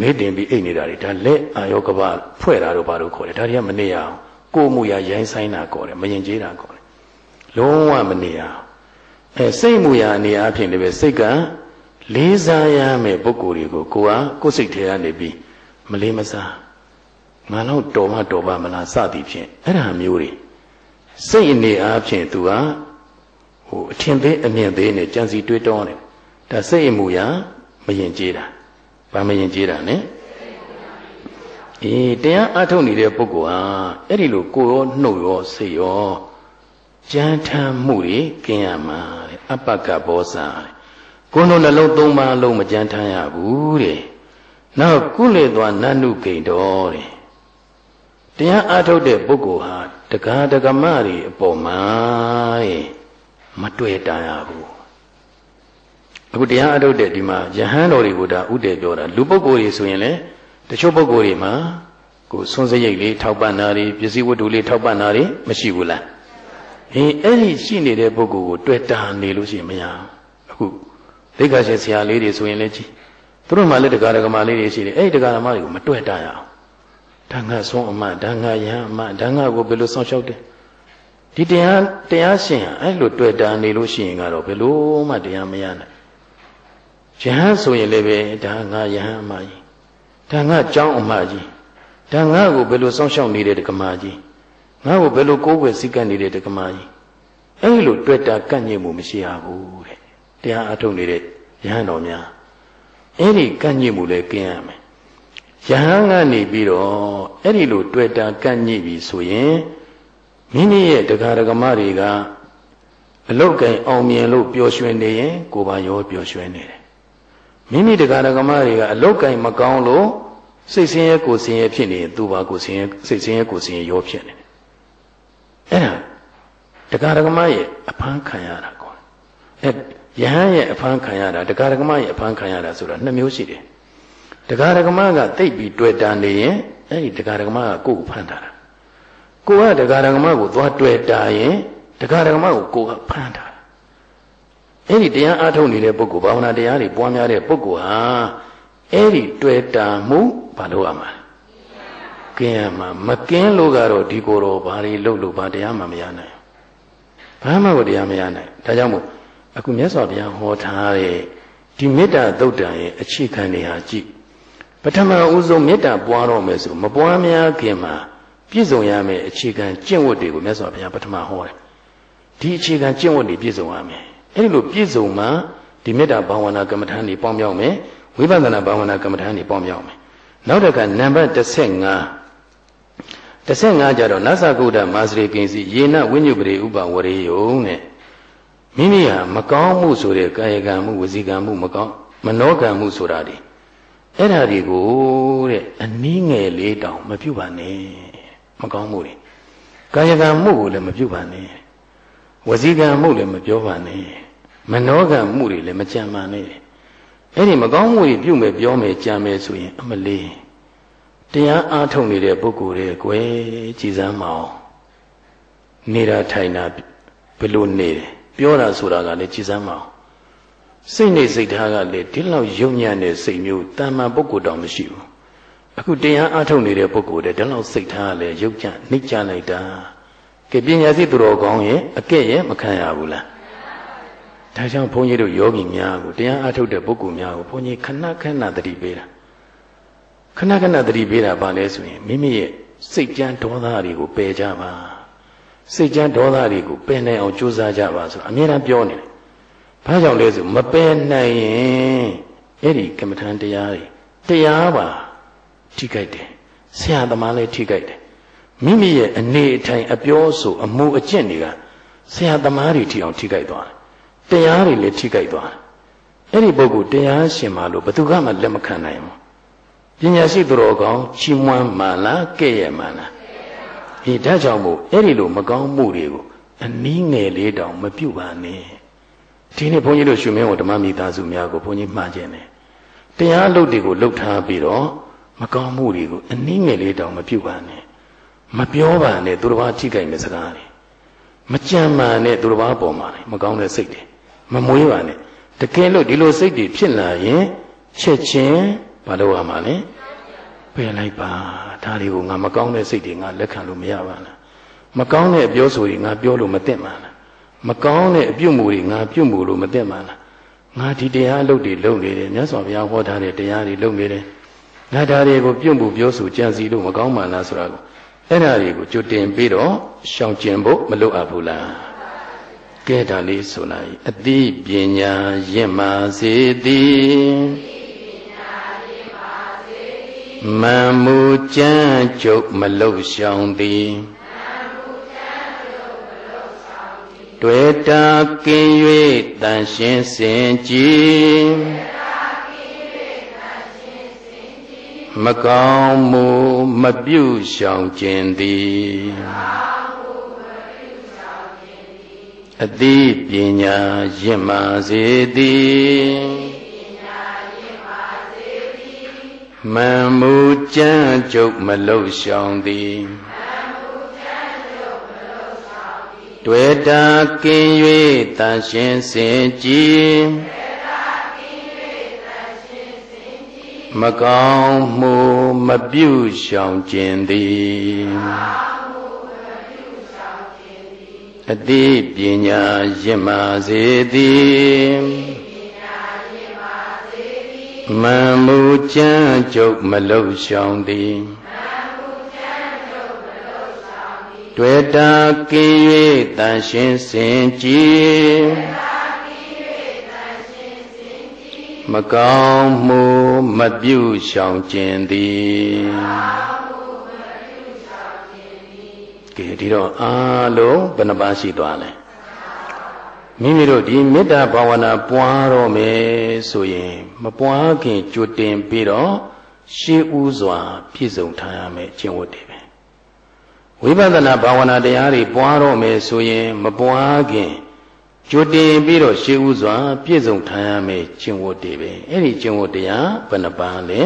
မေးတင်ပြီးအိတ်နေတာတွေဒါလက်အာယောကပဖွဲ့တာတို့ဘာလို့ခေါ်လဲဒါတွေကမနေရအောင်ကိုမှုရရိုင်းဆိုင်တာခေါ်တယ်မရင်ကျေးတာခေါ်တယ် လုံးဝမနေရအောင်အဲစိတ်မှုရအနေအချင်းလည်းပဲစိတ်ကလေးစားရမယ်ပုဂ္ဂိုလ်တွေကိုကိုကကိုယ်စိတ်ထဲကနေပြီးမလေးမစားငါတော့တော်မတော်ပါမလားစသည်ဖြင့်အဲ့ဒါမျိုးတွေစိတ်အနေအားဖြင့်သူကဟိုအထင်သေးအမြင်သေးနဲ့ကြံစီတွေးတောတယ်ဒါစိတ်အမှုရာမရင်ကျေးတာဘာမရင်ကျေးတာလဲအေးတရားအထုတ်နေတဲ့ပုဂ္ဂိုလ်ဟာအဲ့ဒီလိုကိုရောနှုတ်ရောစိတ်ရော ကြမ်းထမ်းမှုတွေကင်းရမှာတဲ့အပ္ပကဘောဇာကိုယ်လုံးနှလုံးသုံးပါလုံးမကြမ်းထမ်းရဘူးတဲ့နောက်ကုလေသွားနတ်နုဂိန်တော်တဲ့တရားအထုတ်တဲ့ပုဂ္ဂိုလ်ဟာတက္ကဒကမတွေအပေါ်မှာတဲ့မတွေ့တာရဘူးအခုတရားအထုတ်တဲ့ဒီမှာယဟန်တော်တွေကိုဒါဥတည်ပြောတာလူပုဂ္ဂိုလ်တွေဆိုရင်လည်းတချို့ပုဂ္ဂိုလ်တွေမှာကိုဆွန်းစရိတ်လေးထောက်ပံ့တာတွေပစ္စည်းဝတ္ထုလေးထောက်ပံ့တာတွေမရှိဘူးလား အေးအဲ့ဒီရှိနေတဲ့ပုဂ္ဂိုလ်ကိုတွေ့တာနေလို့ရှိရင်မရအခုဒိဋ္ဌာရှင်ဆရာလေးတွေဆိုရင်လည်းကြည့်သူတို့မှလည်းတရားဓမ္မလေးတွေရှိတယ်အဲ့ဒီတရားဓမ္မတွေကိုမတွေ့တာရအောင်ဓာငါဆုံးအမဓာငါယဟအမဓာငါကိုဘယ်လိုဆောင်ရှောက်တယ်ဒီတရားတရားရှင်အဲ့လိုတွေ့တာနေလို့ရှိရင်ကတော့ဘယ်လိုမှတရားမရနိုင်ယဟန်ဆိုရင်လည်းပဲဒါငါယဟန်အမကြီးဒါငါเจ้าအမကြီးဒါငါကိုဘယ်လိုစောင့်ရှောက်နေတဲ့တက္ကမကြီး ငါ့ကိုဘယ်လိုကိုးကွယ်စည်းကပ်နေတဲ့တက္ကမကြီးအဲ့လိုတွေ့တာကန့်ညင်မှုမရှိရဘူးတဲ့တရားအထုတ်နေတဲ့ယဟန်တော်များအဲ့ဒီကန့်ညင်မှုလည်းကျင်းရမယ်ယဟန်ကနေပြီးတော့အဲ့ဒီလိုတွေ့တာကန့်ညင်ပြီဆိုရင်မိမိရဲ့တရားဓမ္မတွေကအလုတ်ကင်အောင်မြင်လို့ပျော်ရွှင်နေရင်ကိုယ်ပါရောပျော်ရွှင်နေတယ်မိမိတရားဓမ္မတွေကအလုတ်ကင်မကောင်းလို့စိတ်ဆင်းရဲကိုယ်ဆင်းရဲဖြစ်နေရင်သူ့ဘာကိုယ်ဆင်းရဲစိတ်ဆင်းရဲကိုယ်ဆင်းရဲရောဖြစ်နေတယ် အဲ့ဒါတရားဓမ္မရဲ့အဖမ်းခံရတာကောအဲယဟန်ရဲ့အဖမ်းခံရတာတရားဓမ္မရဲ့အဖမ်းခံရတာဆိုတာနှစ်မျိုးရှိတယ်တရားဓမ္မကတိတ်ပြီးတွေ့တာနေရင်အဲ့ဒီတရားဓမ္မကကိုယ်ကိုဖမ်းတာကိုကတရားဓမ္မကိုသွားတွေ့တာရင်တရားဓမ္မကိုကိုယ်ကဖမ်းတာအဲ့ဒီတရားအားထုတ်နေတဲ့ပုဂ္ဂိုလ်ဘာဝနာတရားတွေပွားများတဲ့ပုဂ္ဂိုလ်ဟာအဲ့ဒီတွေ့တာမှုဘာလို့ရမှာ ကင်းရမှာမကင်းလို့ကတော့ဒီကိုယ်တော်ဘာတွေလုပ်လို့ဘာတရားမှမရနိုင်ဘာမှကိုတရားမရနိုင်ဒါကြောင့်မို့အခုမြတ်စွာဘုရားဟောထားတဲ့ဒီမေတ္တာသုတ်တံရဲ့အခြေခံတွေဟာကြည့်ပထမဦးဆုံးမေတ္တာပွားတော့မယ်ဆိုမပွားများခင်မှာပြည့်စုံရမယ်အခြေခံကျင့်ဝတ်တွေကိုမြတ်စွာဘုရားပထမဟောတယ်ဒီအခြေခံကျင့်ဝတ်တွေပြည့်စုံရမယ်အဲ့ဒီလိုပြည့်စုံမှဒီမေတ္တာဘာဝနာကမ္မထာတွေပေါင်းမြောက်မယ်ဝိပဿနာဘာဝနာကမ္မထာတွေပေါင်းမြောက်မယ်နောက်တစ်ခါနံပါတ်15 15ကြတော့နသကုဒ္ဒမာစရိကိဉ္စီယေနဝိညုပရိဥပဝရေယုံတဲ့မိမိဟာမကောင်းမှုဆိုတဲ့ကာယကံမှုဝစီကံမှုမကောင်းမနောကံမှုဆိုတာဒီအဲ့ဓာတွေကိုတဲ့အနည်းငယ်လေးတောင်မပြုတ်ပါနဲ့မကောင်းမှုတွေကာယကံမှုကိုလည်းမပြုတ်ပါနဲ့ဝစီကံမှုလည်းမပြောပါနဲ့မနောကံမှုတွေလည်းမကြံပါနဲ့အဲ့ဒီမကောင်းမှုတွေပြုမယ်ပြောမယ်ကြံမယ်ဆိုရင်အမလေး တရားအားထုတ်နေတဲ့ပုဂ္ဂိုလ်တွေကိုယ်ကြည်စမ်းမအောင်နေတာထိုင်တာဘယ်လိုနေတယ်ပြောတာဆိုတာကလည်းကြည်စမ်းမအောင်စိတ်နဲ့စိတ်ထားကလည်းဒီလောက်ယုံညံ့တဲ့စိတ်မျိုးတာမန်ပုဂ္ဂိုလ်တောင်မရှိဘူးအခုတရားအားထုတ်နေတဲ့ပုဂ္ဂိုလ်တဲ့ဒီလောက်စိတ်ထားကလည်းယုတ်ကြနှိမ့်ကြလိုက်တာကဲပညာရှိသူတော်ကောင်းရဲ့အကဲ့ရဲ့မခံရဘူးလားဒါကြောင့်ဘုန်းကြီးတို့ယောဂီများကိုတရားအားထုတ်တဲ့ပုဂ္ဂိုလ်များကိုဘုန်းကြီးခဏခဏတတိပေးတာ ခဏခဏသတိပေးတာပါလဲဆိုရင်မိမိရဲ့စိတ်ကြမ်းဒေါသတွေကိုပယ်ကြပါစိတ်ကြမ်းဒေါသတွေကိုပယ်နိုင်အောင်ကြိုးစားကြပါဆိုအမြဲတမ်းပြောနေတယ်။ဘာကြောင့်လဲဆိုမပယ်နိုင်ရင်အဲ့ဒီကမ္မထံတရားတွေတရားပါထိခိုက်တယ်။ဆရာသမားလည်းထိခိုက်တယ်။မိမိရဲ့အနေအထိုင်အပြောဆိုအမှုအကျင့်တွေကဆရာသမားတွေထိအောင်ထိခိုက်သွားတယ်။တရားတွေလည်းထိခိုက်သွားတယ်။အဲ့ဒီပုဂ္ဂိုလ်တရားရှင်ပါလို့ဘယ်သူမှလက်မခံနိုင်ဘူး ပညာရှိသူတော်ကောင်းချီးမွမ်းမှလားကဲ့ရဲ့မှလားဒီဒါကြောင့်မို့အဲ့ဒီလိုမကောင်းမှုတွေကိုအနည်းငယ်လေးတောင်မပြုတ်ပါနဲ့ဒီနေ့ဘုန်းကြီးတို့ရှင်မင်းဝဓမ္မမိသားစုများကိုဘုန်းကြီးမှားခြင်းတယ်တရားအလုပ်တွေကိုလှုပ်ထားပြီးတော့မကောင်းမှုတွေကိုအနည်းငယ်လေးတောင်မပြုတ်ပါနဲ့မပြောပါနဲ့သူတော်ဘာထိခိုက်တဲ့စကားတွေမကြံပါနဲ့သူတော်ဘာပေါ်မှာမကောင်းတဲ့စိတ်တွေမမွေးပါနဲ့တကယ်လို့ဒီလိုစိတ်တွေဖြစ်လာရင်ချက်ချင်း ဘာလို့ရမှာလဲပယ်လိုက်ပါဒါတွေကိုငါမကောင်းတဲ့စိတ်တွေငါလက်ခံလို့မရပါလားမကောင်းတဲ့အပြောဆိုတွေငါပြောလို့မသိမှလားမကောင်းတဲ့အပြုမှုတွေငါပြုမှုလို့မသိမှလားငါဒီတရားအလုပ်တွေလုပ်နေတယ်မြတ်စွာဘုရားဟောထားတဲ့တရားတွေလုပ်နေတယ်ငါဒါတွေကိုပြုမှုပြောဆိုကြံစီလို့မကောင်းမှလားဆိုတာကိုအဲ့ဒါတွေကိုကြွတင်ပြီးတော့ရှောင်ကျင်ဖို့မလိုအပ်ဘူးလားကဲဒါလေးဆိုလိုက်အတိပညာရင့်မာစေသည် မံမူကြမ်းကြုတ်မလုရှောင်သည်တွေ့တာကင်း၍တန်ရှင်းစင်ကြည်မကောင်းမှုမပြုရှောင်ခြင်းသည်အတိပညာရင့်မာစေသည် မံမူကြမ်းကြုတ်မလုရှောင်သည်တွေ့တာကင်း၍တန်ရှင်းစင်ကြည်မကောင်းမှုမပြုရှောင်ခြင်းသည်အတိပညာရင့်မာစေသည် မံမူကြမ်းကြုတ်မလုရှောင်သည်တွေ့တာကင်း၍တန်ရှင်းစင်ကြည်မကောင်းမှုမပြုရှောင်ခြင်းသည်ကဲဒီတော့အားလုံးဘယ်နှပါရှိသွားလဲ မိမိတို့ဒီမေတ္တာဘာဝနာပွားတော့မယ်ဆိုရင်မပွားခင်ကြိုတင်ပြီးတော့ရှေးဥစွာ ပြည့်စုံထားရမယ်ကျင့်ဝတ်တွေပဲဝိပဿနာဘာဝနာတရားတွေပွားတော့မယ်ဆိုရင် မပွားခင်ကြိုတင်ပြီးတော့ရှေးဥစွာ ပြည့်စုံထားရမယ်ကျင့်ဝတ်တွေပဲအဲ့ဒီကျင့်ဝတ်တရားဘယ်နှပါးလဲ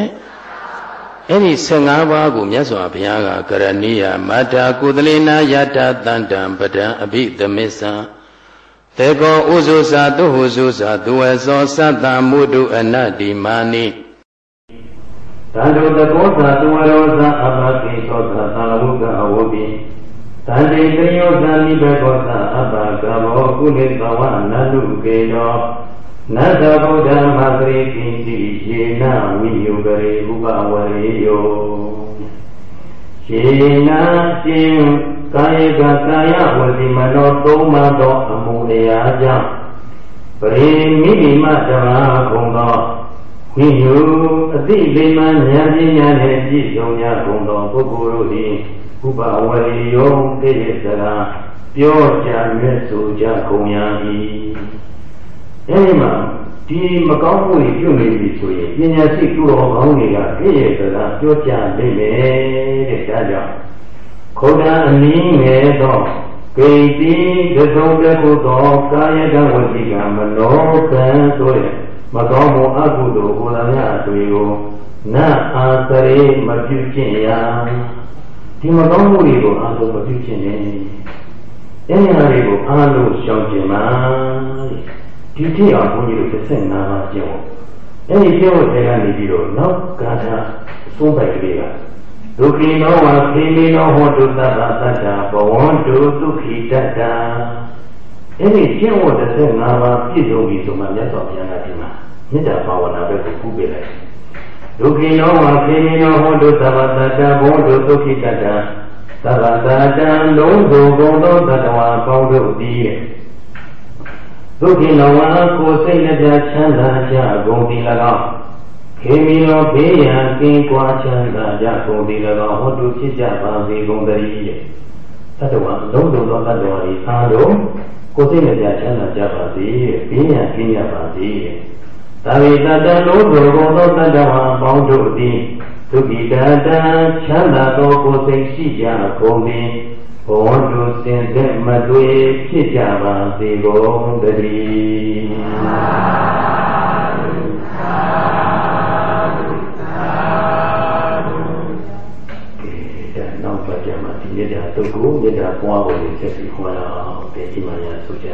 အဲ့ဒီ15ပါးကိုမြတ်စွာဘုရားကကရဏီယမတ္တာကုသလေနာယတတန္တံပဒံအဘိသမစ္ဆံ တေကောဥဇုစာတုဟုဇုစာသူဝေသောသတ္တမုဒုအနတ္တိမာနိတန္တုတကောသာသူဝရောသာအဘကိသောသာသာဝုကအဝုပိတန္တိတယောဇာနိဘကောသာအဘကမောကုလေသဝနတုကေတောနတ္တဗုဒ္ဓမဂရိကိတိယေနဝိယုဂရေဥပဝရေယောယေနရှင် ကာယကကာယဝစီမနောသုံးပါသောအမှုတရားကြောင့်ပရိမိမိမဓမ္မခုံသောဝိယုအတိလိမ္မာဉာဏ်ပညာနှင့်ပြည့်စုံကြကုန်သောပုဂ္ဂိုလ်တို့သည်ဥပဝရေယောတိရစရာပြောကြမြတ်ဆိုကြကုန်ရ၏အဲဒီမှာဒီမကောင်းမှုတွေပြုနေပြီဆိုရင်ပညာရှိသူတော်ကောင်းတွေကပြည့်ရစရာပြောကြလိမ့်မယ်တဲ့ဒါကြောင့် ခုဒ္ဒအနည်းငယ်သောကိတိသသုံးတကုသောကာယကဝစီကမနောကံဆိုတဲ့မကောင်းမှုအကုသိုလ်ကိုယ်တော်များတွေကိုနတ်အာသရေမပြုခြင်းရာဒီမကောင်းမှုတွေကိုအာလုံးမပြုခြင်းနဲ့အဲဒီဟာတွေကိုအားလုံးရှောင်ကျင်ပါဒီတိအောင်ဘုန်းကြီးတို့15ပါးကျင့်ဖို့အဲဒီကျင့်ဖို့တွေကနေပြီးတော့နောက်ဂါထာသုံးပိုက်ကလေးက ဒုက္ခိနောဝခေမိနောဟောတုသတ္တသတ္တဘဝန္တုဒုက္ခိတတ္တအဲ့ဒီကျင့်ဝတ်15ပါးပြည့်စုံပြီဆိုမှမြတ်စွာဘုရားကဒီမှာမေတ္တာဘာဝနာပဲကိုကူးပေးလိုက်ဒုက္ခိနောဝခေမိနောဟောတုသဗ္ဗတတ္တဘဝန္တုဒုက္ခိတတ္တသဗ္ဗတတ္တလုံးစုံကုန်သောတတဝါပေါင်းတို့သည်ဒုက္ခိနောဝကိုယ်စိတ်နဲ့ချမ်းသာကြကုန်သည်၎င်း ခေမီရောဘေးရန်ကင်းကွာချမ်းသာကြကုန်သည်၎င်းဟောတုဖြစ်ကြပါစေကုန်တည်းရဲ့တတဝလုံးစုံသောတတဝါဤအားလုံးကိုယ်စိတ်နဲ့ချမ်းသာကြပါစေဘေးရန်ကင်းကြပါစေသာဝိတတလုံးစုံသောတတဝါပေါင်းတို့သည်ဒုက္ခိတတချမ်းသာသောကိုယ်စိတ်ရှိကြကုန်သည်ဘဝတုစင်သက်မတွေ့ဖြစ်ကြပါစေကုန်တည်း ကိုမေတ္တာပွားဖို့ဆက်ပြီးခေါ်လာအောင်ဒီမှာရဆိုကြ